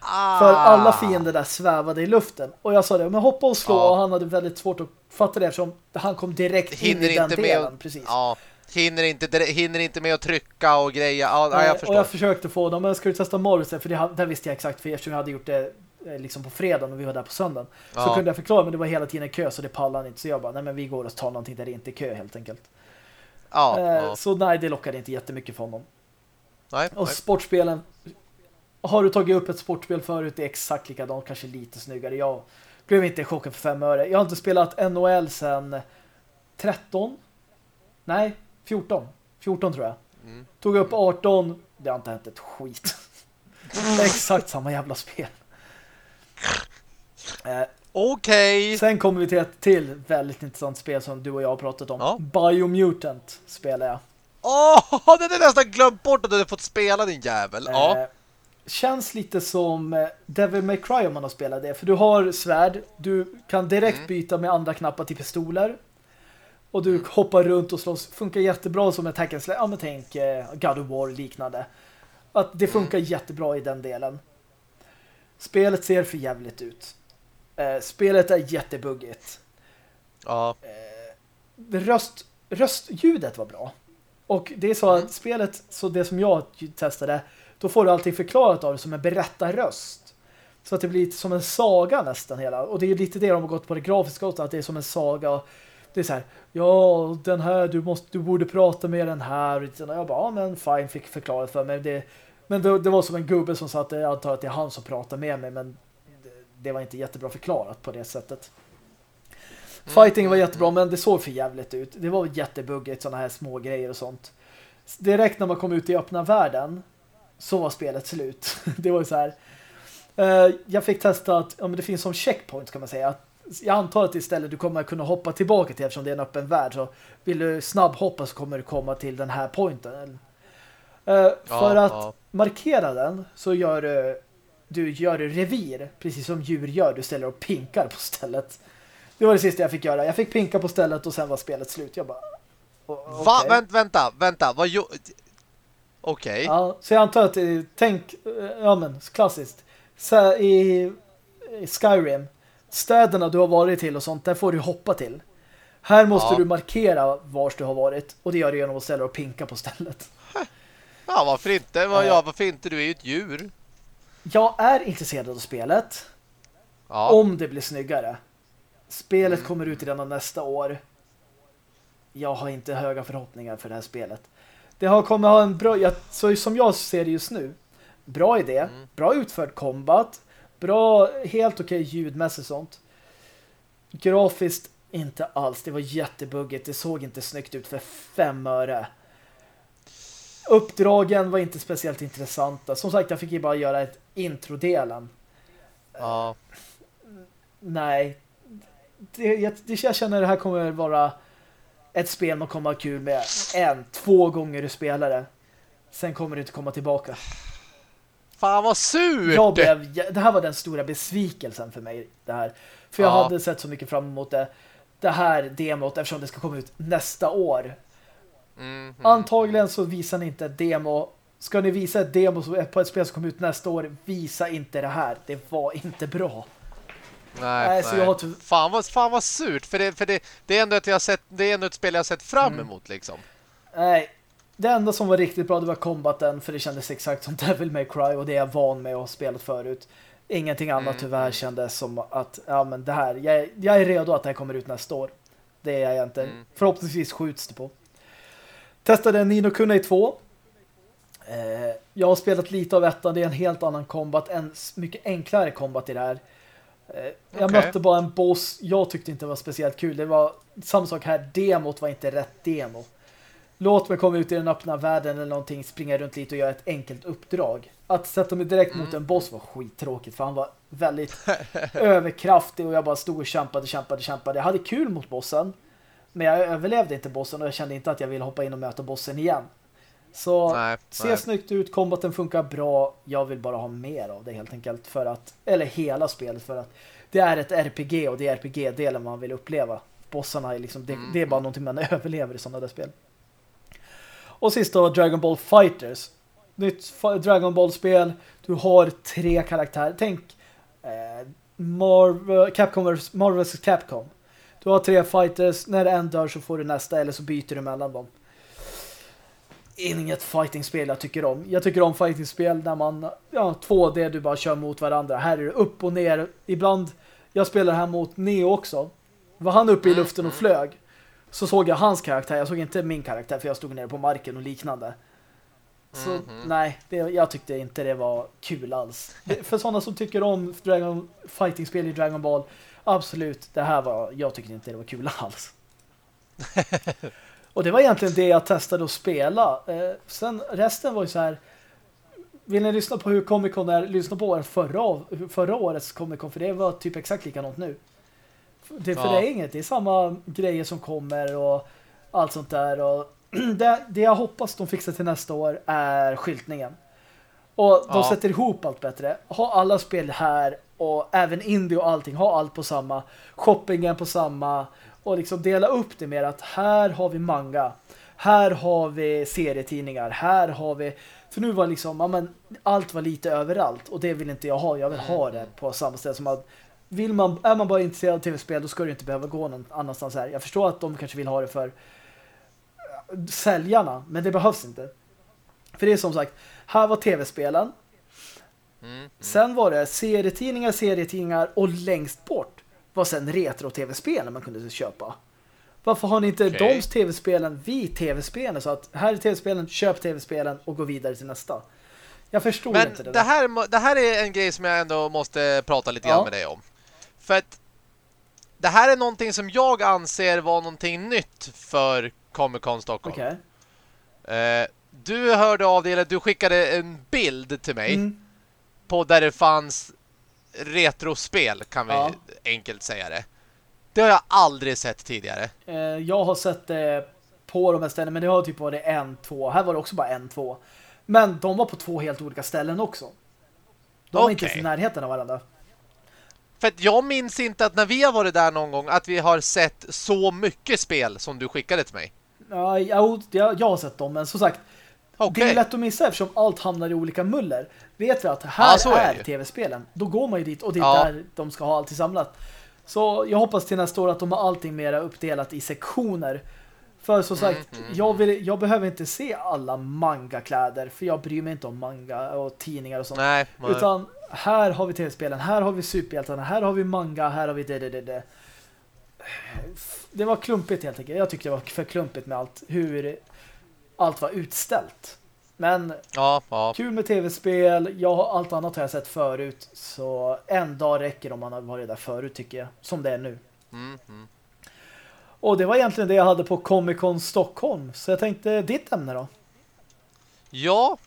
Ah. För alla fiender där svävade i luften. Och jag sa det, men hoppa och slå. Ja. Och han hade väldigt svårt att fatta det eftersom han kom direkt hinner in i den delen. Med, precis. Ja, hinner inte, hinner inte med att trycka och greja. Ja, Nej, jag förstår. Och jag försökte få dem, men ska du testa Morris? För det, där visste jag exakt, för eftersom jag hade gjort det eh, liksom på fredagen och vi var där på söndagen. Ja. Så kunde jag förklara, men det var hela tiden kö så det pallade inte. Så jag bara, nej men vi går och tar någonting där det inte är kö helt enkelt. Ja, eh, ja. Så nej, det lockade inte jättemycket för honom. Nej, och nej. sportspelen har du tagit upp ett sportspel förut, det är exakt likadant, kanske lite snyggare. Jag blev inte chockad för fem öre. Jag har inte spelat NHL sedan 13? Nej, 14. 14 tror jag. Mm. Tog upp 18. Det har inte hänt ett skit. Exakt samma jävla spel. Eh, Okej. sen kommer vi till ett till väldigt intressant spel som du och jag har pratat om. Ja. Biomutant spelar jag. Åh, det är nästan glömt bort att du hade fått spela din jävel. Ja. Känns lite som eh, Devil May Cry om man har spelat det. För du har svärd, du kan direkt Mm. byta med andra knappar till pistoler. Och du hoppar runt och slåss. Funkar jättebra som ett hack and slay. Ja men tänk eh, God of War liknande. Att det funkar jättebra i den delen. Spelet ser för jävligt ut. Eh, spelet är jättebuggigt. ja. Röst, röstljudet var bra. Och det är så att spelet, så det som jag testade, då får du allting förklarat av det som en berättarröst. Så att det blir lite som en saga nästan hela. Och det är lite det de har gått på det grafiska också, att det är som en saga. Det är så här, ja, den här, du, måste, du borde prata med den här. Och jag bara, ja men fine, fick förklarat för mig. Det, men det, det var som en gubbe som sa att jag antar att det är han som pratar med mig, men det, det var inte jättebra förklarat på det sättet. Fighting var jättebra men det såg för jävligt ut. Det var jättebuggigt sådana här små grejer och sånt. Direkt när man kom ut i öppna världen så var spelet slut. det var ju så här. eh, jag fick testa att ja, men det finns som checkpoints kan man säga. Att Jag antar att istället du kommer kunna hoppa tillbaka till eftersom det är en öppen värld så vill du snabbhoppa så kommer du komma till den här pointen. Eh, för Ja, att ja. markera den så gör du du gör revir precis som djur gör. Du ställer och pinkar på stället. Det var det sista jag fick göra. Jag fick pinka på stället och sen var spelet slut. Jag bara... o- Va? Vänt, vänta, vänta. Vad Okej. Ja, så jag antar att tänk, eh, ja men klassiskt. Så i, i Skyrim, städerna du har varit till och sånt, där får du hoppa till. Här måste Ja. du markera vars du har varit och det gör du genom att ställa och pinka på stället. Ja, varför inte? Vad, Eh. ja, varför inte? Du är ju ett djur. Jag är intresserad av spelet Ja. om det blir snyggare. Spelet Mm. kommer ut redan nästa år. Jag har inte höga förhoppningar för det här spelet. Det har kommer ha en bra, jag, så som jag ser det just nu, bra idé, Mm. bra utförd combat, bra, helt okej ljudmässigt sånt. Grafiskt inte alls, det var jättebuggigt, det såg inte snyggt ut för fem öre. Uppdragen var inte speciellt intressanta. Som sagt, jag fick ju bara göra ett introdelen. ja. Nej. Det, jag, det, jag känner att det här kommer vara ett spel man kommer ha kul med en, två gånger du spelar det. Sen kommer du inte komma tillbaka. Fan vad surt! Jag blev, det här var den stora besvikelsen för mig. Det här. För jag Ja. hade sett så mycket fram emot det. Det här demot eftersom det ska komma ut nästa år. Mm, mm. Antagligen så visar ni inte ett demo. Ska ni visa ett demo på ett spel som kommer ut nästa år, visa inte det här. Det var inte bra. Nej, Nej, så nej. jag har ty- fan, vad, fan vad surt För, det, för det, det, är ändå ett jag sett, det är ändå ett spel jag har sett fram Mm. emot liksom Nej, det enda som var riktigt bra det var combaten för det kändes exakt som Devil May Cry och det är jag van med att ha spelat förut. Ingenting annat Mm. tyvärr kändes som att ja men det här, jag, jag är redo att det här kommer ut nästa år. Det är jag inte. Mm. Förhoppningsvis skjuts det på. Testade Nino Kunai 2. Eh, jag har spelat lite av ettan, det är en helt annan combat, en mycket enklare combat i det här. Eh, jag Okej. mötte bara en boss, jag tyckte inte det var speciellt kul. Det var samma sak här, demot var inte rätt demo. Låt mig komma ut i den öppna världen eller någonting, springa runt lite och göra ett enkelt uppdrag. Att sätta mig direkt mot en boss var skittråkigt för han var väldigt överkraftig och jag bara stod och kämpade, kämpade, kämpade. Jag hade kul mot bossen men jag överlevde inte bossen och jag kände inte att jag ville hoppa in och möta bossen igen. Så Nej, ser nej. snyggt ut, kombaten funkar bra. Jag vill bara ha mer av det helt enkelt för att, eller hela spelet för att det är ett RPG och det är RPG-delen man vill uppleva. Bossarna är liksom, det, Mm. det är bara någonting man överlever i sådana där spel. Och sist då Dragon Ball Fighters. Nytt Dragon Ball-spel. Du har tre karaktärer. Tänk eh, Marvel, Capcom vs. Marvel. Capcom. Du har tre fighters. När en dör så får du nästa eller så byter du mellan dem. Inget fightingspel jag tycker om. Jag tycker om fightingspel där man, ja, 2D du bara kör mot varandra. Här är det upp och ner. Ibland, jag spelar här mot Neo också. Var han uppe i luften och flög så såg jag hans karaktär. Jag såg inte min karaktär för jag stod nere på marken och liknande. Så Mhm. nej, det, jag tyckte inte det var kul alls. Det, för sådana som tycker om Dragon, fighting-spel i Dragon Ball, absolut, det här var, jag tyckte inte det var kul alls. Och det var egentligen det jag testade att spela. Eh, sen resten var ju så här vill ni lyssna på hur Comic Con är, lyssna på år förra, förra årets Comic Con, för det var typ exakt likadant nu. Det, för ja. det är inget, det är samma grejer som kommer och allt sånt där. Och det, det jag hoppas de fixar till nästa år är skyltningen. Och de ja. sätter ihop allt bättre. Ha alla spel här och även indie och allting. Ha allt på samma. Shoppingen på samma. Och liksom dela upp det mer att här har vi manga. Här har vi serietidningar. Här har vi... För nu var liksom, ja, men, allt var lite överallt. Och det vill inte jag ha. Jag vill ha det på samma ställe som att vill man, är man bara intresserad av tv-spel då ska du inte behöva gå någon annanstans här. Jag förstår att de kanske vill ha det för äh, säljarna, men det behövs inte. För det är som sagt, här var tv-spelen. Mm, mm. Sen var det serietidningar, serietidningar och längst bort var sen retro-tv-spelen man kunde köpa. Varför har ni inte okay. de tv-spelen vid tv-spelen? Så att här är tv-spelen, köp tv-spelen och gå vidare till nästa. Jag förstår Men inte det. Det här, det här är en grej som jag ändå måste prata lite ja. grann med dig om. För att det här är någonting som jag anser var någonting nytt för Comic Con Stockholm. Okay. Eh, du hörde av det, eller du skickade en bild till mig mm. på där det fanns retrospel, kan vi ja. enkelt säga det. Det har jag aldrig sett tidigare. Eh, jag har sett det på de här ställena, men det har typ varit en, två. Här var det också bara en, två. Men de var på två helt olika ställen också. De var okay. inte i närheten av varandra. För att jag minns inte att när vi har varit där någon gång att vi har sett så mycket spel som du skickade till mig. Ja, jag, jag har sett dem, men som sagt okay. det är lätt att missa eftersom allt hamnar i olika muller. Vet vi att här ja, är, är tv-spelen, då går man ju dit och det är ja. där de ska ha allt samlat. Så jag hoppas till nästa år att de har allting mera uppdelat i sektioner. För som sagt, mm, mm, jag, vill, jag behöver inte se alla manga-kläder för jag bryr mig inte om manga och tidningar och sånt. Nej, Utan här har vi tv-spelen, här har vi superhjältarna, här har vi manga, här har vi det, det, det, det. Det var klumpigt helt enkelt. Jag tyckte det var för klumpigt med allt, hur allt var utställt. Men ja, ja. kul med tv-spel. Jag, allt annat har jag sett förut. Så en dag räcker om man har varit där förut tycker jag. Som det är nu. Mm, mm. Och det var egentligen det jag hade på Comic Con Stockholm. Så jag tänkte, ditt ämne då? Ja.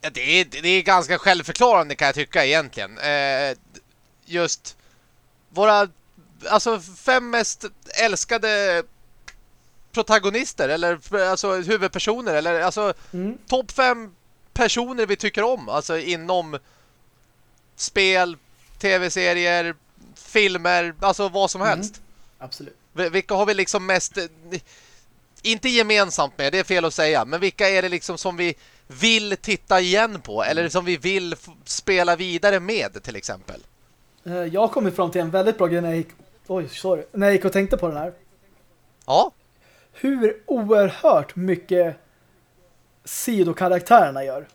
ja det, är, det är ganska självförklarande kan jag tycka egentligen. Eh, just våra alltså fem mest älskade protagonister eller alltså huvudpersoner eller alltså mm. topp fem personer vi tycker om alltså inom spel, tv-serier, filmer, alltså vad som mm. helst. Absolut. Vilka har vi liksom mest inte gemensamt med, det är fel att säga, men vilka är det liksom som vi vill titta igen på eller mm. som vi vill spela vidare med till exempel? Eh, jag kommit fram till en väldigt bra grej när jag gick, oj, sorry, när jag gick och tänkte på den här. Ja hur oerhört mycket sidokaraktärerna gör.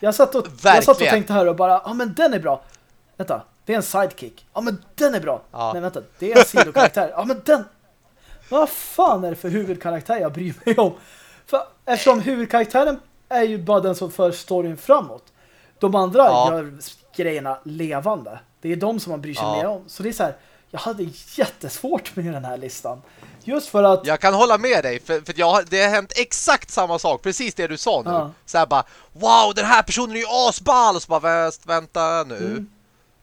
Jag satt och, jag satt och tänkte här och bara, ja ah, men den är bra. Vänta, det är en sidekick. Ja ah, men den är bra. Ja. Men vänta, det är en sidokaraktär. Ja ah, men den... Vad fan är det för huvudkaraktär jag bryr mig om? För eftersom huvudkaraktären är ju bara den som för storyn framåt. De andra ja. gör grejerna levande. Det är de som man bryr sig ja. mer om. Så det är så här, jag hade jättesvårt med den här listan. Just för att... Jag kan hålla med dig, för, för jag, det har hänt exakt samma sak, precis det du sa nu. Ja. Så här bara, wow, den här personen är ju asball! Och så bara, vänta nu. Mm.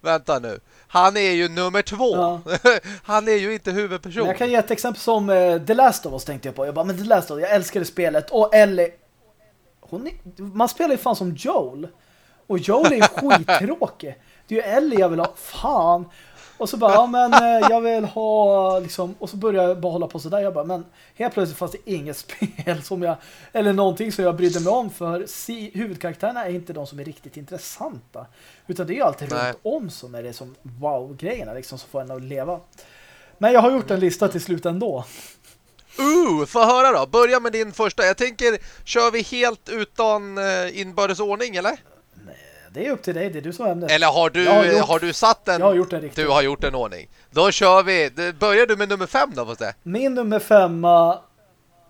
Vänta nu. Han är ju nummer två. Ja. Han är ju inte huvudperson. Men jag kan ge ett exempel som uh, The Last of Us tänkte jag på. Jag bara, men The Last of Us, jag älskade spelet. Och Ellie, hon är, man spelar ju fan som Joel. Och Joel är ju skittråkig. Det är ju Ellie jag vill ha. Fan. Och så bara, ja men eh, jag vill ha liksom, och så börjar jag bara hålla på sådär. Jag bara, men helt plötsligt fanns det inget spel som jag, eller någonting som jag brydde mig om för si, huvudkaraktärerna är inte de som är riktigt intressanta. Utan det är ju alltid Nej. runt om som är det som wow-grejerna liksom som får en att leva. Men jag har gjort en lista till slut ändå. Uh, få höra då. Börja med din första. Jag tänker, kör vi helt utan uh, inbördes ordning, eller? Det är upp till dig, det är du som ämne. Eller har du, har, gjort, har du satt en... Jag har gjort en riktigt. Du har gjort en ordning. Då kör vi. Börjar du med nummer fem då? Måste? Min nummer femma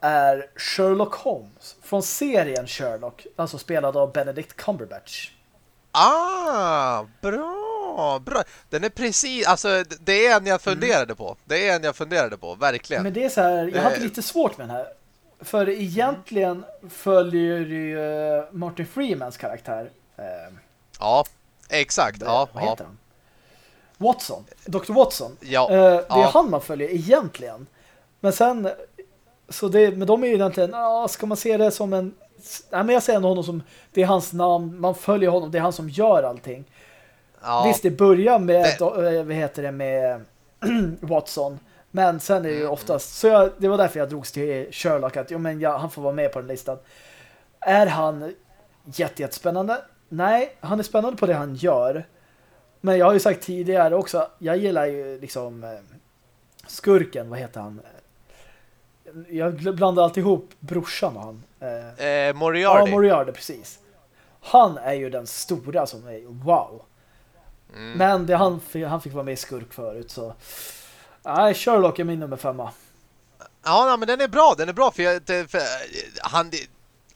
är Sherlock Holmes. Från serien Sherlock. Alltså spelad av Benedict Cumberbatch. Ah, bra! Bra. Den är precis, alltså det är en jag funderade mm. på. Det är en jag funderade på, verkligen. Men det är så här, jag hade eh. lite svårt med den här. För egentligen följer ju Martin Freemans karaktär. Uh, ja, exakt. Det, ja, vad ja. heter han? Watson. Dr. Watson. Ja, uh, det ja. är han man följer egentligen. Men sen så det, men de är ju egentligen, ja, ska man se det som en nej, men jag ser ändå honom som det är hans namn, man följer honom, det är han som gör allting. Ja. Visst, det börjar med det... Eh, vad heter det med Watson. Men sen är det ju mm. oftast så jag, det var därför jag drogs till Sherlock att jo, men ja, han får vara med på den listan. Är han jättespännande? Nej, han är spännande på det han gör. Men jag har ju sagt tidigare också, jag gillar ju liksom eh, skurken, vad heter han? Jag blandar alltid ihop brorsan och han. Eh, eh, Moriarty. Ja, Moriarty, precis. Han är ju den stora som är wow. Mm. Men det, han, han fick vara med i skurk förut så... Nej, Sherlock är min nummer femma. Ja, men den är bra. Den är bra för, jag, för han,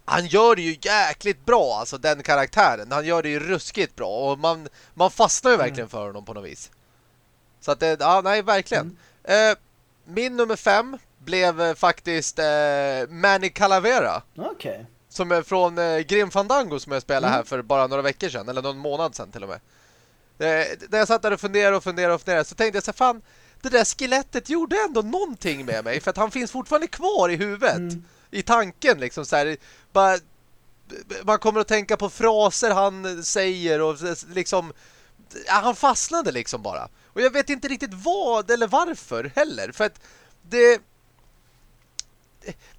han gör det ju jäkligt bra, alltså den karaktären. Han gör det ju ruskigt bra och man, man fastnar ju verkligen mm. för honom på något vis. Så att det, ja, nej, verkligen. Mm. Eh, min nummer fem blev eh, faktiskt eh, Manny Calavera. Okej. Okay. Som är från eh, Grim Fandango som jag spelade mm. här för bara några veckor sedan. Eller någon månad sedan till och med. Eh, när jag satt där och funderade och funderade och funderade så tänkte jag så fan, det där skelettet gjorde ändå någonting med mig. För att han finns fortfarande kvar i huvudet. Mm. I tanken liksom så här, bara, man kommer att tänka på fraser han säger och liksom han fastnade liksom bara. Och jag vet inte riktigt vad eller varför heller. För att det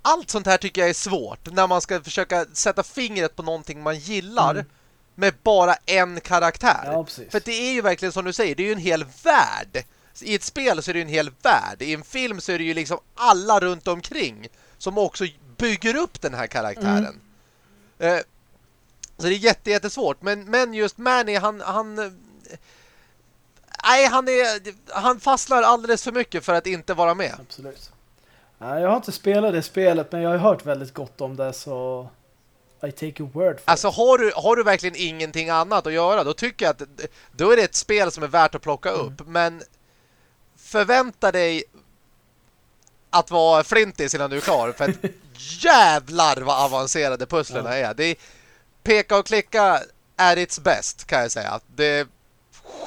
allt sånt här tycker jag är svårt när man ska försöka sätta fingret på någonting man gillar mm. med bara en karaktär. Ja, För det är ju verkligen som du säger, det är ju en hel värld. I ett spel så är det ju en hel värld. I en film så är det ju liksom alla runt omkring som också bygger upp den här karaktären. Mm. Eh, så det är jätte, jättesvårt. Men, men just Manny, han... han eh, nej, han är... Han fastnar alldeles för mycket för att inte vara med. Absolut. Nej, jag har inte spelat det spelet men jag har hört väldigt gott om det så I take a word for Alltså har du, har du verkligen ingenting annat att göra då tycker jag att då är det ett spel som är värt att plocka mm. upp men förvänta dig att vara flintis innan du är klar för att jävlar vad avancerade pusslerna ja. är. Det är peka och klicka är its best kan jag säga. Det är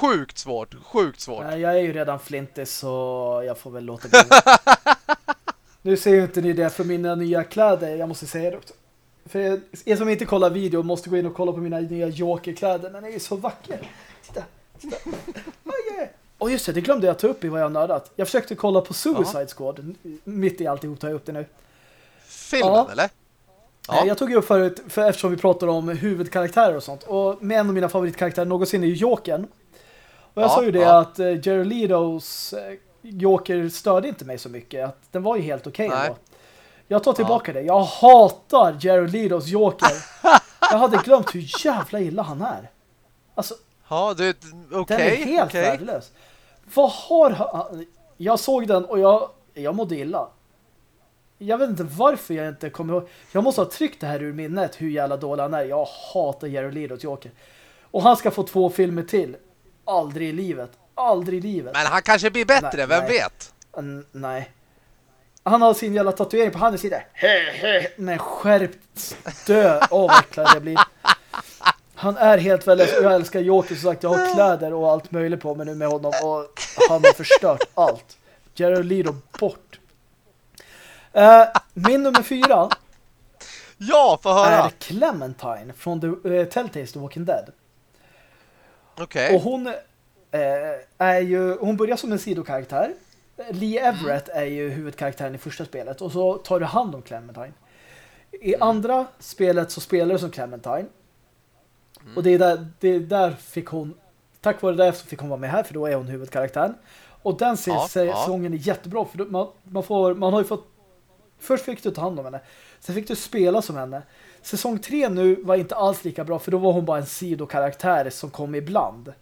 sjukt svårt, sjukt svårt. Jag är ju redan flintis så jag får väl låta gå. Nu ser ju inte ni det för mina nya kläder. Jag måste säga det också. För er som inte kollar video måste gå in och kolla på mina nya Joker-kläder. Den är ju så vacker. Titta, titta. Oh, yeah. Och just det, det glömde jag ta upp i vad jag nördat. Jag försökte kolla på Suicide Squad. Mitt i alltihop tar jag upp det nu. Filmen, ja. eller? Ja. Jag tog ju upp förut, för eftersom vi pratar om huvudkaraktärer och sånt. Och med en av mina favoritkaraktärer någonsin är ju Jokern. Och jag ja, sa ju det ja. att uh, Jared Letos uh, Joker störde inte mig så mycket. Att den var ju helt okej okay Jag tar tillbaka det. Jag hatar Jared Letos Joker. jag hade glömt hur jävla illa han är. Alltså, ja, det, okay, den är helt okay. värdelös. Vad har han? Jag såg den och jag, jag mådde illa. Jag vet inte varför jag inte kommer ihåg. Jag måste ha tryckt det här ur minnet hur jävla dålig han är. Jag hatar Jared Letos Joker. Och han ska få två filmer till. Aldrig i livet aldrig i livet. Men han kanske blir bättre, nej, vem nej. vet? Mm, nej. Han har sin jävla tatuering på handen sida. Med skärpt dö. Åh, vad äcklad jag blir. Han är helt väldigt... Jag älskar Joker som sagt. Jag har kläder och allt möjligt på mig nu med honom. Och han har förstört allt. Jared Leto bort. Uh, min nummer fyra Ja, få höra. är Clementine från The, uh, Telltales The Walking Dead. Okej. Okay. Och hon Eh, är ju, hon börjar som en sidokaraktär. Lee Everett är ju huvudkaraktären i första spelet och så tar du hand om Clementine. I mm. andra spelet så spelar du som Clementine. Mm. Och det är, där, det är där fick hon tack vare det så fick hon vara med här för då är hon huvudkaraktären. Och den ja, säsongen ja. är jättebra för man, man, får, man har ju fått först fick du ta hand om henne. Sen fick du spela som henne. Säsong tre nu var inte alls lika bra för då var hon bara en sidokaraktär som kom ibland.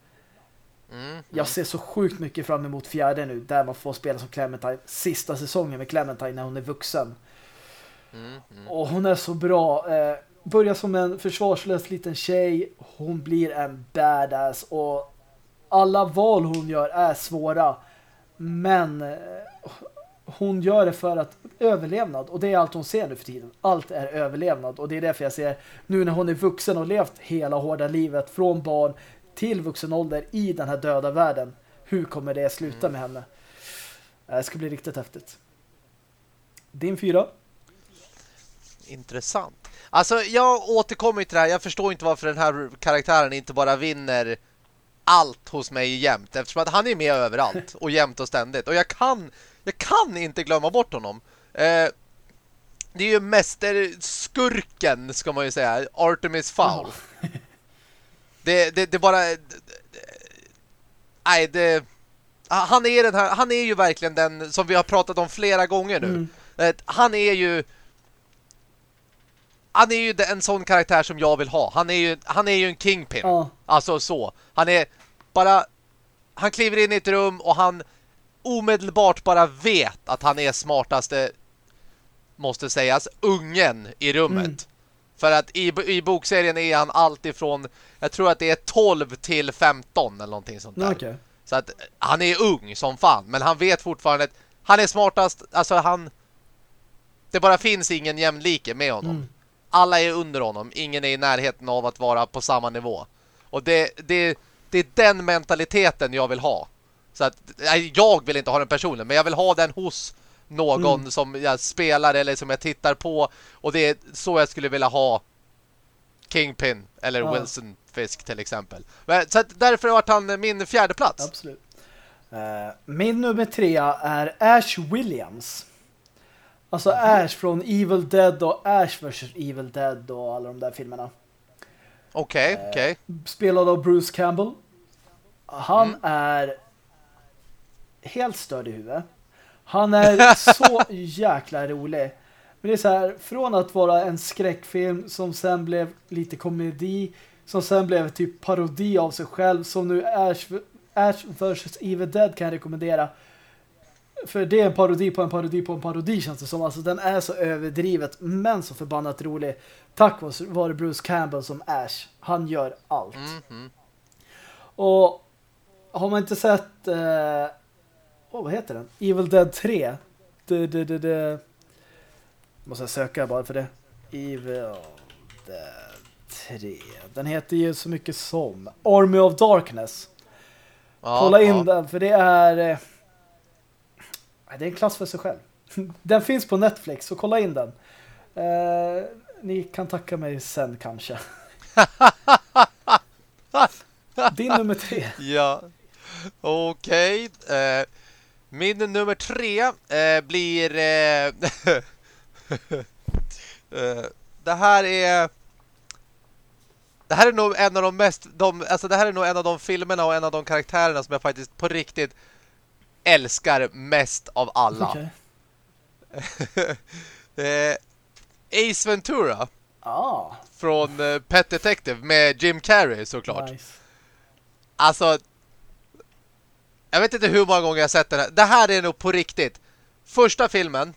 Mm, jag ser så sjukt mycket fram emot fjärde nu där man får spela som Clementine sista säsongen med Clementine när hon är vuxen. Mm, mm. Och hon är så bra. Eh, börjar som en försvarslös liten tjej. Hon blir en badass och alla val hon gör är svåra. Men eh, hon gör det för att överlevnad. Och det är allt hon ser nu för tiden. Allt är överlevnad. Och det är därför jag ser nu när hon är vuxen och levt hela hårda livet från barn till vuxen ålder i den här döda världen. Hur kommer det sluta mm. med henne? Det ska bli riktigt häftigt. Din fyra? Intressant. Alltså, jag återkommer till det här. Jag förstår inte varför den här karaktären inte bara vinner allt hos mig jämt. Eftersom att han är med överallt och jämt och ständigt. Och jag kan, jag kan inte glömma bort honom. Eh, det är ju mästerskurken, ska man ju säga. Artemis Fowl. Det, det, det bara... Nej, det... Han är, den här, han är ju verkligen den som vi har pratat om flera gånger nu. Mm. Eh, han är ju han är ju en sån karaktär som jag vill ha. Han är ju, han är ju en kingpin. Ja. Alltså så. Han är bara... Han kliver in i ett rum och han omedelbart bara vet att han är smartaste, måste sägas, ungen i rummet. Mm. För att i, i bokserien är han alltifrån, jag tror att det är 12 till 15 eller någonting sånt där. Okay. Så att han är ung som fan, men han vet fortfarande att han är smartast, alltså han det bara finns ingen jämlike med honom. Mm. Alla är under honom, ingen är i närheten av att vara på samma nivå. Och det, det, det är den mentaliteten jag vill ha. Så att, jag vill inte ha den personen, men jag vill ha den hos någon mm. som jag spelar eller som jag tittar på. Och det är så jag skulle vilja ha Kingpin eller ja. Wilson Fisk till exempel. Så att därför har han min fjärde plats. Absolut. Uh, min nummer tre är Ash Williams. Alltså mm. Ash från Evil Dead och Ash vs. Evil Dead och alla de där filmerna. Okej, okay, uh, okej. Okay. Spelad av Bruce Campbell. Han mm. är helt störd i huvudet. Han är så jäkla rolig. Men det är så här, från att vara en skräckfilm som sen blev lite komedi, som sen blev typ parodi av sig själv, som nu Ash, Ash vs. Evil Dead kan jag rekommendera. För det är en parodi på en parodi på en parodi känns det som. Alltså den är så överdrivet men så förbannat rolig. Tack vare Bruce Campbell som Ash. Han gör allt. Mm -hmm. Och har man inte sett eh, oh, vad heter den? Evil Dead 3. Det, det, det, det. Måste jag söka bara för det. Evil Dead 3. Den heter ju så mycket som Army of Darkness. Ja, Kolla in ja. den för det är eh, det är en klass för sig själv. Den finns på Netflix så kolla in den. Eh, ni kan tacka mig sen kanske. Din nummer tre. Ja. Okej. Okay. Eh, min nummer tre eh, blir... Eh, eh, det här är... Det här är nog en av de mest... De, alltså det här är nog en av de filmerna och en av de karaktärerna som jag faktiskt på riktigt älskar mest av alla. Okay. Ace Ventura. Ah. Från eh, Pet Detective med Jim Carrey såklart. Nice. Alltså jag vet inte hur många gånger jag sett den här. Det här är nog på riktigt. Första filmen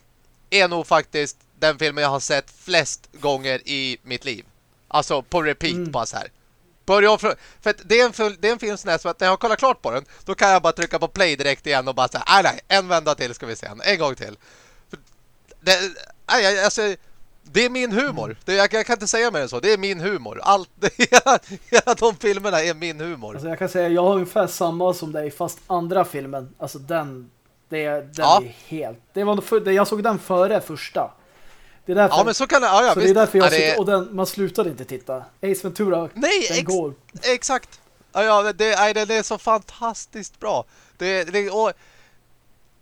är nog faktiskt den filmen jag har sett flest gånger i mitt liv. Alltså på repeat mm. bara så här. Börja för, för det är en, full, det är en film som är så att när jag har kollat klart på den då kan jag bara trycka på play direkt igen och bara säga nej nej, en vända till ska vi se en, en gång till. För det, nej, alltså det är min humor. Mm. Det, jag, jag, kan inte säga mer än så. Det är min humor. Allt, hela, hela de filmerna är min humor. Alltså jag kan säga, jag har ungefär samma som dig fast andra filmen. Alltså den, det, den ja. är helt... Det var för, jag såg den före första. Det är därför, ja, men så kan det... Ja, ja, så visst. det är därför jag ja, det... och den, man slutade inte titta. Ace Ventura, Nej, den ex går. exakt. Ja, ja det, nej, det är så fantastiskt bra. Det, det, och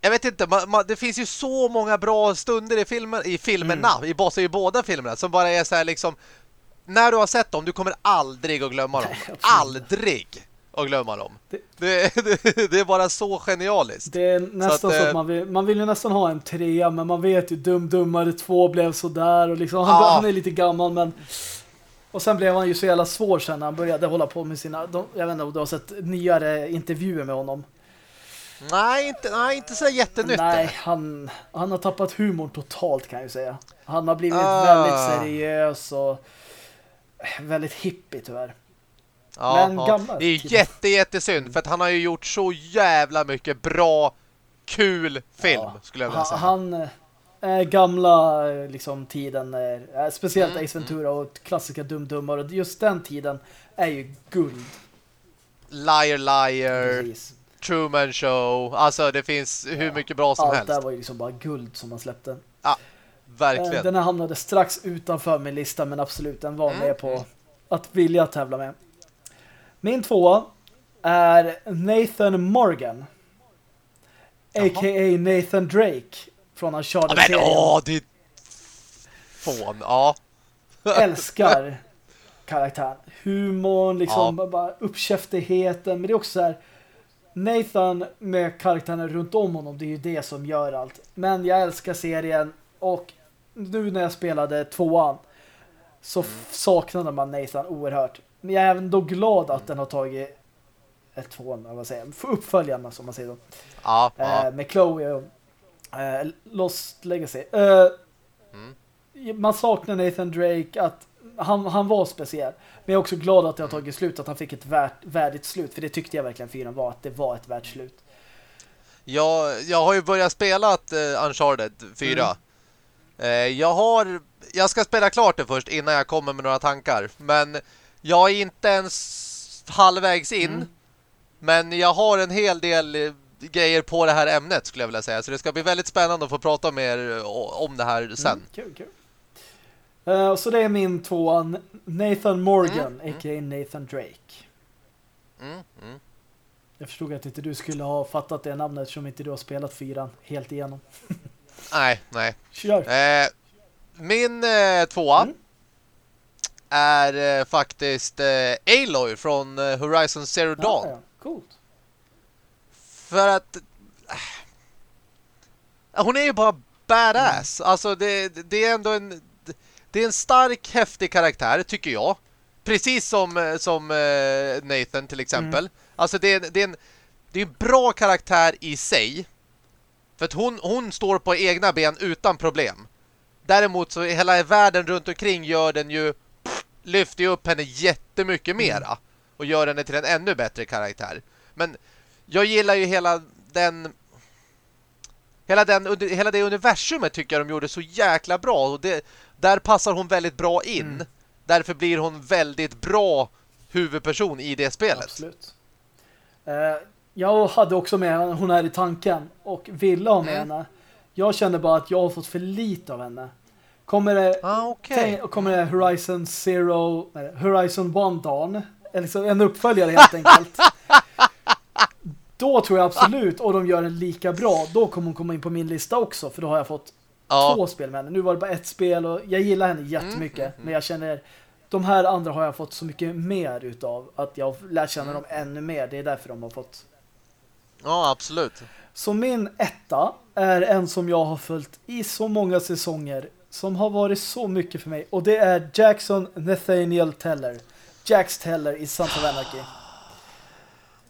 jag vet inte, man, man, det finns ju så många bra stunder i, filmen, i filmerna, mm. i, bossa, i båda filmerna, som bara är så här liksom, när du har sett dem, du kommer aldrig att glömma dem. Nej, aldrig att glömma dem. Det, det, det, det, är bara så genialiskt. Det är nästan så att, så att eh, man, vill, man vill ju nästan ha en trea, men man vet ju Dum Dummare två blev så där och liksom, han, ja. han är lite gammal, men och sen blev han ju så jävla svår sen när han började hålla på med sina, de, jag vet inte om du har sett nyare intervjuer med honom. Nej, inte, nej, inte så jättenytt. Nej, han, han har tappat humor totalt kan jag säga. Han har blivit uh. väldigt seriös och väldigt hippie tyvärr. Ja, Men ja. Det är ju jätte, jättesynd för att han har ju gjort så jävla mycket bra, kul film Ja. skulle jag vilja säga. Han är gamla eh, liksom tiden, eh, speciellt Mm, Ace Ventura och klassiska Dum-Dummar och just den tiden är ju guld. Liar Liar, Precis. Truman Show, alltså det finns hur mycket bra som Allt helst. där var ju liksom bara guld som man släppte. Verkligen. Eh, Den här hamnade strax utanför min lista men absolut, den var Mm. med på att vilja tävla med. Min tvåa är Nathan Morgan. Jaha. A.k.a. Nathan Drake från Ja, men Uncharted-serien. åh, det är fån, ja. älskar karaktären. Humorn, liksom bara uppkäftigheten. Men det är också så här Nathan med karaktären runt om honom, det är ju det som gör allt. Men jag älskar serien och nu när jag spelade tvåan så Mm. saknade man Nathan oerhört. Men jag är ändå glad att den har tagit ett tvåan, vad säger jag, uppföljarna som man säger då. Ja, ja. Eh, med Chloe och eh, Lost Legacy. Eh, Mm. Man saknar Nathan Drake att han, han var speciell. Men jag är också glad att det har tagit slut, att han fick ett värt, värdigt slut. För det tyckte jag verkligen fyran var, att det var ett värt slut. Jag, jag har ju börjat spela uh, Uncharted 4. Mm. Eh, jag har... Jag ska spela klart det först innan jag kommer med några tankar. Men jag är inte ens halvvägs in. Mm. Men jag har en hel del eh, grejer på det här ämnet skulle jag vilja säga. Så det ska bli väldigt spännande att få prata med er om det här sen. Mm, kul, kul. Eh, så det är min tvåa, Nathan Morgan, Mm, a.k.a. Nathan Drake. Mm, mm. Jag förstod att inte du skulle ha fattat det namnet som inte du har spelat fyran helt igenom. Nej, nej. Kör! Eh, min eh, tvåa Mm. är eh, faktiskt eh, Aloy från Horizon Zero Dawn. Ja, ja. Coolt. För att hon är ju bara badass. Alltså det, det är ändå en det är en stark, häftig karaktär tycker jag. Precis som, eh, som eh, Nathan till exempel. Alltså det är, det är en det är en bra karaktär i sig. För att hon, hon står på egna ben utan problem. Däremot så hela världen runt omkring gör den ju lyfter ju upp henne jättemycket mera och gör henne till en ännu bättre karaktär. Men jag gillar ju hela den hela den under- hela det universumet tycker jag de gjorde så jäkla bra och det, där passar hon väldigt bra in. Mm. Därför blir hon väldigt bra huvudperson i det spelet. Absolut. Eh, jag hade också med hon här i tanken och ville ha med Mm. henne. Jag kände bara att jag har fått för lite av henne. Kommer det, Ah, tänk, kommer det Horizon Zero, nej, Horizon One Dawn, eller så en uppföljare helt enkelt. Då tror jag absolut, och de gör den lika bra, då kommer hon komma in på min lista också, för då har jag fått Ja. två spel med henne. Nu var det bara ett spel och jag gillar henne jättemycket. Mm, mm, Men jag känner, de här andra har jag fått så mycket mer utav. Att jag har lärt känna Mm. dem ännu mer. Det är därför de har fått. Ja, absolut. Så min etta är en som jag har följt i så många säsonger. Som har varit så mycket för mig. Och det är Jackson Nathaniel Teller. Jax Teller i of Anarchy.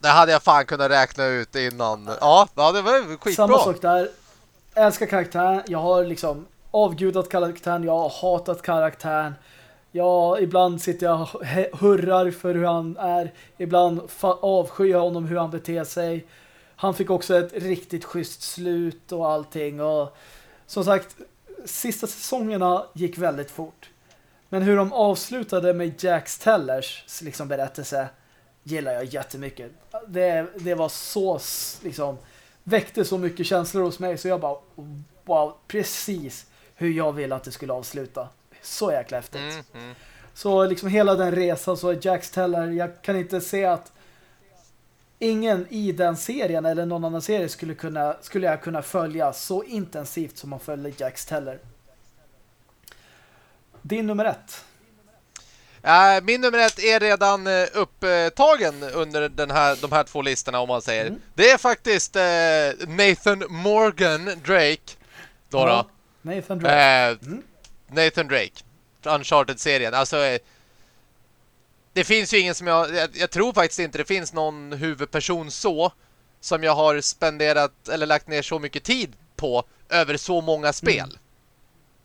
Det hade jag fan kunnat räkna ut innan. Ja, det var skitbra. Samma sak där. Älskar karaktären. Jag har liksom avgudat karaktären. Jag har hatat karaktären. Ja, ibland sitter jag och hurrar för hur han är. Ibland avskyr jag honom hur han beter sig. Han fick också ett riktigt schysst slut och allting. Och som sagt, sista säsongerna gick väldigt fort. Men hur de avslutade med Jacks Tellers liksom berättelse gillar jag jättemycket. Det, det var så liksom väckte så mycket känslor hos mig så jag bara wow, precis hur jag ville att det skulle avsluta. Så jäkla häftigt. Mm, mm. Så liksom hela den resan så är Jax Teller, jag kan inte se att ingen i den serien eller någon annan serie skulle kunna skulle jag kunna följa så intensivt som man följer Jax Teller. Din nummer ett. Äh, min nummer ett är redan eh, upptagen under den här, de här två listorna om man säger. Mm. Det är faktiskt eh, Nathan Morgan Drake. Då då. Ja, Nathan Drake. Eh, Mm. Nathan Drake. Uncharted-serien. Alltså... Eh, det finns ju ingen som jag, jag... Jag tror faktiskt inte det finns någon huvudperson så som jag har spenderat eller lagt ner så mycket tid på över så många spel.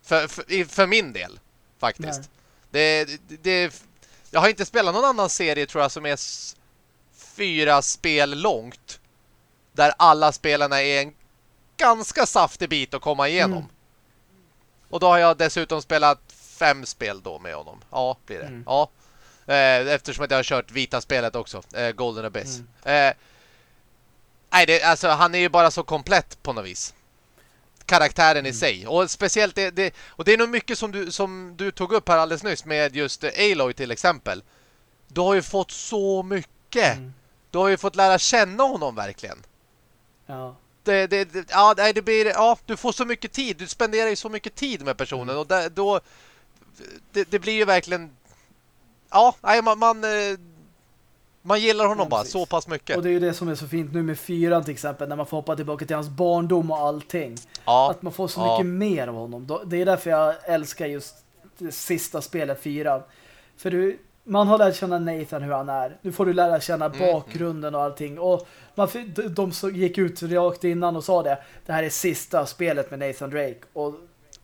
För, för, i- för min del, faktiskt. Nej. Det, det, det, Jag har inte spelat någon annan serie tror jag som är fyra spel långt. Där alla spelarna är en ganska saftig bit att komma igenom. Mm. Och då har jag dessutom spelat fem spel då med honom. Ja, blir det. Mm. Ja. Eh, eftersom att jag har kört vita spelet också. Eh, Golden Abyss. Mm. Eh, nej, det, alltså, han är ju bara så komplett på något vis. Karaktären mm. i sig. Och speciellt det, det, och det är nog mycket som du, som du tog upp här alldeles nyss med just Aloy till exempel. Du har ju fått så mycket. Mm. Du har ju fått lära känna honom verkligen. Ja. Det, det, det, ja, det blir, ja, du får så mycket tid. Du spenderar ju så mycket tid med personen. Mm. Och där, då det, blir ju verkligen ja, nej, man, man, eh, man gillar honom ja, bara så pass mycket. Och det är ju det som är så fint nu med fyran till exempel, när man får hoppa tillbaka till hans barndom och allting. Ja. Att man får så mycket mer av honom. Det är därför jag älskar just det sista spelet, fyran. För du, man har lärt känna Nathan hur han är. Nu får du lära känna mm, bakgrunden och allting. Och man, de som gick ut rakt innan och sa det. Det här är sista spelet med Nathan Drake. Och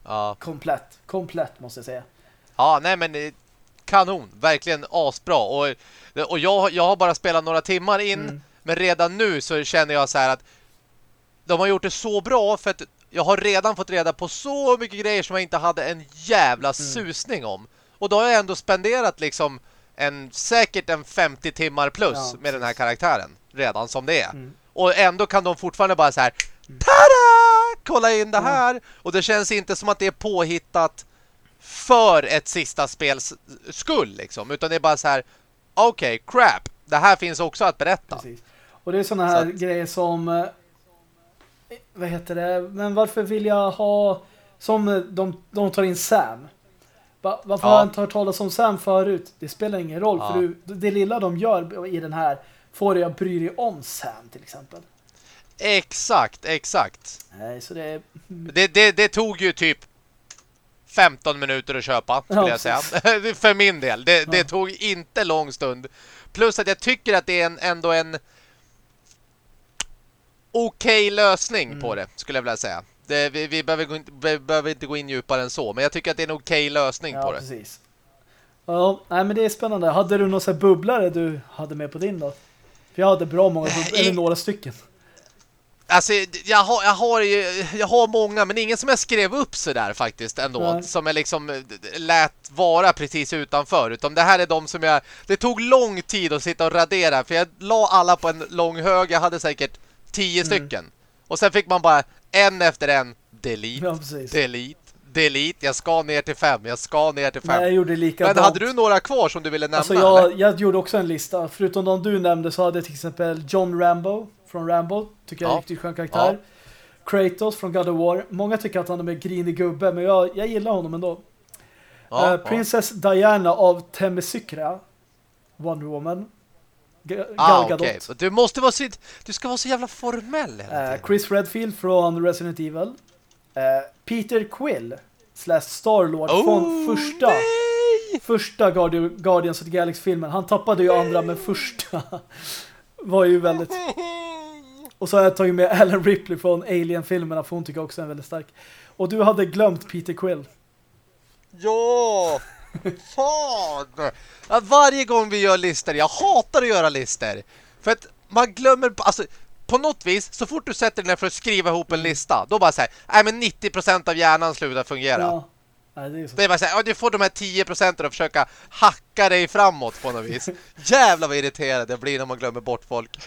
ja. komplett. Komplett måste jag säga. Ja, nej men eh, kanon. Verkligen asbra. Och, och jag, jag har bara spelat några timmar in. Mm. Men redan nu så känner jag så här att de har gjort det så bra för att jag har redan fått reda på så mycket grejer som jag inte hade en jävla mm. susning om. Och då har jag ändå spenderat liksom en, säkert en 50 timmar plus ja, med den här karaktären. Redan som det är. Mm. Och ändå kan de fortfarande bara så här mm. Tada! Kolla in det här! Och det känns inte som att det är påhittat för ett sista spels skull liksom. Utan det är bara så här okej, okay, crap. Det här finns också att berätta. Precis. Och det är såna här så att... grejer som eh, vad heter det? Men varför vill jag ha som de, de tar in Sam? Varför ja. har jag inte hört talas om Sam förut? Det spelar ingen roll ja. för du, det lilla de gör i den här får att bry dig om Sam till exempel. Exakt, exakt. Nej, så det... det, det, det tog ju typ 15 minuter att köpa, skulle ja, jag säga. För min del. Det, det, tog inte lång stund. Plus att jag tycker att det är en, ändå en okej okay lösning mm. på det, skulle jag vilja säga. Det, vi, vi, behöver, gå in, vi behöver inte gå in djupare än så, men jag tycker att det är en okej okay lösning ja, på det. precis. Ja, nej, men det är spännande. Hade du någon bubblare du hade med på din då? För jag hade bra många, eller några stycken. Alltså, jag har, jag, har, jag har många, men ingen som jag skrev upp så där faktiskt ändå. Nej. Som jag liksom lät vara precis utanför. Utan det här är de som jag... Det tog lång tid att sitta och radera. För jag la alla på en lång hög. Jag hade säkert tio mm. stycken. Och sen fick man bara en efter en. Delete, ja, delete, delete. Jag ska ner till fem. Jag ska ner till fem. Nej, jag gjorde likadant. Men hade du några kvar som du ville nämna? Alltså jag, jag gjorde också en lista. Förutom de du nämnde så hade jag till exempel John Rambo från Rambo. Tycker jag är en riktigt skön karaktär. Ja. Kratos från God of War. Många tycker att han är en grinig gubbe, men jag, jag gillar honom ändå. Ja, uh, Princess Diana av Temesykra. Wonder Woman. G ah, okay. Du måste vara så, du ska vara så jävla formell. Uh, Chris Redfield från Resident Evil. Uh, Peter Quill slash Star-Lord oh, från första nej! första Guardians of the Galaxy-filmen. Han tappade ju andra men första var ju väldigt Och så har jag tagit med Ellen Ripley från Alien-filmerna för hon tycker också är väldigt stark. Och du hade glömt Peter Quill. Ja! Fan! Varje gång vi gör listor, jag hatar att göra listor. För att man glömmer, alltså på något vis, så fort du sätter dig ner för att skriva ihop en lista, då bara säger nej men 90% av hjärnan slutar fungera. Ja. Nej, det, är så. det är bara så här, du får de här 10 procenten att försöka hacka dig framåt på något vis. Jävlar vad irriterad jag blir när man glömmer bort folk.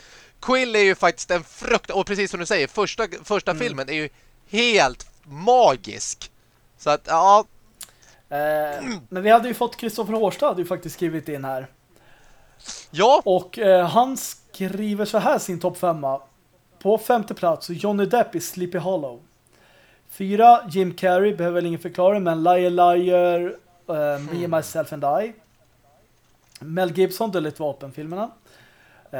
Quill är ju faktiskt en frukt och precis som du säger, första, första mm. filmen är ju helt magisk. Så att, ja. Eh, men vi hade ju fått Kristoffer Hårstad hade ju faktiskt skrivit in här. Ja. Och eh, han skriver så här sin topp femma. På femte plats Johnny Depp i Sleepy Hollow. Fyra, Jim Carrey, behöver väl ingen förklaring, men Liar Liar, uh, Me, mm. Myself and I. Mel Gibson, The Little Vapen-filmerna. Uh,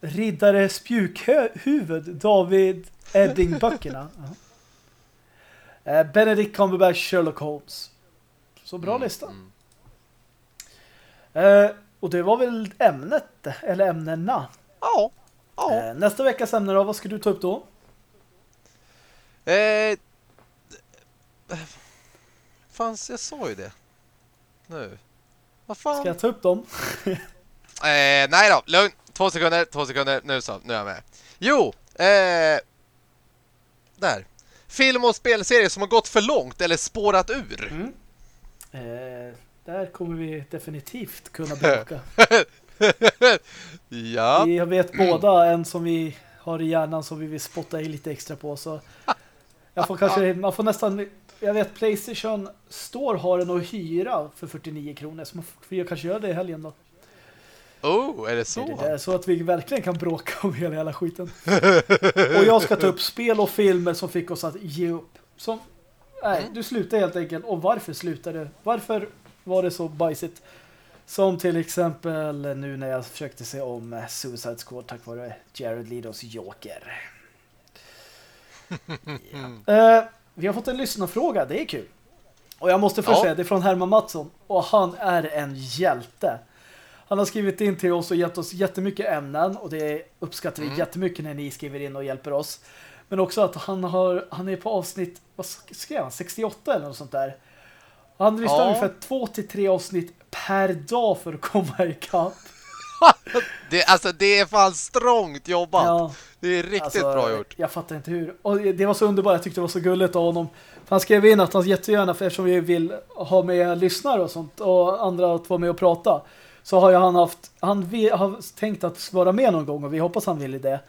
Riddare Spjukhuvud, David Edding-böckerna. Uh uh, Benedict Cumberbatch, Sherlock Holmes. Så bra mm, lista. Mm. Uh, och det var väl ämnet, eller ämnena. Ja. ja. Uh, nästa veckas ämne då, vad ska du ta upp då? Eh, Fan, jag sa ju det. Nu. Vad fan? Ska jag ta upp dem? Eh, nej då, lugn. Två sekunder, två sekunder. Nu så, nu är jag med. Jo, eh, där. Film och spelserier som har gått för långt eller spårat ur. Mm. Eh, där kommer vi definitivt kunna bråka. ja. Vi vet båda en som vi har i hjärnan som vi vill spotta i lite extra på. Så jag får kanske, man får nästan, jag vet Playstation Store har den att hyra för 49 kronor. Så man får jag kanske göra det i helgen då. Oh, är det så? Det är så att vi verkligen kan bråka om hela hela skiten. och jag ska ta upp spel och filmer som fick oss att ge upp. Som, nej, Mm. du slutar helt enkelt. Och varför slutade du? Varför var det så bajsigt? Som till exempel nu när jag försökte se om Suicide Squad tack vare Jared Letos Joker. Ja. Eh, vi har fått en lyssnarfråga, det är kul. Och jag måste först Ja. säga, det är från Herman Mattsson. Och han är en hjälte. Han har skrivit in till oss och gett oss jättemycket ämnen. Och det uppskattar vi Mm. jättemycket när ni skriver in och hjälper oss. Men också att han, har, han är på avsnitt, vad skrev han? 68 eller något sånt där. Han lyssnar Ja. ungefär två till tre avsnitt per dag för att komma ikapp. Det, alltså, det är fan strångt jobbat. Ja. Det är riktigt Alltså, bra gjort. Jag fattar inte hur. Och det var så underbart. Jag tyckte det var så gulligt av honom. För han skrev in att han jättegärna, för eftersom vi vill ha med lyssnare och sånt och andra att vara med och prata, så har ju han haft, han vill, har tänkt att vara med någon gång och vi hoppas han vill det.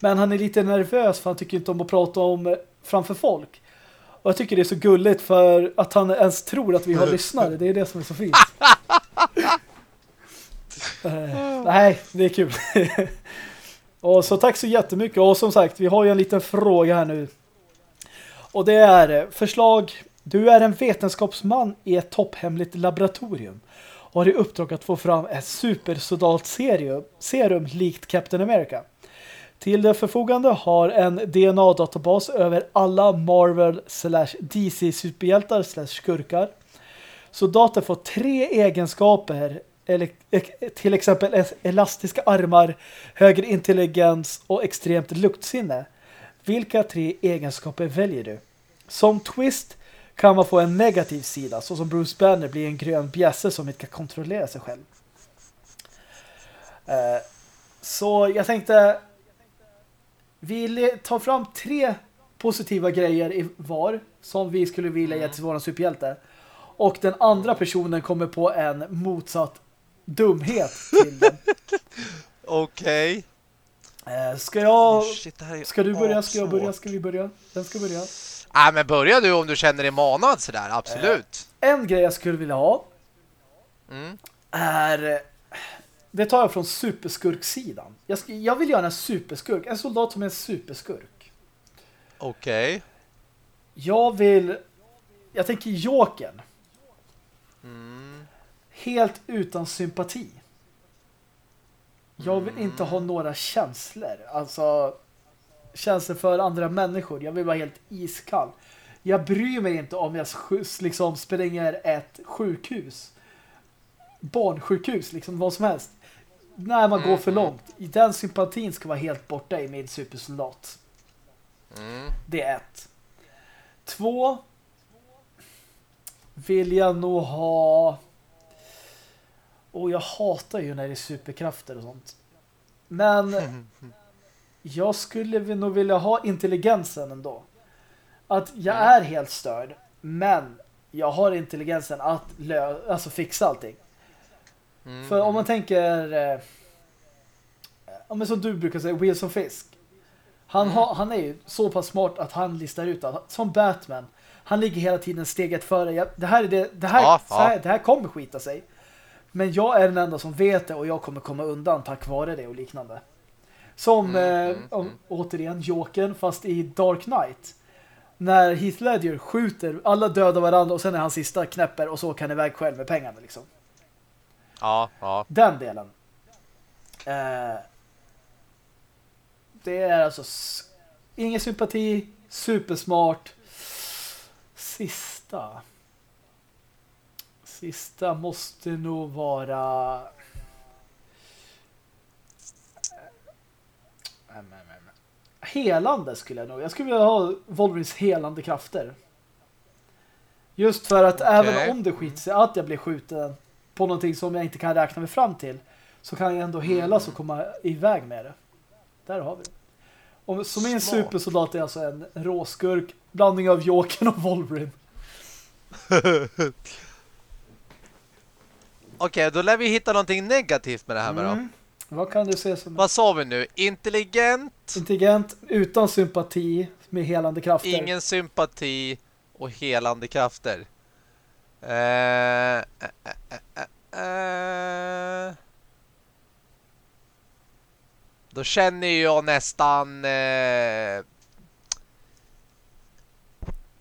Men han är lite nervös för han tycker inte om att prata om eh, framför folk. Och jag tycker det är så gulligt för att han ens tror att vi har lyssnare. Det är det som är så fint. Eh, nej, det är kul. och så tack så jättemycket. Och som sagt, vi har ju en liten fråga här nu. Och det är eh, förslag. Du är en vetenskapsman i ett topphemligt laboratorium har i uppdrag att få fram ett supersodalt serum likt Captain America. Till det förfogande har en DNA-databas över alla Marvel slash DC superhjältar slash skurkar. Soldater får tre egenskaper eller, till exempel elastiska armar, högre intelligens och extremt luktsinne. Vilka tre egenskaper väljer du? Som twist kan man få en negativ sida, så som Bruce Banner blir en grön bjässe som inte kan kontrollera sig själv. Eh, Så jag tänkte vi tar fram tre positiva grejer i var som vi skulle vilja ge till våran superhjälte. Och den andra personen kommer på en motsatt dumhet till den. Okej. Eh, Ska jag... Oh, shit, Ska du börja? Ska jag börja? Ska vi börja? Vem ska börja? Nej, men börja du om du känner dig manad sådär, absolut. En grej jag skulle vilja ha Mm. är... eh, Det tar jag från superskurksidan. Jag, jag vill göra en superskurk. En soldat som är en superskurk. Okej. Jag vill... Jag tänker Jokern. Mm. Helt utan sympati. Jag vill inte ha några känslor. Alltså känslor för andra människor. Jag vill vara helt iskall. Jag bryr mig inte om jag liksom spränger ett sjukhus. Barnsjukhus, liksom vad som helst. När man går för långt. Den sympatin ska vara helt borta i min supersoldat. Mm. Det är ett. Två vill jag nog ha och jag hatar ju när det är superkrafter och sånt. Men jag skulle nog vilja ha intelligensen ändå. Att jag är helt störd men jag har intelligensen att alltså fixa allting. Mm. För om man tänker eh, som du brukar säga, Wilson Fisk. Han, Mm. har, han är ju så pass smart att han listar ut att som Batman, han ligger hela tiden steget före. Jag, det, här är det, det, här, Ja, här, ja. det här kommer skita sig. Men jag är den enda som vet det och jag kommer komma undan tack vare det och liknande. Som, Mm, eh, mm, om, mm. återigen, Jokern fast i Dark Knight. När Heath Ledger skjuter, alla dödar varandra och sen är han sista knäpper och så kan iväg själv med pengarna liksom. Ja, ja. Den delen. Eh, det är alltså ingen sympati, supersmart. Sista. Sista måste nog vara... Eh, mm, mm, mm. Helande skulle jag nog. Jag skulle vilja ha Wolverines helande krafter. Just för att Okej. även om det skiter sig att jag blir skjuten på någonting som jag inte kan räkna mig fram till så kan jag ändå helas och komma iväg med det. Där har vi det. Och så min Smart. supersoldat är alltså en råskurk, blandning av Jokern och Wolverine. Okej, då lär vi hitta någonting negativt med det här med då. Vad kan du se som Vad sa vi nu? Intelligent, intelligent, utan sympati, med helande krafter? ingen sympati och helande krafter. Eh, eh, eh, eh. Då känner jag nästan eh,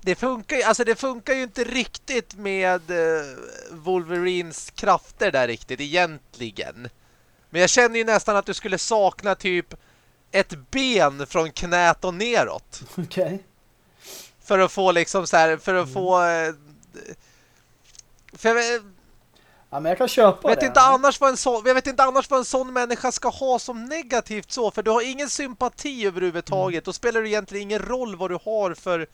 det funkar alltså det funkar ju inte riktigt med eh, Wolverines krafter där riktigt egentligen. Men jag känner ju nästan att du skulle sakna typ ett ben från knät och neråt. Okej. För att få liksom så här, för att få... eh, För jag vet, Ja, men jag kan köpa vet det. inte annars vad en sån, jag vet inte annars vad en sån människa ska ha som negativt så. För du har ingen sympati överhuvudtaget. Då spelar det egentligen ingen roll vad du har för...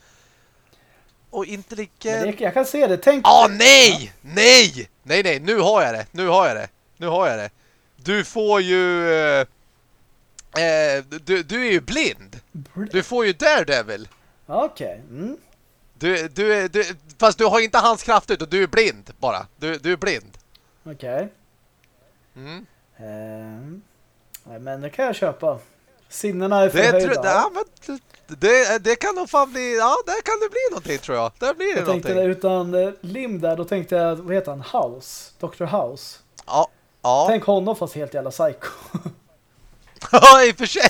Och Men intelligent... jag kan se det. Tänk Ah nej! Nej! Nej, nej, nu har jag det. Nu har jag det. Nu har jag det. Du får ju... eh, Eh, du, du är ju blind. Du får ju Daredevil. Okej. Mm. Du, du, du, fast du har inte hans kraft ut och du är blind bara. Du, du är blind. Okej. Mm. Ehm. Nej, men det kan jag köpa. Sinnena är Det, förhöjda. tror, ja, men, det, det kan nog fan bli... Ja, där kan det bli någonting tror jag. Där blir det jag tänkte någonting. utan eh, Lim där, då tänkte jag, vad heter han? House? Dr. House. Ja. Ja. Tänk honom fast helt jävla psycho. Ja, i och för sig.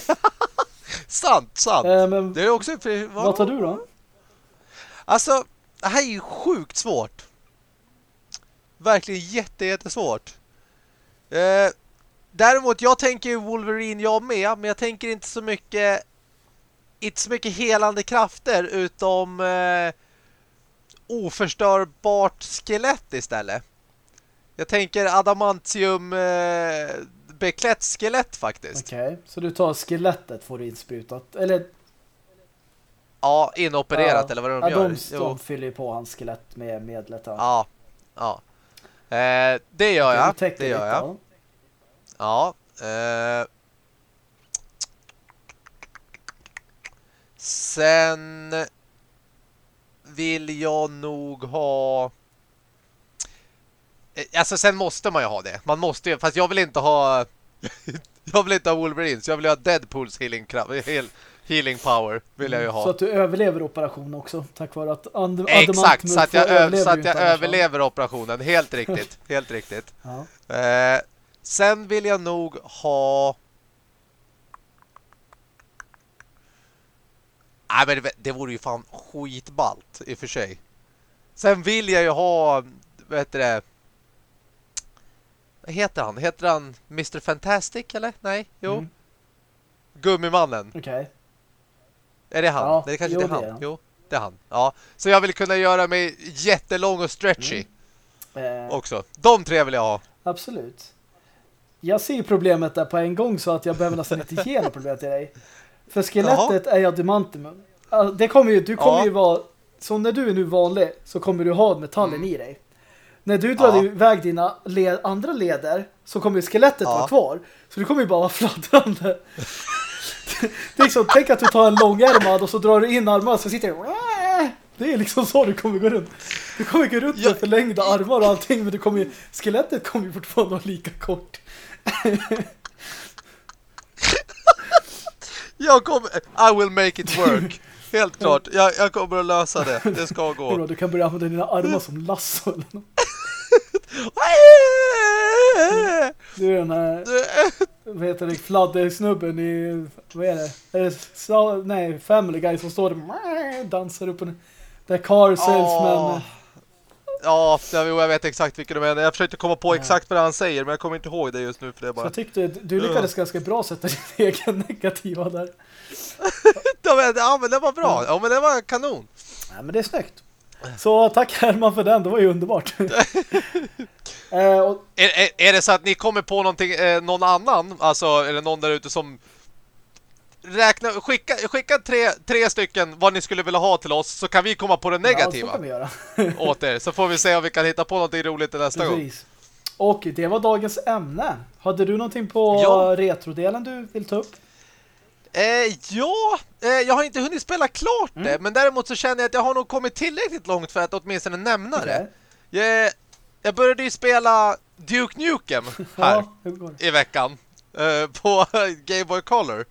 sant, sant. Eh, men Det är också... För, vad tar du då? Alltså, det här är ju sjukt svårt. Verkligen jätte, jättesvårt. Eh, däremot, jag tänker Wolverine jag med, men jag tänker inte så mycket inte så mycket helande krafter utom eh, oförstörbart skelett istället. Jag tänker adamantium eh, beklätt skelett faktiskt. Okej, så du tar skelettet får du insprutat. Eller Ja, inopererat ja, eller vad de ja, gör. de, de fyller ju på hans skelett med medlet. Ja, Ja, ja. Eh, det gör jag. Det gör jag. Ja. Eh. Sen vill jag nog ha... Eh, Alltså sen måste man ju ha det. Man måste ju, fast jag vill inte ha... jag vill inte ha Wolverines. Jag vill ha Deadpools healing, healing power. Vill jag ju ha. Så att du överlever operation också, tack vare att and Exakt, så att jag, överlever över, så att jag överlever operationen. Helt riktigt. Helt riktigt. Ja. Eh, sen vill jag nog ha... Nej, men det, det vore ju fan skitballt i och för sig. Sen vill jag ju ha... Vad heter det? Vad heter han? Heter han Mr. Fantastic, eller? Nej, jo. Mm. Gummimannen. Okej. Är det han? Ja, det är kanske jo, inte det han. är han. Jo, det är han. Ja. Så jag vill kunna göra mig jättelång och stretchy Eh, också. De tre vill jag ha. Absolut. Jag ser problemet där på en gång så att jag behöver nästan inte ge något problem till dig. För skelettet är ju adamantium. Ja, Det kommer ju, du kommer Ja. ju vara, så när du är nu vanlig så kommer du ha metallen Mm. i dig. När du drar Ja. iväg dina led, andra leder så kommer ju skelettet Ja. vara kvar. Så du kommer ju bara vara fladdrande. det är liksom, tänk att du tar en långärmad och så drar du in armarna så sitter du det är liksom så du kommer gå runt. Du kommer gå runt med Ja. förlängda armar och allting men du kommer ju, skelettet kommer ju fortfarande vara lika kort. Jag kommer... I will make it work. Helt klart. Jag, jag kommer att lösa det. Det ska gå. bra, Du kan börja använda dina armar som lasso. Du är den här, vad heter det, fladdersnubben i, vad är det? Är det nej, Family Guy som står där och dansar upp och ner. Det är car salesman. Ja, jag, vet exakt vilken du menar. Jag försökte komma på exakt vad han säger, men jag kommer inte ihåg det just nu för det Så bara... jag tyckte du lyckades ganska bra sätta din egen negativa där. Ja, men, ja, men det var bra. Ja, men det var kanon. Ja, men det är snyggt. Så tack Herman för den, det var ju underbart. eh, och, Är, är, är det så att ni kommer på någonting, eh, någon annan, alltså, eller någon där ute som räkna, skicka, skicka tre, tre stycken vad ni skulle vilja ha till oss så kan vi komma på det Ja, så negativa kan vi göra. åt er. Så får vi se om vi kan hitta på någonting roligt nästa gång. Precis. Och det var dagens ämne. Hade du någonting på Ja. retrodelen du vill ta upp? Eh, ja, eh, jag har inte hunnit spela klart Mm. det, men däremot så känner jag att jag har nog kommit tillräckligt långt för att åtminstone nämna det. Okej. Jag, jag började ju spela Duke Nukem här Ja, det? i veckan eh, på Game Boy Color.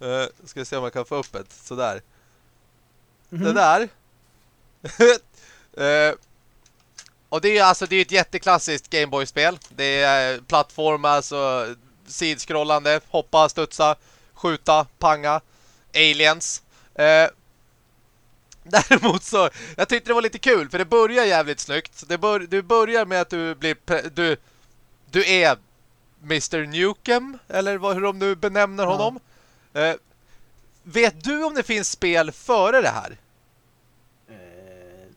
Eh, ska vi se om jag kan få upp ett sådär. Mhm. Det där. eh, och det är alltså det är ett jätteklassiskt Game Boy-spel. Det är plattform, alltså sidskrollande, hoppa, studsa, skjuta, panga, aliens. Eh, däremot så, jag tyckte det var lite kul för det börjar jävligt snyggt. Det bör, du börjar med att du blir, du, du är Mr. Nukem, eller vad, hur de nu benämner honom. Eh, vet du om det finns spel före det här? Eh,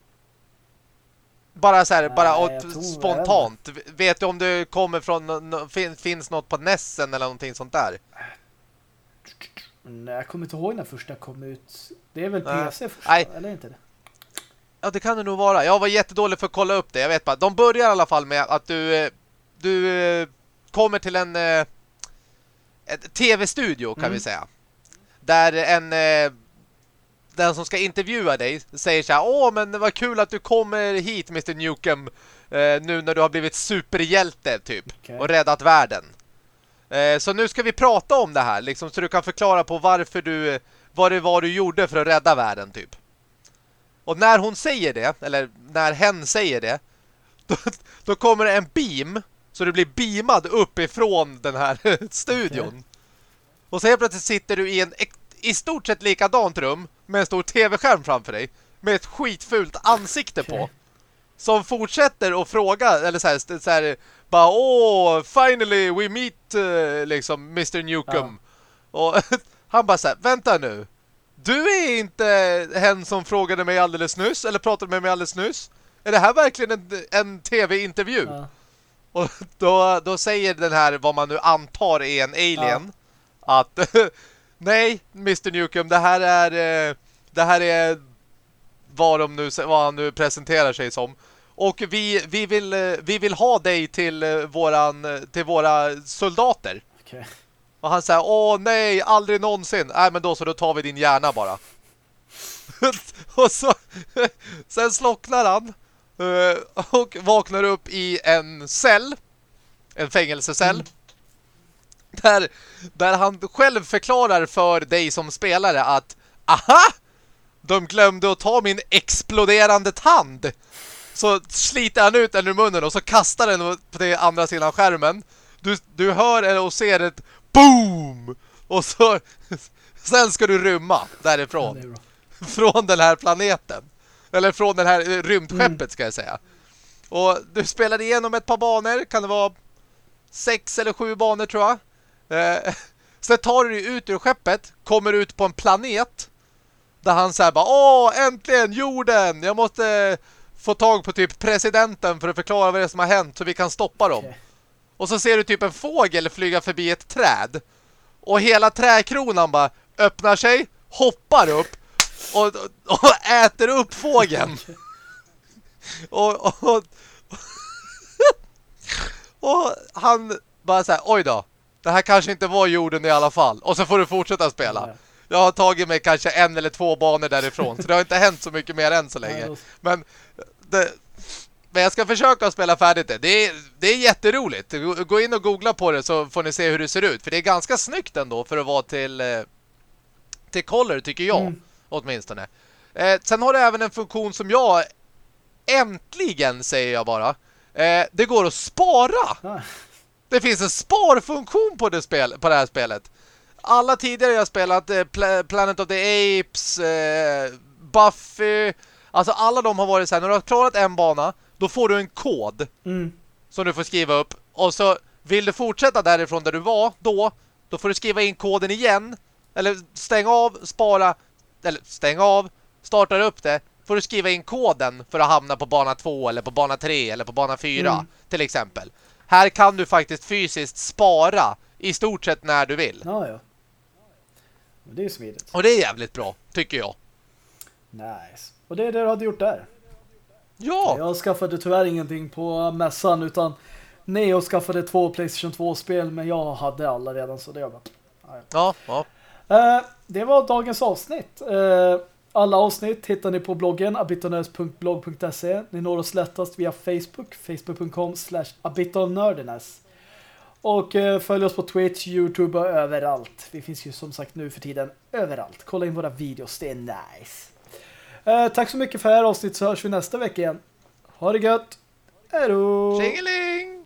Bara så här, Nej, bara spontant. Vet du om det kommer från, fin, finns något på Nessen eller någonting sånt där? Nej, jag kommer inte ihåg när första kom ut. Det är väl Nej. PC första, Nej. eller inte det? Ja, det kan det nog vara. Jag var jättedålig för att kolla upp det. Jag vet bara. De börjar i alla fall med att du, eh, du eh, kommer till en eh, tv-studio kan Mm. vi säga. Där en eh, den som ska intervjua dig säger så här: Åh, men vad kul att du kommer hit Mr. Nukem eh, nu när du har blivit superhjälte typ Okej. och räddat världen. Eh, så nu ska vi prata om det här liksom så du kan förklara på varför du vad det var du gjorde för att rädda världen typ. Och när hon säger det, eller när hen säger det, då, då kommer det en beam, så du blir beamad uppifrån den här studion. Okej. Och så helt plötsligt sitter du i en i stort sett likadant rum med en stor tv-skärm framför dig, med ett skitfult ansikte på. Okej. Som fortsätter att fråga, eller så här, så här bara, åh, finally we meet, eh, liksom, Mr. Nukem. Och han bara så här, vänta nu. Du är inte hen som frågade mig alldeles nyss, eller pratade med mig alldeles nyss. Är det här verkligen en, en tv-intervju? Ja. Och då, då säger den här, vad man nu antar är en alien, att nej, Mr. Nukem, det här är, eh, det här är vad, de nu, vad han nu presenterar sig som. Och vi, vi, vill, eh, vi vill ha dig till, eh, våran, till våra soldater. Okej. Och han säger, åh nej, aldrig någonsin. Nej men då så, då tar vi din hjärna bara. och så sen slocknar han och vaknar upp i en cell. En fängelsecell. Mm. Där, där han själv förklarar för dig som spelare att aha! De glömde att ta min exploderande tand. Så sliter han ut den ur munnen och så kastar den på det andra sidan skärmen. Du, du hör och ser ett boom! Och så sen ska du rymma därifrån. Från den här planeten. Eller från den här eh, rymdskeppet Mm. ska jag säga. Och du spelade igenom ett par banor. Kan det vara sex eller sju banor tror jag. Eh, sen tar du dig ut ur skeppet. Kommer ut på en planet. Där han säger bara Åh, äntligen jorden! Jag måste få tag på typ presidenten för att förklara vad det är som har hänt så vi kan stoppa dem. Okej. Och så ser du typ en fågel flyga förbi ett träd. Och hela träkronan bara öppnar sig, hoppar upp och, och äter upp fågeln. Och, och, och, och han bara så här, oj då. Det här kanske inte var jorden i alla fall. Och så får du fortsätta spela. Ja. Jag har tagit mig kanske en eller två banor därifrån. Så det har inte hänt så mycket mer än så länge. Men, det, men jag ska försöka spela färdigt det. Det är, det är jätteroligt. Gå- Gå in och googla på det så får ni se hur det ser ut. För det är ganska snyggt ändå för att vara till, eh, till color tycker jag. Mm. Åtminstone. Eh, sen har det även en funktion som jag äntligen säger jag bara. Eh, det går att spara. Ah, Det finns en sparfunktion på det, spel, på det här spelet. Alla tidigare jag spelat eh, Pla- Planet of the Apes, eh, Buffy, alltså alla de har varit så här, när du har klarat en bana, då får du en kod Mm. som du får skriva upp. Och så vill du fortsätta därifrån där du var då, då får du skriva in koden igen. Eller stäng av, spara, eller stäng av, startar upp det. Får du skriva in koden för att hamna på bana 2 eller på bana 3 eller på bana 4 Mm. till exempel. Här kan du faktiskt fysiskt spara i stort sett när du vill. Ja, ja. Det är smidigt. Och det är jävligt bra, tycker jag. Nice. Och det är det du hade gjort där. Ja! Jag skaffade tyvärr ingenting på mässan utan Neo skaffade två Playstation 2-spel, men jag hade alla redan, så det är bra. Ja, ja. Uh, det var dagens avsnitt. Uh, alla avsnitt hittar ni på bloggen abitonös.blog.se. Ni når oss lättast via Facebook, facebook.com slash abitonördenes. Och uh, följ oss på Twitch, Youtube och överallt. Vi finns ju som sagt nu för tiden överallt. Kolla in våra videos, det är nice. tack så mycket för det här avsnittet så hörs vi nästa vecka igen. Ha det gött! Hej då! Tjingeling!